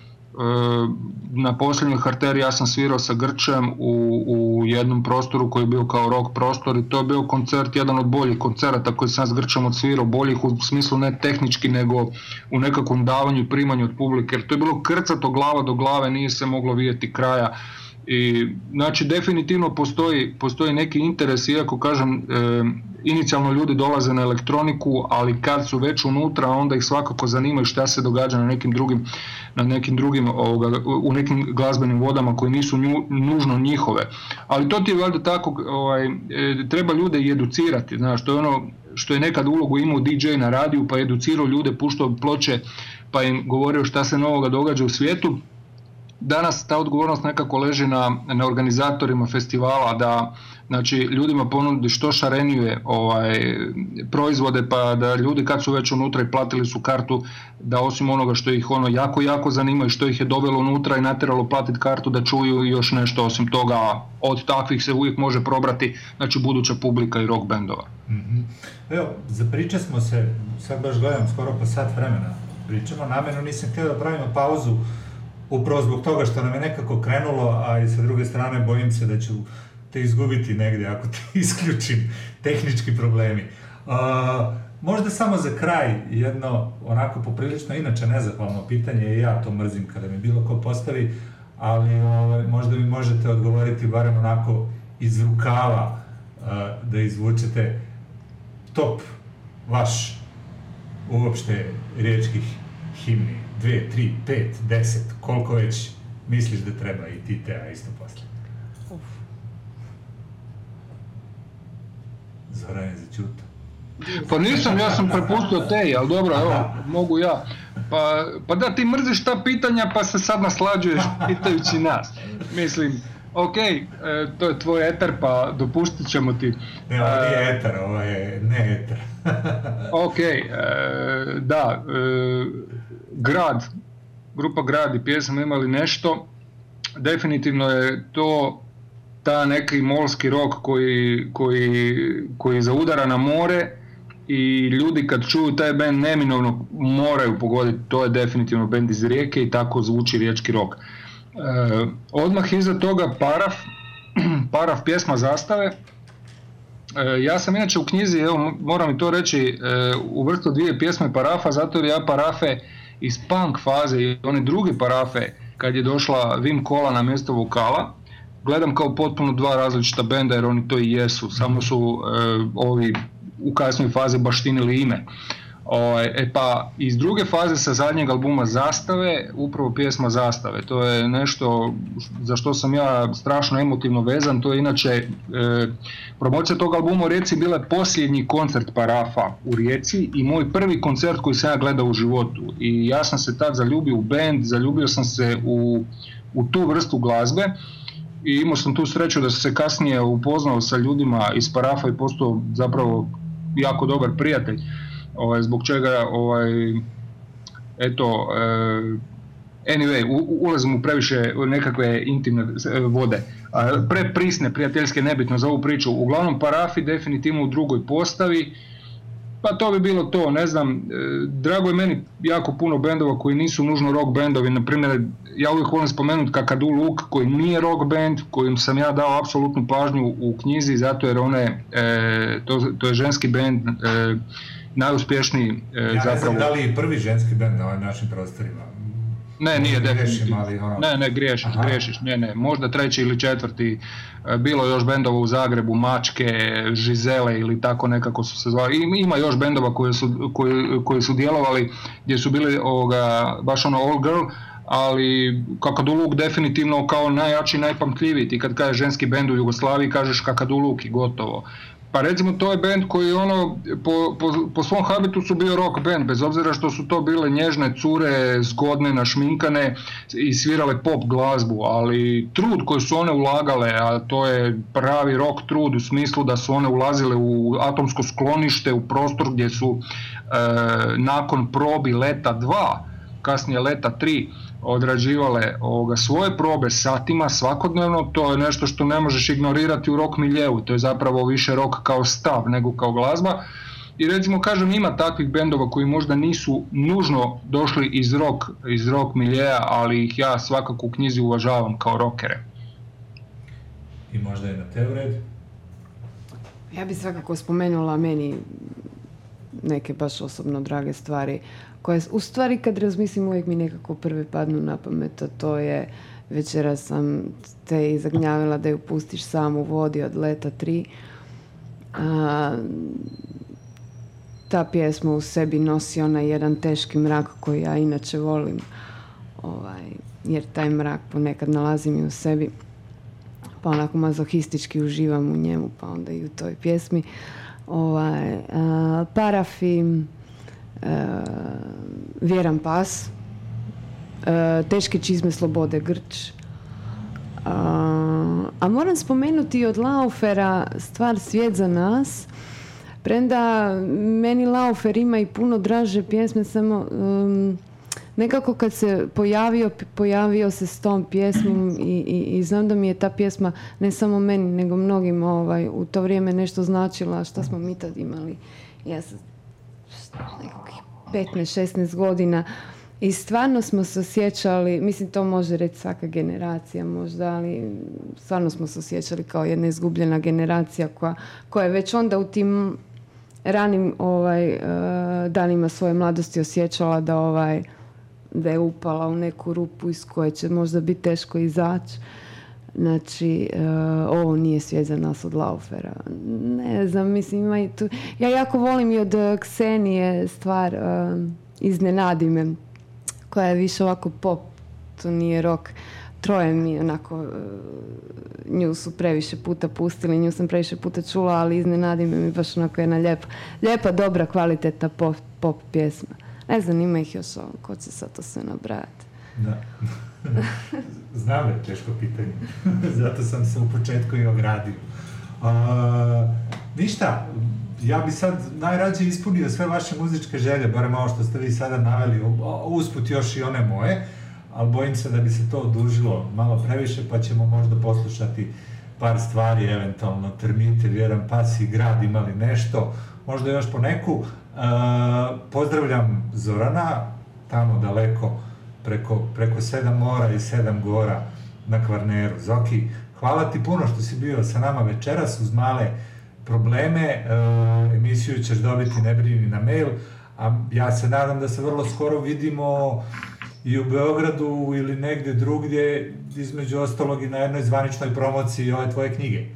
S10: na posljednjoj harteri ja sam svirao sa Grčem u, u jednom prostoru koji je bio kao rock prostor i to je bio koncert, jedan od boljih koncerata koji sam s Grčem odsvirao, boljih u smislu ne tehnički nego u nekakvom davanju i primanju od publike, jer to je bilo krcato glava do glave, nije se moglo vidjeti kraja i znači definitivno postoji, postoji neki interes, iako kažem e, inicijalno ljudi dolaze na elektroniku, ali kad su već unutra onda ih svakako zanimaju šta se događa na nekim drugim, na nekim drugim ovoga, u nekim glazbenim vodama koji nisu nju, nužno njihove. Ali to ti je valjda tako, ovaj, e, treba ljude i educirati, znaš, to je ono što je nekad ulogu imao DJ na radiju pa educirao ljude, puštao ploče pa im govorio šta se novoga događa u svijetu danas ta odgovornost nekako leži na, na organizatorima festivala da znači ljudima ponudi što šarenije ovaj, proizvode pa da ljudi kad su već unutra i platili su kartu da osim onoga što ih ono jako jako zanima i što ih je dovelo unutra i natjeralo platiti kartu da čuju još nešto osim toga od takvih se uvijek može probrati znači buduća publika i rock bendova.
S1: mm Evo, za smo se, sad baš gledam skoro pa sat vremena pričamo, namjerno nisam htio da pravimo pauzu upravo zbog toga što nam je nekako krenulo, a i sa druge strane bojim se da ću te izgubiti negdje ako te (laughs) isključim tehnički problemi. Uh, možda samo za kraj jedno onako poprilično inače nezahvalno pitanje i ja to mrzim kada mi bilo ko postavi, ali ovaj, možda mi možete odgovoriti barem onako iz rukava da izvučete top vaš uopšte riječkih himni dve, tri, pet, deset, koliko već misliš da treba i ti te, a isto posle. Uf. Zoran je začuta.
S10: Pa nisam, ja sam prepustio te, ali dobro, evo, mogu ja. Pa, pa da ti mrziš ta pitanja pa se sad naslađuješ pitajući nas. Mislim, ok, e, to je tvoj eter pa dopustit ćemo ti.
S1: Ne, ovo nije e, eter, ovo je ne eter. (laughs)
S10: ok, e, da, grad, grupa grad i pjesma imali nešto, definitivno je to ta neki molski rok koji, koji, koji zaudara na more i ljudi kad čuju taj band neminovno moraju pogoditi, to je definitivno band iz Rijeke i tako zvuči riječki rok. E, odmah iza toga Paraf, (clears throat) Paraf pjesma Zastave, e, ja sam inače u knjizi, evo moram i to reći, e, uvrstio dvije pjesme Parafa, zato jer ja Parafe iz punk faze i one druge parafe kad je došla Wim Kola na mjesto vokala gledam kao potpuno dva različita benda jer oni to i jesu, samo su e, ovi u kasnoj fazi baštinili ime. Ovaj, e pa iz druge faze sa zadnjeg albuma Zastave, upravo pjesma Zastave, to je nešto za što sam ja strašno emotivno vezan, to je inače e, promocija tog albuma u Rijeci bila je posljednji koncert Parafa u Rijeci i moj prvi koncert koji sam ja gledao u životu. I ja sam se tad zaljubio u band, zaljubio sam se u, u tu vrstu glazbe i imao sam tu sreću da sam se kasnije upoznao sa ljudima iz Parafa i postao zapravo jako dobar prijatelj ovaj, zbog čega ovaj, eto, e, anyway, u, ulazim u previše nekakve intimne e, vode. Pre prisne, prijateljske, nebitno za ovu priču. Uglavnom, Parafi definitivno u drugoj postavi, pa to bi bilo to, ne znam, e, drago je meni jako puno bendova koji nisu nužno rock bendovi, na primjer, ja uvijek volim spomenuti Kakadu Luk koji nije rock band, kojim sam ja dao apsolutnu pažnju u knjizi, zato jer one, to, to je ženski band,
S1: e, ja zapravo... Ja ne znam da li je prvi ženski band na ovim našim prostorima.
S10: Ne, nije definitivno.
S1: ali ono-
S10: Ne, ne, griješiš,
S1: Aha.
S10: griješiš. Ne, ne, možda treći ili četvrti. E, Bilo je još bendova u Zagrebu, Mačke, Žizele ili tako nekako su se zvali. Ima- Ima još bendova koji su, koji, koji su djelovali gdje su bili ovoga, baš ono all girl, ali Kakaduluk definitivno kao najjači i najpamtljiviji. Ti kad kažeš ženski bend u Jugoslaviji kažeš Kakaduluk i gotovo. Pa recimo to je band koji ono po, po, po svom habitusu bio rock band, bez obzira što su to bile nježne cure, zgodne, našminkane i svirale pop glazbu, ali trud koji su one ulagale, a to je pravi rock trud u smislu da su one ulazile u atomsko sklonište, u prostor gdje su e, nakon probi leta 2, kasnije leta 3, odrađivale ovoga, svoje probe satima svakodnevno, to je nešto što ne možeš ignorirati u rock miljeu, to je zapravo više rock kao stav nego kao glazba. I recimo kažem ima takvih bendova koji možda nisu nužno došli iz rock, iz rock miljeja, ali ih ja svakako u knjizi uvažavam kao rockere.
S1: I možda je na te u redu.
S5: Ja bi svakako spomenula meni neke baš osobno drage stvari koje u stvari kad razmislim uvijek mi nekako prve padnu na pamet, a to je večera sam te izagnjavila da ju pustiš sam u vodi od leta 3. A, ta pjesma u sebi nosi onaj jedan teški mrak koji ja inače volim. Ovaj, jer taj mrak ponekad nalazim i u sebi. Pa onako mazohistički uživam u njemu, pa onda i u toj pjesmi. Ovaj, a, parafim, vjeran pas, a, teške čizme slobode grč. A, a moram spomenuti od Laufera stvar Svijet za nas. Premda meni Laufer ima i puno draže pjesme, samo um, nekako kad se pojavio, pojavio se s tom pjesmom i, i, i znam da mi je ta pjesma ne samo meni, nego mnogim ovaj, u to vrijeme nešto značila. Šta smo mi tad imali? Ja sam 15-16 godina i stvarno smo se osjećali, mislim to može reći svaka generacija možda, ali stvarno smo se osjećali kao jedna izgubljena generacija koja, koja je već onda u tim ranim ovaj, eh, danima svoje mladosti osjećala da ovaj da je upala u neku rupu iz koje će možda biti teško izaći. Znači, eh, ovo nije svijet za nas od Laufera. Ne znam, mislim, ima i tu... Ja jako volim i od eh, Ksenije stvar eh, Iznenadi me, koja je više ovako pop, to nije rock. Troje mi onako, nju su previše puta pustili, nju sam previše puta čula, ali Iznenadi me mi baš onako jedna lijepa, lijepa, dobra, kvalitetna pop, pop pjesma. Ne znam, ima ih još ovo, ko će sad to sve nabrajati.
S1: Da. (laughs) Znam da je teško pitanje. (laughs) Zato sam se u početku i ogradio. A, ništa, ja bi sad najrađe ispunio sve vaše muzičke želje, barem ovo što ste vi sada naveli, usput još i one moje, ali bojim se da bi se to odužilo malo previše, pa ćemo možda poslušati par stvari, eventualno termite, vjeran pas i grad imali nešto, možda još po neku. A, pozdravljam Zorana, tamo daleko, preko, preko sedam mora i sedam gora na Kvarneru. Zoki, hvala ti puno što si bio sa nama večeras uz male probleme. E, emisiju ćeš dobiti ne brini na mail, a ja se nadam da se vrlo skoro vidimo i u Beogradu ili negdje drugdje, između ostalog i na jednoj zvaničnoj promociji ove tvoje knjige.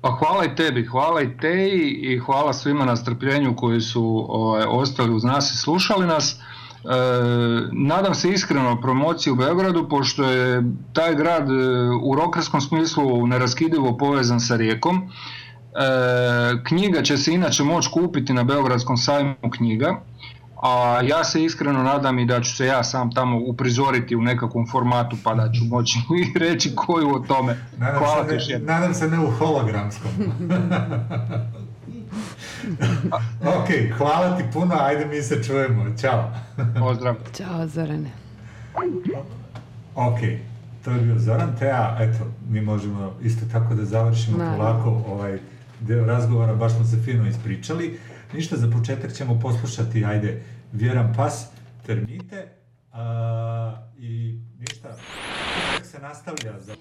S10: Pa hvala i tebi, hvala i teji i hvala svima na strpljenju koji su ovaj, ostali uz nas i slušali nas. E, nadam se iskreno promociji u Beogradu, pošto je taj grad e, u rokerskom smislu neraskidivo povezan sa rijekom. E, knjiga će se inače moći kupiti na Beogradskom sajmu knjiga, a ja se iskreno nadam i da ću se ja sam tamo uprizoriti u nekakvom formatu pa da ću moći (laughs) i reći koju o tome.
S1: Nadam,
S10: Hvala
S1: se, ne, nadam se ne u hologramskom. (laughs) ok, hvala ti puno, ajde mi se čujemo, ćao.
S10: Pozdrav.
S5: Ćao, Zorane.
S1: Ok, to je bio Zoran Teja, eto, mi možemo isto tako da završimo
S5: Naravno.
S1: polako ovaj deo razgovora, baš smo se fino ispričali. Ništa, za početak ćemo poslušati, ajde, Vjeran pas, termite, a, i ništa, uvijek se nastavlja za...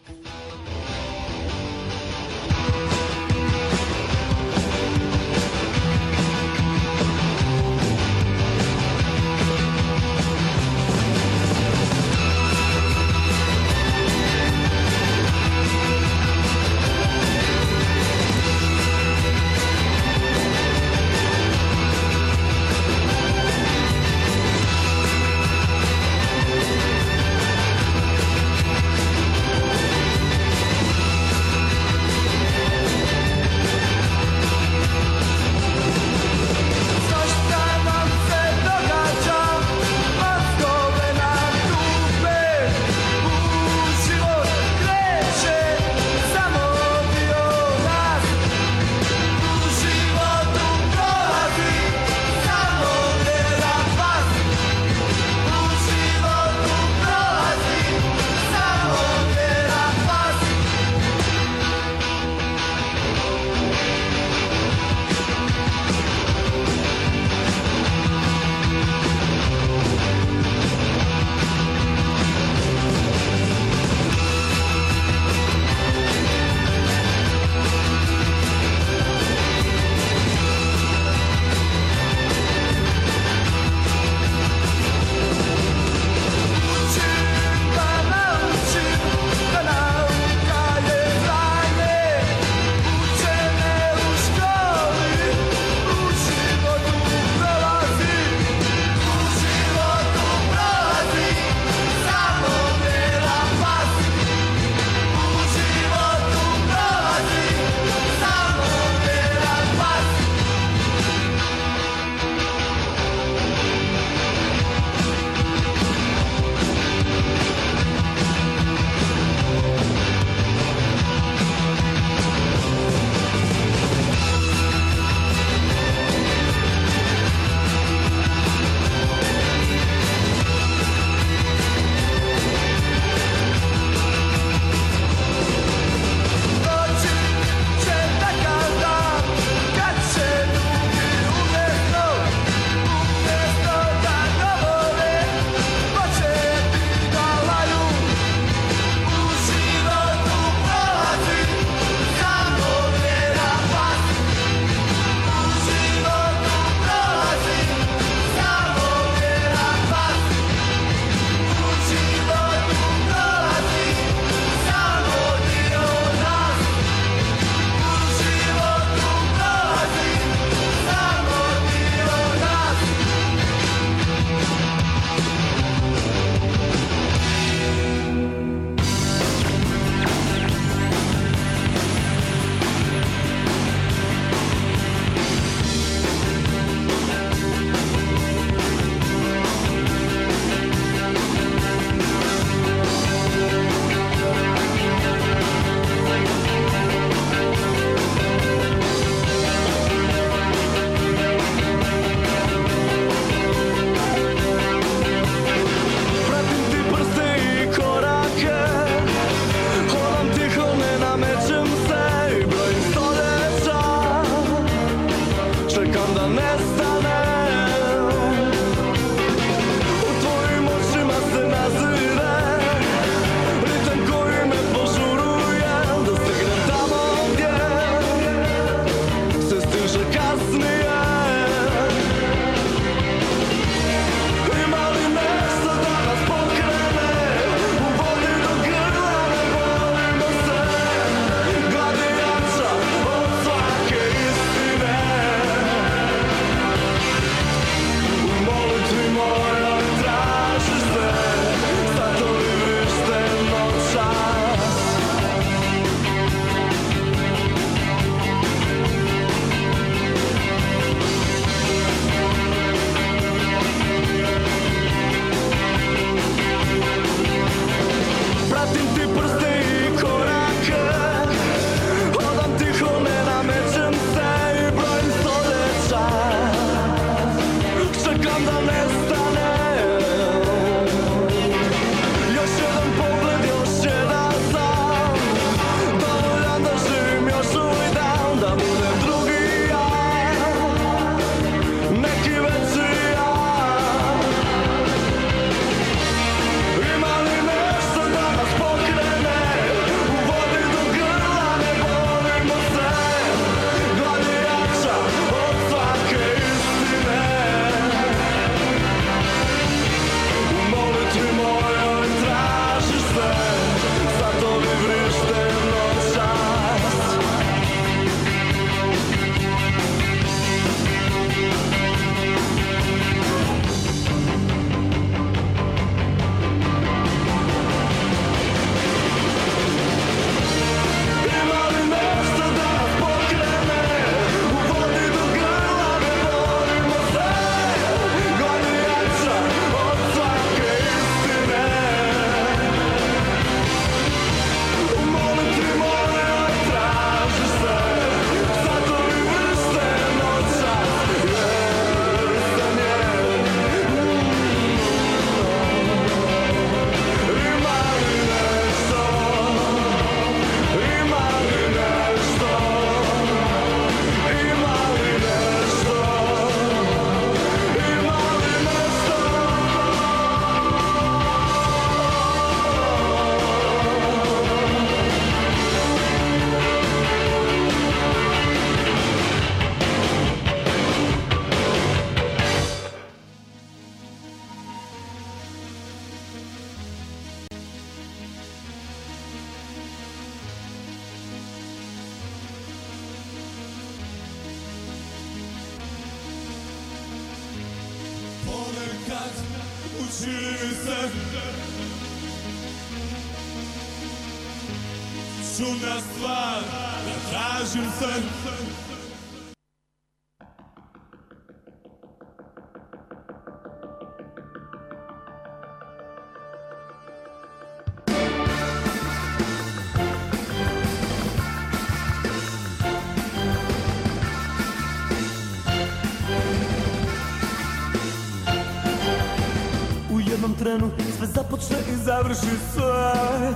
S2: završi sve.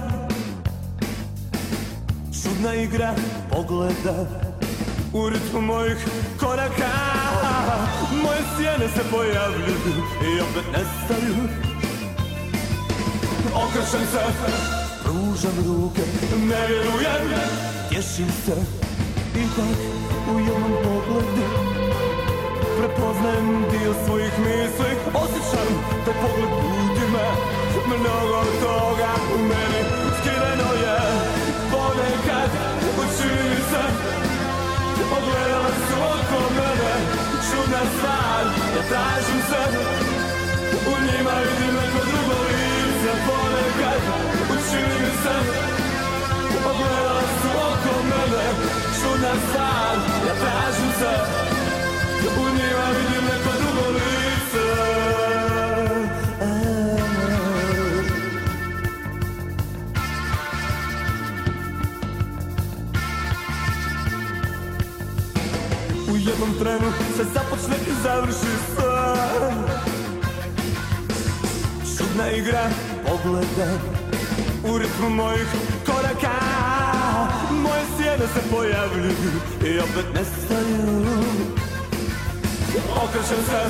S2: Čudna igra pogleda u ritmu mojih koraka. Moje sjene se pojavljuju i opet nestaju. Okrećem se, pružam ruke, ne vjerujem Tješim se, u tražim se U njima vidim neko drugo lice Ponekad učini mi se Ogledala su oko mene Čudna stvar, ja tražim se u njima vidim neko drugo lice. U jednom trenu se započne i završi Čudna igra pogleda u ritmu mojih koraka. Moje sjene se pojavljuju i opet nestaju. Okrećem se,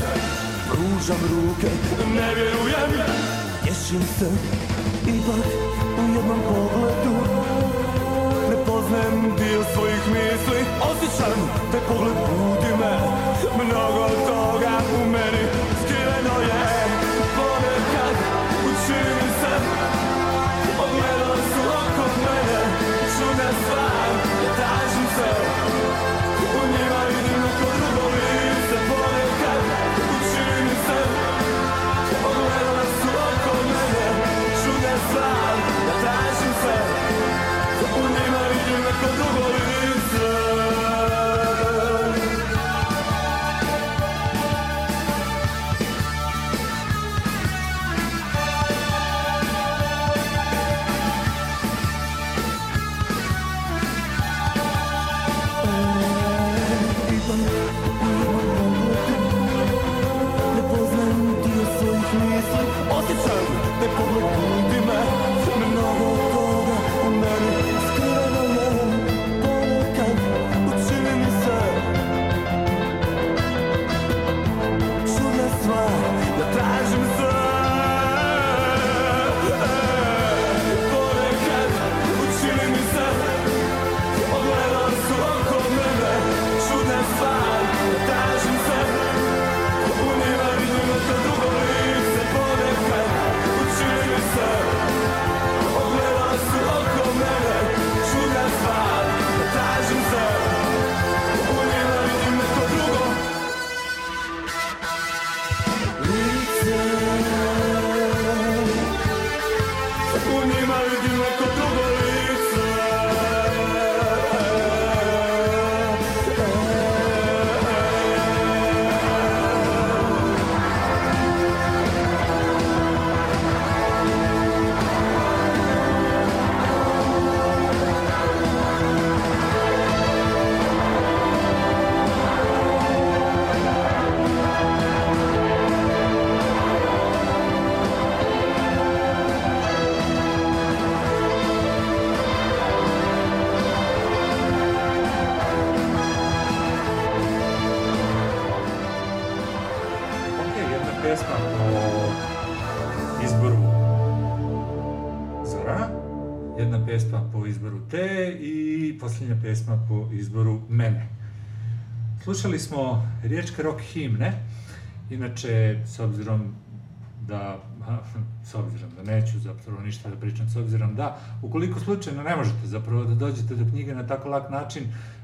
S2: pružam ruke, ne vjerujem. Tješim se, ipak u jednom pogledu. Prepoznajem dio svojih misli. Osjećam te pogled budi me. Mnogo toga u meni skriveno je vidim neko drugo
S1: Slušali smo riječke rock himne, inače s obzirom da, s obzirom da neću zapravo ništa da pričam, s obzirom da, ukoliko slučajno ne možete zapravo da dođete do knjige na tako lak način,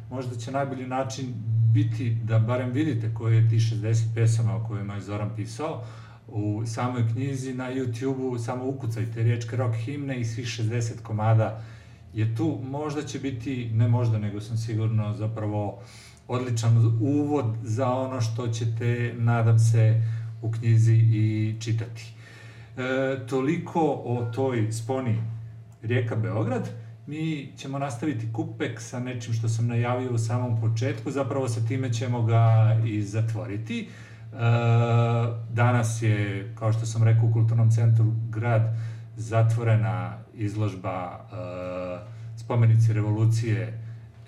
S1: možda će najbolji način biti da barem vidite koje je ti 60 pesama o kojima je Zoran pisao, u samoj knjizi na YouTube-u, samo ukucajte riječke rock himne i svih 60 komada je tu. Možda će biti, ne možda, nego sam sigurno zapravo odličan uvod za ono što ćete, nadam se, u knjizi i čitati. E, toliko o toj sponi Rijeka Beograd. Mi ćemo nastaviti kupek sa nečim što sam najavio u samom početku, zapravo sa time ćemo ga i zatvoriti. E, danas je, kao što sam rekao, u Kulturnom centru grad zatvorena izložba e, spomenici revolucije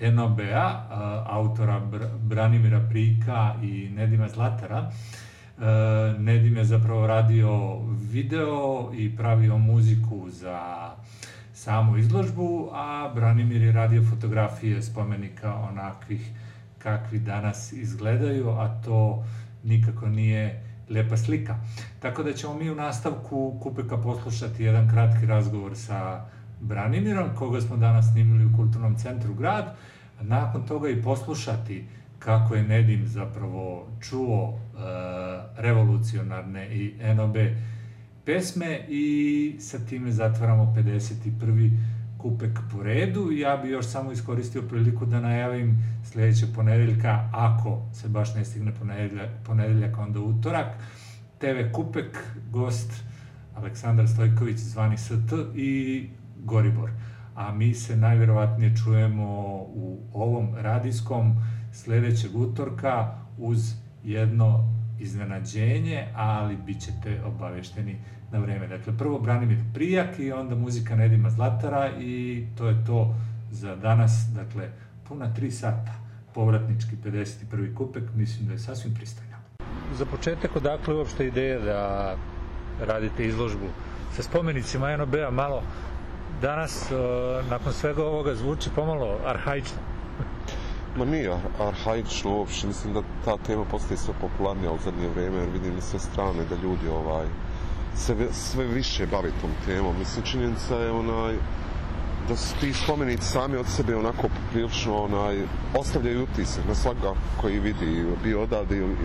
S1: NOBA, e, autora Branimira Prika i Nedima Zlatara. Nedim je zapravo radio video i pravio muziku za samu izložbu, a Branimir je radio fotografije spomenika onakvih kakvi danas izgledaju, a to nikako nije lijepa slika. Tako da ćemo mi u nastavku Kupeka poslušati jedan kratki razgovor sa Branimirom, koga smo danas snimili u Kulturnom centru grad, nakon toga i poslušati kako je Nedim zapravo čuo uh, revolucionarne i NOB pesme i sa time zatvaramo 51. kupek po redu. Ja bi još samo iskoristio priliku da najavim sljedećeg ponedeljka, ako se baš ne stigne ponedeljak onda utorak, TV kupek, gost Aleksandar Stojković zvani ST i Goribor. A mi se najvjerovatnije čujemo u ovom radijskom sljedećeg utorka uz jedno iznenađenje, ali bit ćete obavješteni na vreme. Dakle, prvo Branimir Prijak i onda muzika Nedima Zlatara i to je to za danas, dakle, puna tri sata. Povratnički 51. kupek, mislim da je sasvim pristojno. Za početak, odakle uopšte ideja da radite izložbu sa spomenicima NOB-a malo danas, nakon svega ovoga, zvuči pomalo arhaično. (laughs)
S12: Ma nije arhaično uopšte, mislim da ta tema postaje sve popularnija u zadnje vrijeme, jer vidim sve strane da ljudi ovaj, se sve više bave tom temom. Mislim, činjenica je onaj, da su ti spomenici sami od sebe onako prilično onaj, ostavljaju utisak na svaka koji vidi, bio odavde ili,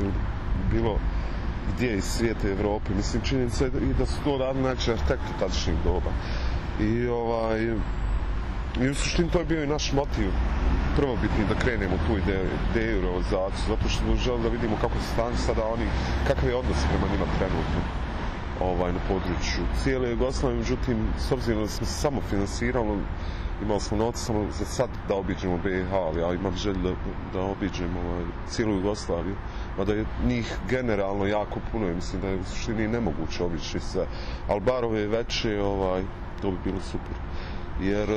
S12: bilo gdje iz svijeta Evrope. Mislim, činjenica je i da su to radili znači arhitekti tadašnjih doba. I ovaj, i u suštini to je bio i naš motiv prvobitni da krenemo tu ideju, ideju realizaciju, zato što želim da vidimo kako se stanje sada oni, kakav je odnos prema njima trenutno ovaj, na području cijele Jugoslavije, međutim, s obzirom da smo se samo finansirali, imali smo novac samo za sad da obiđemo BiH, ali ja imam želju da, da obiđemo ovaj, cijelu Jugoslaviju, mada je njih generalno jako puno mislim da je u suštini nemoguće obići sve, ali bar ove veće, ovaj, to bi bilo super. Jer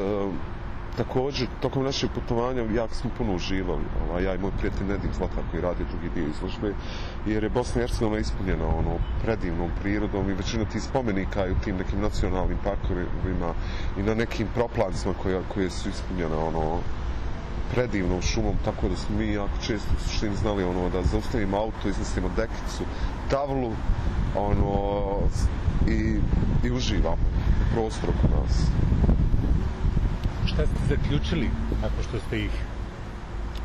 S12: također, tokom našeg putovanja jako smo puno uživali, ovaj, ja i moj prijatelj Nedim Zlatar koji radi drugi dio izložbe, jer je Bosna i Hercegovina ispunjena ono, predivnom prirodom i većina tih spomenika i u tim nekim nacionalnim parkovima i na nekim proplancima koje, koje su ispunjene ono, predivnom šumom, tako da smo mi jako često u suštini znali ono, da zaustavimo auto, izmislimo dekicu, tavlu ono, i, i uživamo u prostoru kod nas
S1: šta ste zaključili nakon što ste ih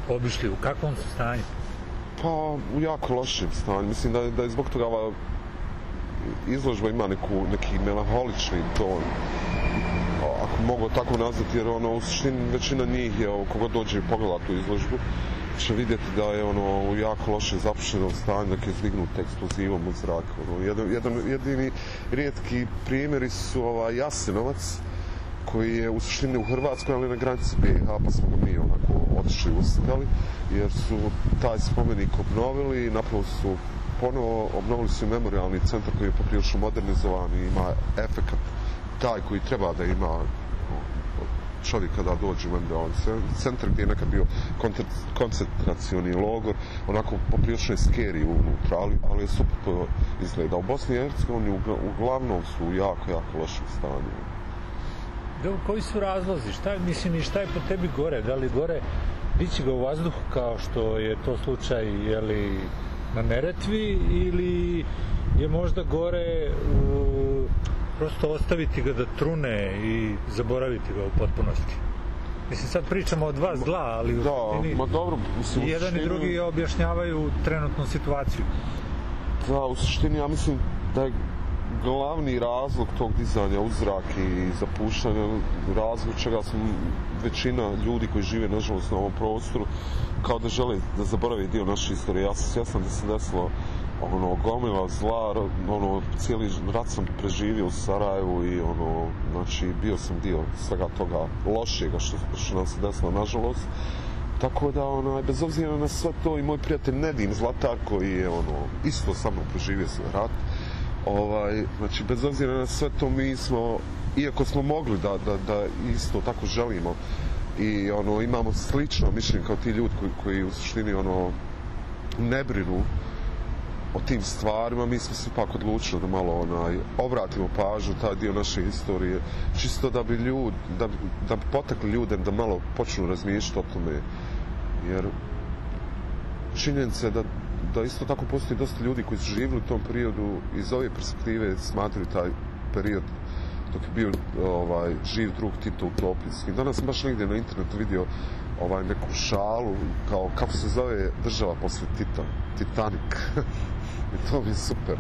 S1: obišli, u kakvom su stanju?
S12: Pa, u jako lošem stanju. Mislim da, da je zbog toga ova izložba ima neku, neki melaholični ton. Ako mogu tako nazvati, jer ono, u suštini većina njih je, koga dođe i pogleda tu izložbu, će vidjeti da je ono u jako loše zapuštenom stanju, da je zdignut eksplozivom u zrak. Ono, jedan, jedan, jedini rijetki primjeri su ovaj Jasenovac, koji je u suštini u Hrvatskoj, ali na granici BiH, pa smo ga mi onako otišli uslikali, jer su taj spomenik obnovili i napravo su ponovo obnovili su memorialni centar koji je poprilično modernizovan i ima efekat taj koji treba da ima čovjek kada dođe u MBO centar gdje je nekad bio koncentracioni logor, onako poprilično je skeri unutra, ali, ali je super to izgleda. U Bosni i Hercegovini uglavnom su u jako, jako lošem stanju.
S1: Dobro, koji su razlozi? Šta, mislim, i šta je po tebi gore? Da li gore dići ga u vazduhu kao što je to slučaj jeli, na Neretvi ili je možda gore uh, prosto ostaviti ga da trune i zaboraviti ga u potpunosti? Mislim, sad pričamo o dva zla, ali u
S12: da,
S1: suštini
S12: ma dobro, mislim,
S1: jedan
S12: suštini...
S1: i drugi objašnjavaju trenutnu situaciju.
S12: Da, u suštini, ja mislim, da je glavni razlog tog dizanja u zrak i zapuštanja razlog čega smo većina ljudi koji žive nažalost na ovom prostoru kao da žele da zaboravi dio naše istorije. Ja sam svjestan da se desilo ono, gomila zla, ono, cijeli rat sam preživio u Sarajevu i ono, znači, bio sam dio svega toga lošega što, što nam se desilo, nažalost. Tako da, onaj, bez obzira na sve to i moj prijatelj Nedim Zlatar koji je, ono, isto sa mnom preživio svoj rat, ovaj, znači, bez obzira na sve to mi smo, iako smo mogli da, da, da isto tako želimo i ono, imamo slično mišljenje kao ti ljudi koji, koji u suštini, ono, ne brinu o tim stvarima, mi smo se ipak odlučili da malo onaj, obratimo pažnju taj dio naše historije, čisto da bi ljud, da da bi potakli ljude da malo počnu razmišljati o tome, jer činjenica je da, da isto tako postoji dosta ljudi koji su živjeli u tom periodu iz ove perspektive smatraju taj period dok je bio ovaj, živ drug Tito utopijski. Danas sam baš negdje na internetu vidio ovaj, neku šalu kao kako se zove država posle Tita, Titanic. (laughs) I to mi je super.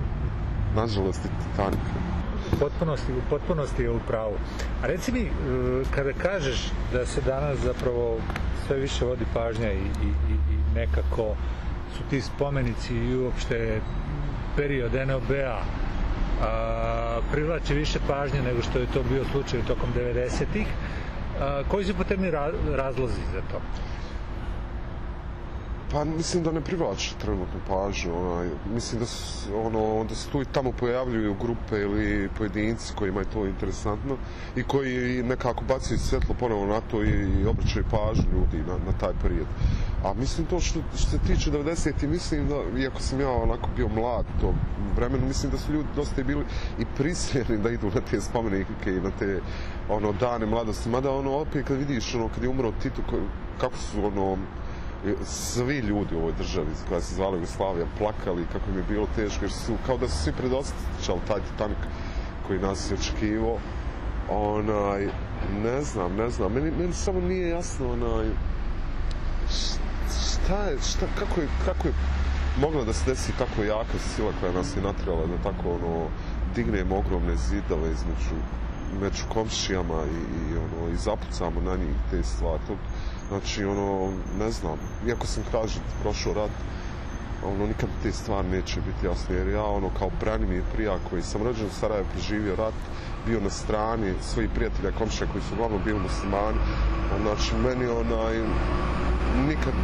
S12: Nažalost je Titanic.
S1: U potpunosti, u potpunosti je u pravu. A reci mi, e, kada kažeš da se danas zapravo sve više vodi pažnja i, i, i, i nekako su ti spomenici i uopšte period NOB-a privlači više pažnje nego što je to bio slučaj tokom 90-ih. Koji su potrebni razlozi za to?
S12: Pa mislim da ne privlači trenutnu pažnju, onaj, mislim da su, ono, da se tu i tamo pojavljuju grupe ili pojedinci kojima je to interesantno i koji nekako bacaju svjetlo ponovo na to i, obraćaju pažnju ljudi na, na taj period. A mislim to što, se tiče 90. mislim da, iako sam ja onako bio mlad u tom vremenu, mislim da su ljudi dosta i bili i prisiljeni da idu na te spomenike i na te ono, dane mladosti. Mada ono, opet kad vidiš, ono, kad je umro Tito, kako su ono, svi ljudi u ovoj državi koja se zvala Jugoslavija plakali kako im je bilo teško kao da su svi predostičali taj Titanic koji nas je očekivao. Onaj ne znam, ne znam meni, meni samo nije jasno onaj šta je, šta, kako je, kako je mogla da se desi tako jaka sila koja nas je natrala da tako ono dignemo ogromne zidove između među komšijama i, i ono i zapucamo na njih te stvari. To, Znači, ono, ne znam, iako sam kažem, prošao rat, ono, nikad te stvari neće biti jasne, jer ja, ono, kao Branimir Prija, koji sam rođen u Sarajevo, preživio rat, bio na strani svojih prijatelja, komšija koji su uglavnom bili muslimani, znači, meni, onaj, nikad,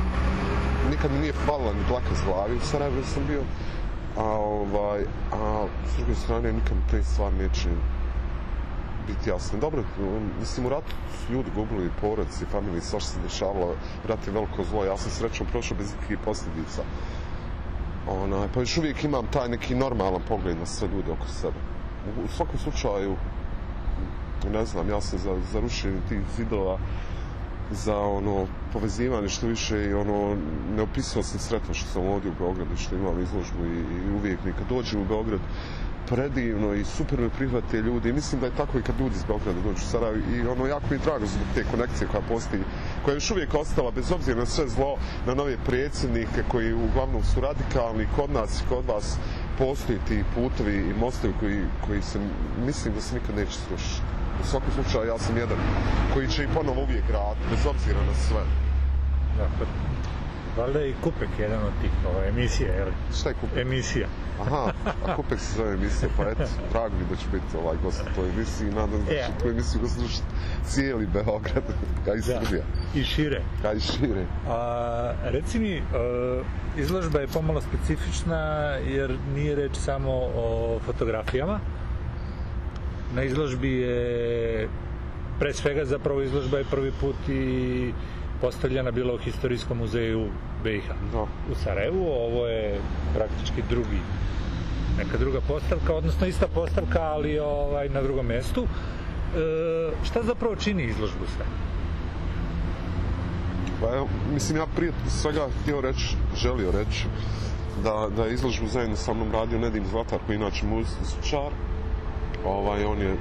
S12: nikad mi nije falila ni dlaka z glavi, u Sarajevo sam bio, a, ovaj, a s druge strane, nikad te stvari neće biti jasne. Dobro, mislim, u ratu su ljudi gubili porodci, familiji, svašta se dešavalo, rat je veliko zlo, ja sam srećom prošao bez ikakvih posljedica. Ona, pa još uvijek imam taj neki normalan pogled na sve ljude oko sebe. U, svakom slučaju, ne znam, ja sam za, za rušenje tih zidova, za ono povezivanje što više i ono ne opisao sam sretno što sam ovdje u Beogradu što imam izložbu i, i uvijek mi kad dođem u Beograd predivno i super me prihvate ljudi. Mislim da je tako i kad ljudi iz Beograda dođu u Sarajevo i ono jako mi je drago zbog te konekcije koja postoji koja je još uvijek ostala bez obzira na sve zlo na nove predsjednike koji uglavnom su radikalni kod nas i kod vas postoji ti putovi i mostovi koji, koji se mislim da se nikad neće srušiti. U svakom slučaju ja sam jedan koji će i ponovo uvijek raditi bez obzira na sve.
S1: Dakle, valjda je i Kupek jedan od tih ova, emisija, je li?
S12: Šta je Kupek?
S1: Emisija.
S12: Aha, (laughs) a Kupek se zove emisija, pa eto, drago mi da će biti ovaj gost u toj emisiji i nadam da će tu emisiju slušati cijeli Beograd, (laughs) kao i Srbija.
S1: I šire.
S12: Kao i šire.
S1: A, reci mi, uh, izložba je pomalo specifična jer nije reč samo o fotografijama. Na izložbi je pre svega zapravo izložba je prvi put i postavljena bila u Historijskom muzeju BiH
S12: no.
S1: u Sarajevu. Ovo je praktički drugi neka druga postavka, odnosno ista postavka, ali ovaj, na drugom mjestu. E, šta zapravo čini izložbu sve?
S12: Pa evo, mislim, ja prije svega htio reći, želio reći, da, da je izložbu zajedno sa mnom radio Nedim Zlatar, koji je inače muzičar. Ovaj, on je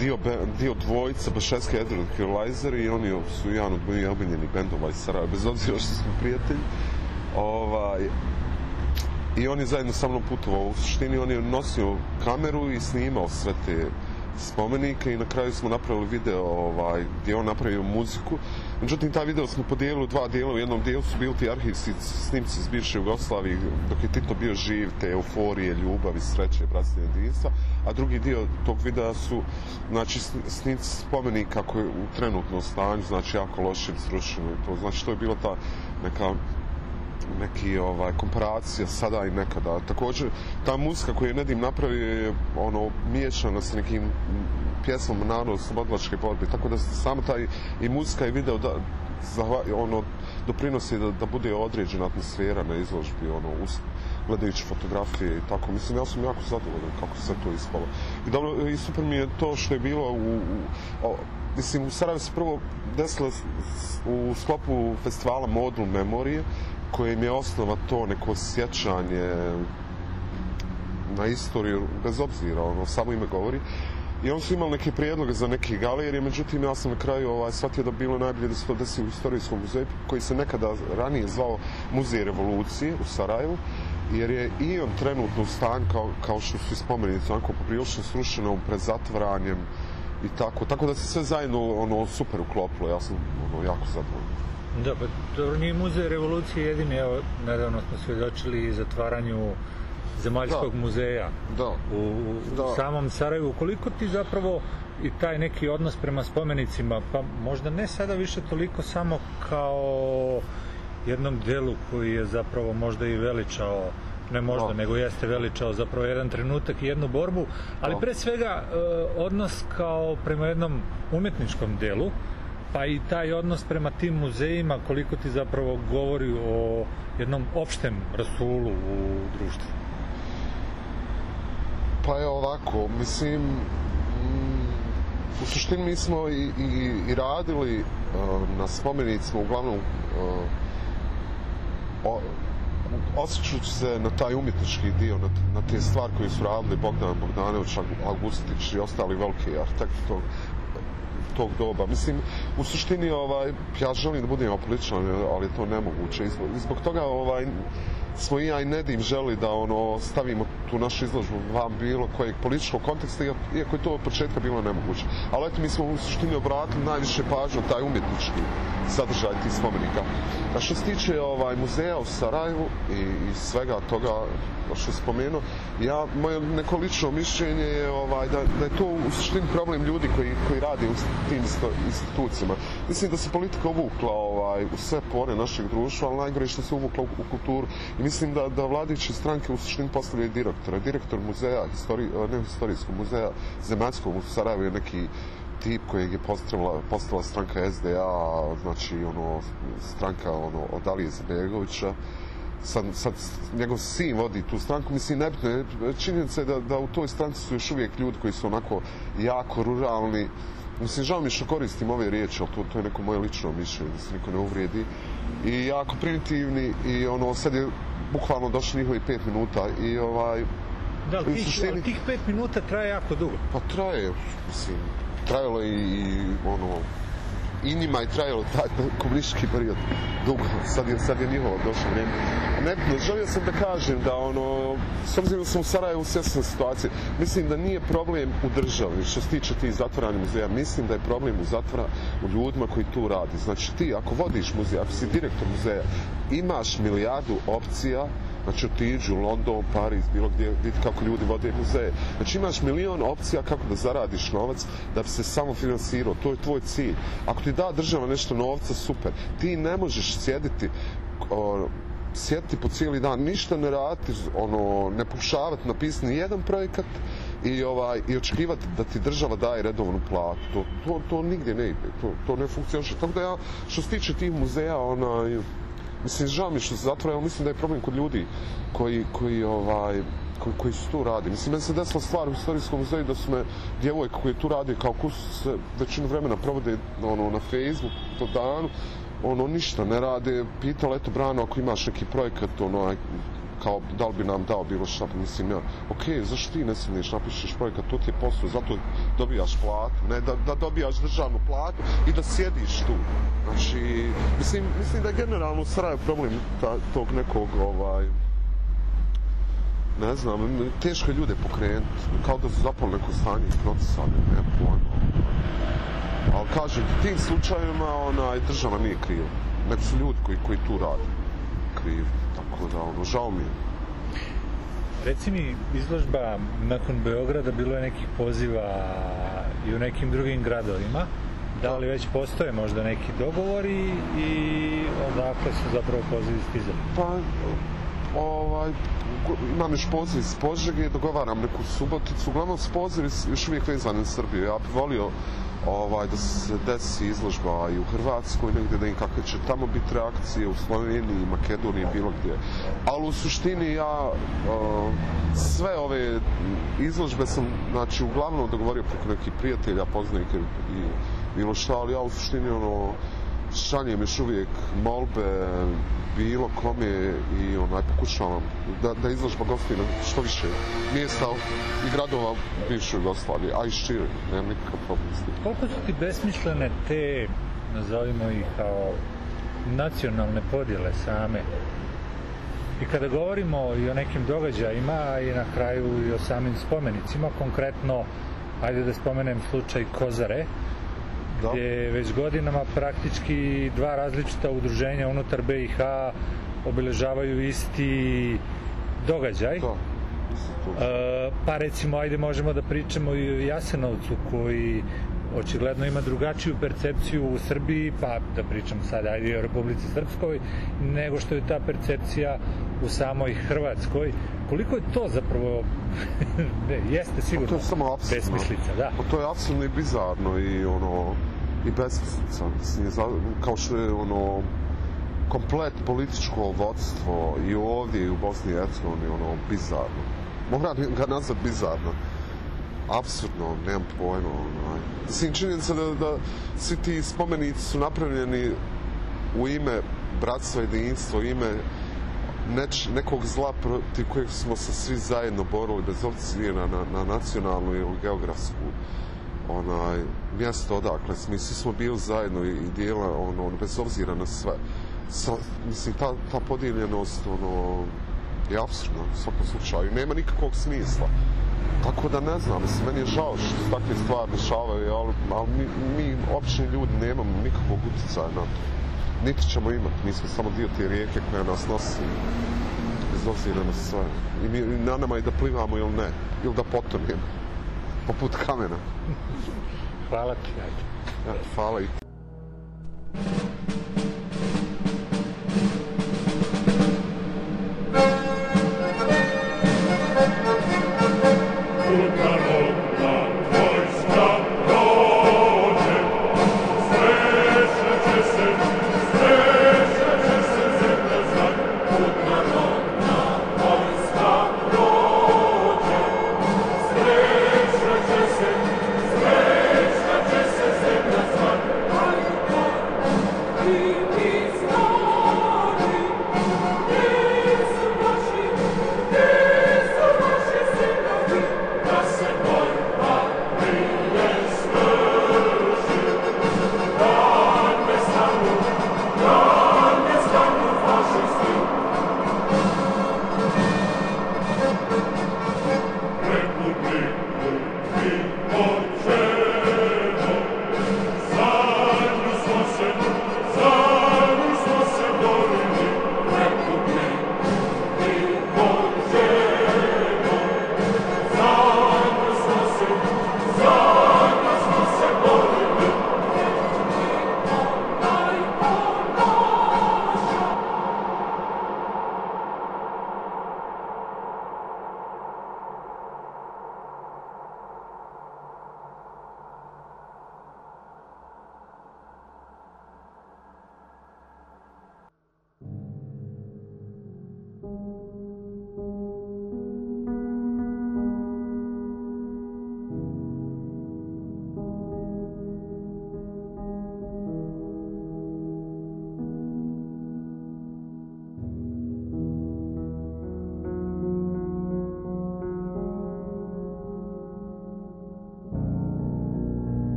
S12: dio, dio dvojica Bašeska Edward Kirlizer i oni su jedan od mojih omiljenih bendova iz Sarajeva, bez obzira što smo prijatelji. Ovaj, i on je zajedno sa mnom putovao. U suštini on je nosio kameru i snimao sve te spomenike i na kraju smo napravili video ovaj, gdje je on napravio muziku. Međutim, taj video smo podijelili u dva dijela. U jednom dijelu su bili ti arhivski snimci iz bivše Jugoslavije dok je Tito bio živ, te euforije, ljubavi, sreće, bratstva jedinstva. A drugi dio tog videa su znači, snimci spomenika koji u trenutnom stanju, znači jako lošim, srušeno to. Znači, to je bila ta neka neki ovaj komparacija sada i nekada. Također ta muzika koju je Nedim napravio je ono miješana sa nekim pjesmom narodno slobodlačke borbe, tako da samo taj i muzika i video da ono doprinosi da, da bude određena atmosfera na izložbi, ono us, gledajući fotografije i tako. Mislim, ja sam jako zadovoljan kako se to ispalo. I, dobro, i super mi je to što je bilo u, u o, mislim, u Sarajevo se prvo desilo u sklopu festivala Modul Memorije, kojem je osnova to neko sjećanje na istoriju, bez obzira, ono, samo ime govori. I on su imali neke prijedloge za neke galerije, međutim ja sam na kraju ovaj, shvatio da bi bilo najbolje da se to desi u istorijskom muzeju, koji se nekada ranije zvao Muzej revolucije u Sarajevu, jer je i on trenutno u stanju kao, kao što su spomenici, onako poprilično srušeno pred zatvaranjem i tako, tako da se sve zajedno ono, super uklopilo, ja sam ono, jako zadovoljan.
S1: Da, pa nije muzej revolucije jedini, evo, nedavno smo svjedočili i zatvaranju zemaljskog
S12: Da.
S1: muzeja
S12: Da.
S1: u, u
S12: Da.
S1: samom Sarajevu. Koliko ti zapravo i taj neki odnos prema spomenicima, pa možda ne sada više toliko samo kao jednom delu koji je zapravo možda i veličao ne možda,
S12: Da.
S1: nego jeste veličao zapravo jedan trenutak i jednu borbu, ali
S12: Da.
S1: pre svega e, odnos kao prema jednom umjetničkom delu, pa i taj odnos prema tim muzejima, koliko ti zapravo govori o jednom opštem rasulu u društvu.
S12: Pa je ovako, mislim, mm, u suštini mi smo i, i, radili uh, na spomenicima, uglavnom uh, o, osjećajući se na taj umjetnički dio, na, na te stvari koje su radili Bogdan Bogdanović, Augustić i ostali veliki arhitekti tog, tog doba. Mislim, u suštini ovaj, ja želim da budem apolitičan, ali je to nemoguće. I zbog, toga ovaj, smo i ja i Nedim želi da ono stavimo tu našu izložbu van bilo kojeg političkog konteksta, iako- je to od početka bilo nemoguće. Ali eto, mi smo u suštini obratili najviše pažnju taj umjetnički sadržaj tih spomenika. A što se tiče ovaj, muzeja u Sarajevu i, i svega toga je spomenuo, ja, moje neko lično mišljenje je ovaj, da, da je to u suštini problem ljudi koji, koji rade u tim institucijama. Mislim da se politika uvukla ovaj, u sve pore našeg društva, ali najgore što se uvukla u, u kulturu. I mislim da, da vladajuće stranke u suštini postavljaju direktora. Direktor muzeja, histori, ne historijskog muzeja, zemaljskog u Sarajevu je neki tip kojeg je postavila, postavila stranka SDA, znači ono, stranka ono, od Alije Zbegovića. Sad, sad njegov sin vodi tu stranku, mislim nebitno je, činjenica je da, da u toj stranci su još uvijek ljudi koji su onako jako ruralni, Mislim, žao mi što koristim ove riječi, ali to, to je neko moje lično mišljenje, da se niko ne uvrijedi. I jako primitivni i ono, sad je bukvalno došlo njihovi pet minuta i ovaj...
S1: Da, ali tih,
S12: suštini-
S1: ali tih pet minuta traje jako dugo.
S12: Pa traje, mislim, trajalo je i, i ono, i njima je trajalo taj komunistički period dugo, sad je, sad je njihovo došlo vrijeme. Nebitno, želio sam da kažem da ono, s obzirom sam u Sarajevu svjesna situacije, mislim da nije problem u državi što se tiče tih zatvoranja muzeja, mislim da je problem u zatvora u ljudima koji tu radi. Znači ti ako vodiš muzej, ako si direktor muzeja, imaš milijardu opcija Znači otiđu u London, Pariz, bilo gdje, vidi kako ljudi vode muzeje. Znači imaš milion opcija kako da zaradiš novac da bi se samo finansirao. To je tvoj cilj. Ako ti da država nešto novca, super. Ti ne možeš sjediti o, sjediti po cijeli dan, ništa ne raditi, ono, ne pokušavati napisati jedan projekat i ovaj i očekivati da ti država daje redovnu platu. To, to, nigdje ne ide. To, to ne funkcioniše. Tako da ja, što se tiče tih muzeja, onaj, Mislim, žao mi što se zatvora, ali mislim da je problem kod ljudi koji, koji, ovaj, koji, su tu radi. Mislim, meni se desila stvar u istorijskom muzeju da su me djevojka koji tu radi kao kus se većinu vremena provode ono, na Facebook po danu, ono ništa ne rade, pitala eto Brano ako imaš neki projekat, ono, kao da li bi nam dao bilo šta, pa mislim ja, ok, zašto ti ne smiješ, napišeš projekat, to ti je posao, zato dobijaš platu, ne da, da dobijaš državnu platu i da sjediš tu. Znači, mislim, mislim da generalno u Sarajevu problem tog nekog, ovaj, ne znam, teško je ljude pokrenuti, kao da su zapali neko stanje hipnotisane, ne pojma. Ali kažem, tim slučajevima onaj, država nije kriva, nego su ljudi koji, koji tu rade krivi, tako da ono, žao mi je.
S1: Reci mi, izložba nakon Beograda bilo je nekih poziva i u nekim drugim gradovima. Da li već postoje možda neki dogovori i odakle su zapravo pozivi stizali?
S12: Pa, ovaj, imam još poziv iz Požege, dogovaram neku suboticu, uglavnom s poziv još uvijek vezan u Srbiju. Ja bih volio ovaj, da se desi izložba i u Hrvatskoj negdje, da im kakve će tamo biti reakcije, u Sloveniji, Makedoniji, bilo gdje. Ali u suštini ja sve ove izložbe sam, znači, uglavnom dogovorio preko nekih prijatelja, poznanika i bilo šta, ali ja u suštini ono, šaljem još uvijek molbe bilo kome i onaj pokušavam da, da izložba gosti što više mjesta i gradova bivše Jugoslavije, a i šire, nemam nikakav problem s tim.
S1: Koliko su ti besmislene te, nazovimo ih kao nacionalne podjele same? I kada govorimo i o nekim događajima i na kraju i o samim spomenicima, konkretno, ajde da spomenem slučaj Kozare, gdje već godinama praktički dva različita udruženja unutar BiH obilježavaju isti događaj.
S12: Da.
S1: E, pa recimo, ajde možemo da pričamo i o Jasenovcu koji očigledno ima drugačiju percepciju u Srbiji, pa da pričam sad ajde o Republici Srpskoj, nego što je ta percepcija u samoj Hrvatskoj. Koliko je to zapravo, (laughs) ne, jeste sigurno
S12: Pa to je samo
S1: besmislica, da.
S12: Pa to je apsurdno i bizarno i ono i besmislica. Kao što je ono komplet političko vodstvo i ovdje i u Bosni i Hercegovini ono bizarno. Moram ga nazvat bizarno. Apsurdno, nemam pojma. Onaj. Mislim, činjenica da, da svi ti spomenici su napravljeni u ime bratstva i jedinstva, u ime nekog zla protiv kojeg smo se svi zajedno borili, bez obzira na, na nacionalnu ili geografsku onaj, mjesto odakle smo, i svi smo bili zajedno i, i dijela, ono, bez obzira na sve. Sa, mislim, ta, ta podijeljenost, ono, je apsurdna u svakom slučaju. Nema nikakvog smisla. Tako da ne znam, mislim, meni je žao što se takve stvari dešavaju, ali, ali mi, mi, obični ljudi, nemamo nikakvog utjecaja na to. Niti ćemo imati, mi smo samo dio te rijeke koja nas nosi bez obzira na sve. I, mi, i na nama je da plivamo ili ne, ili da potonemo. Poput kamena.
S1: Hvala ti,
S12: hvala i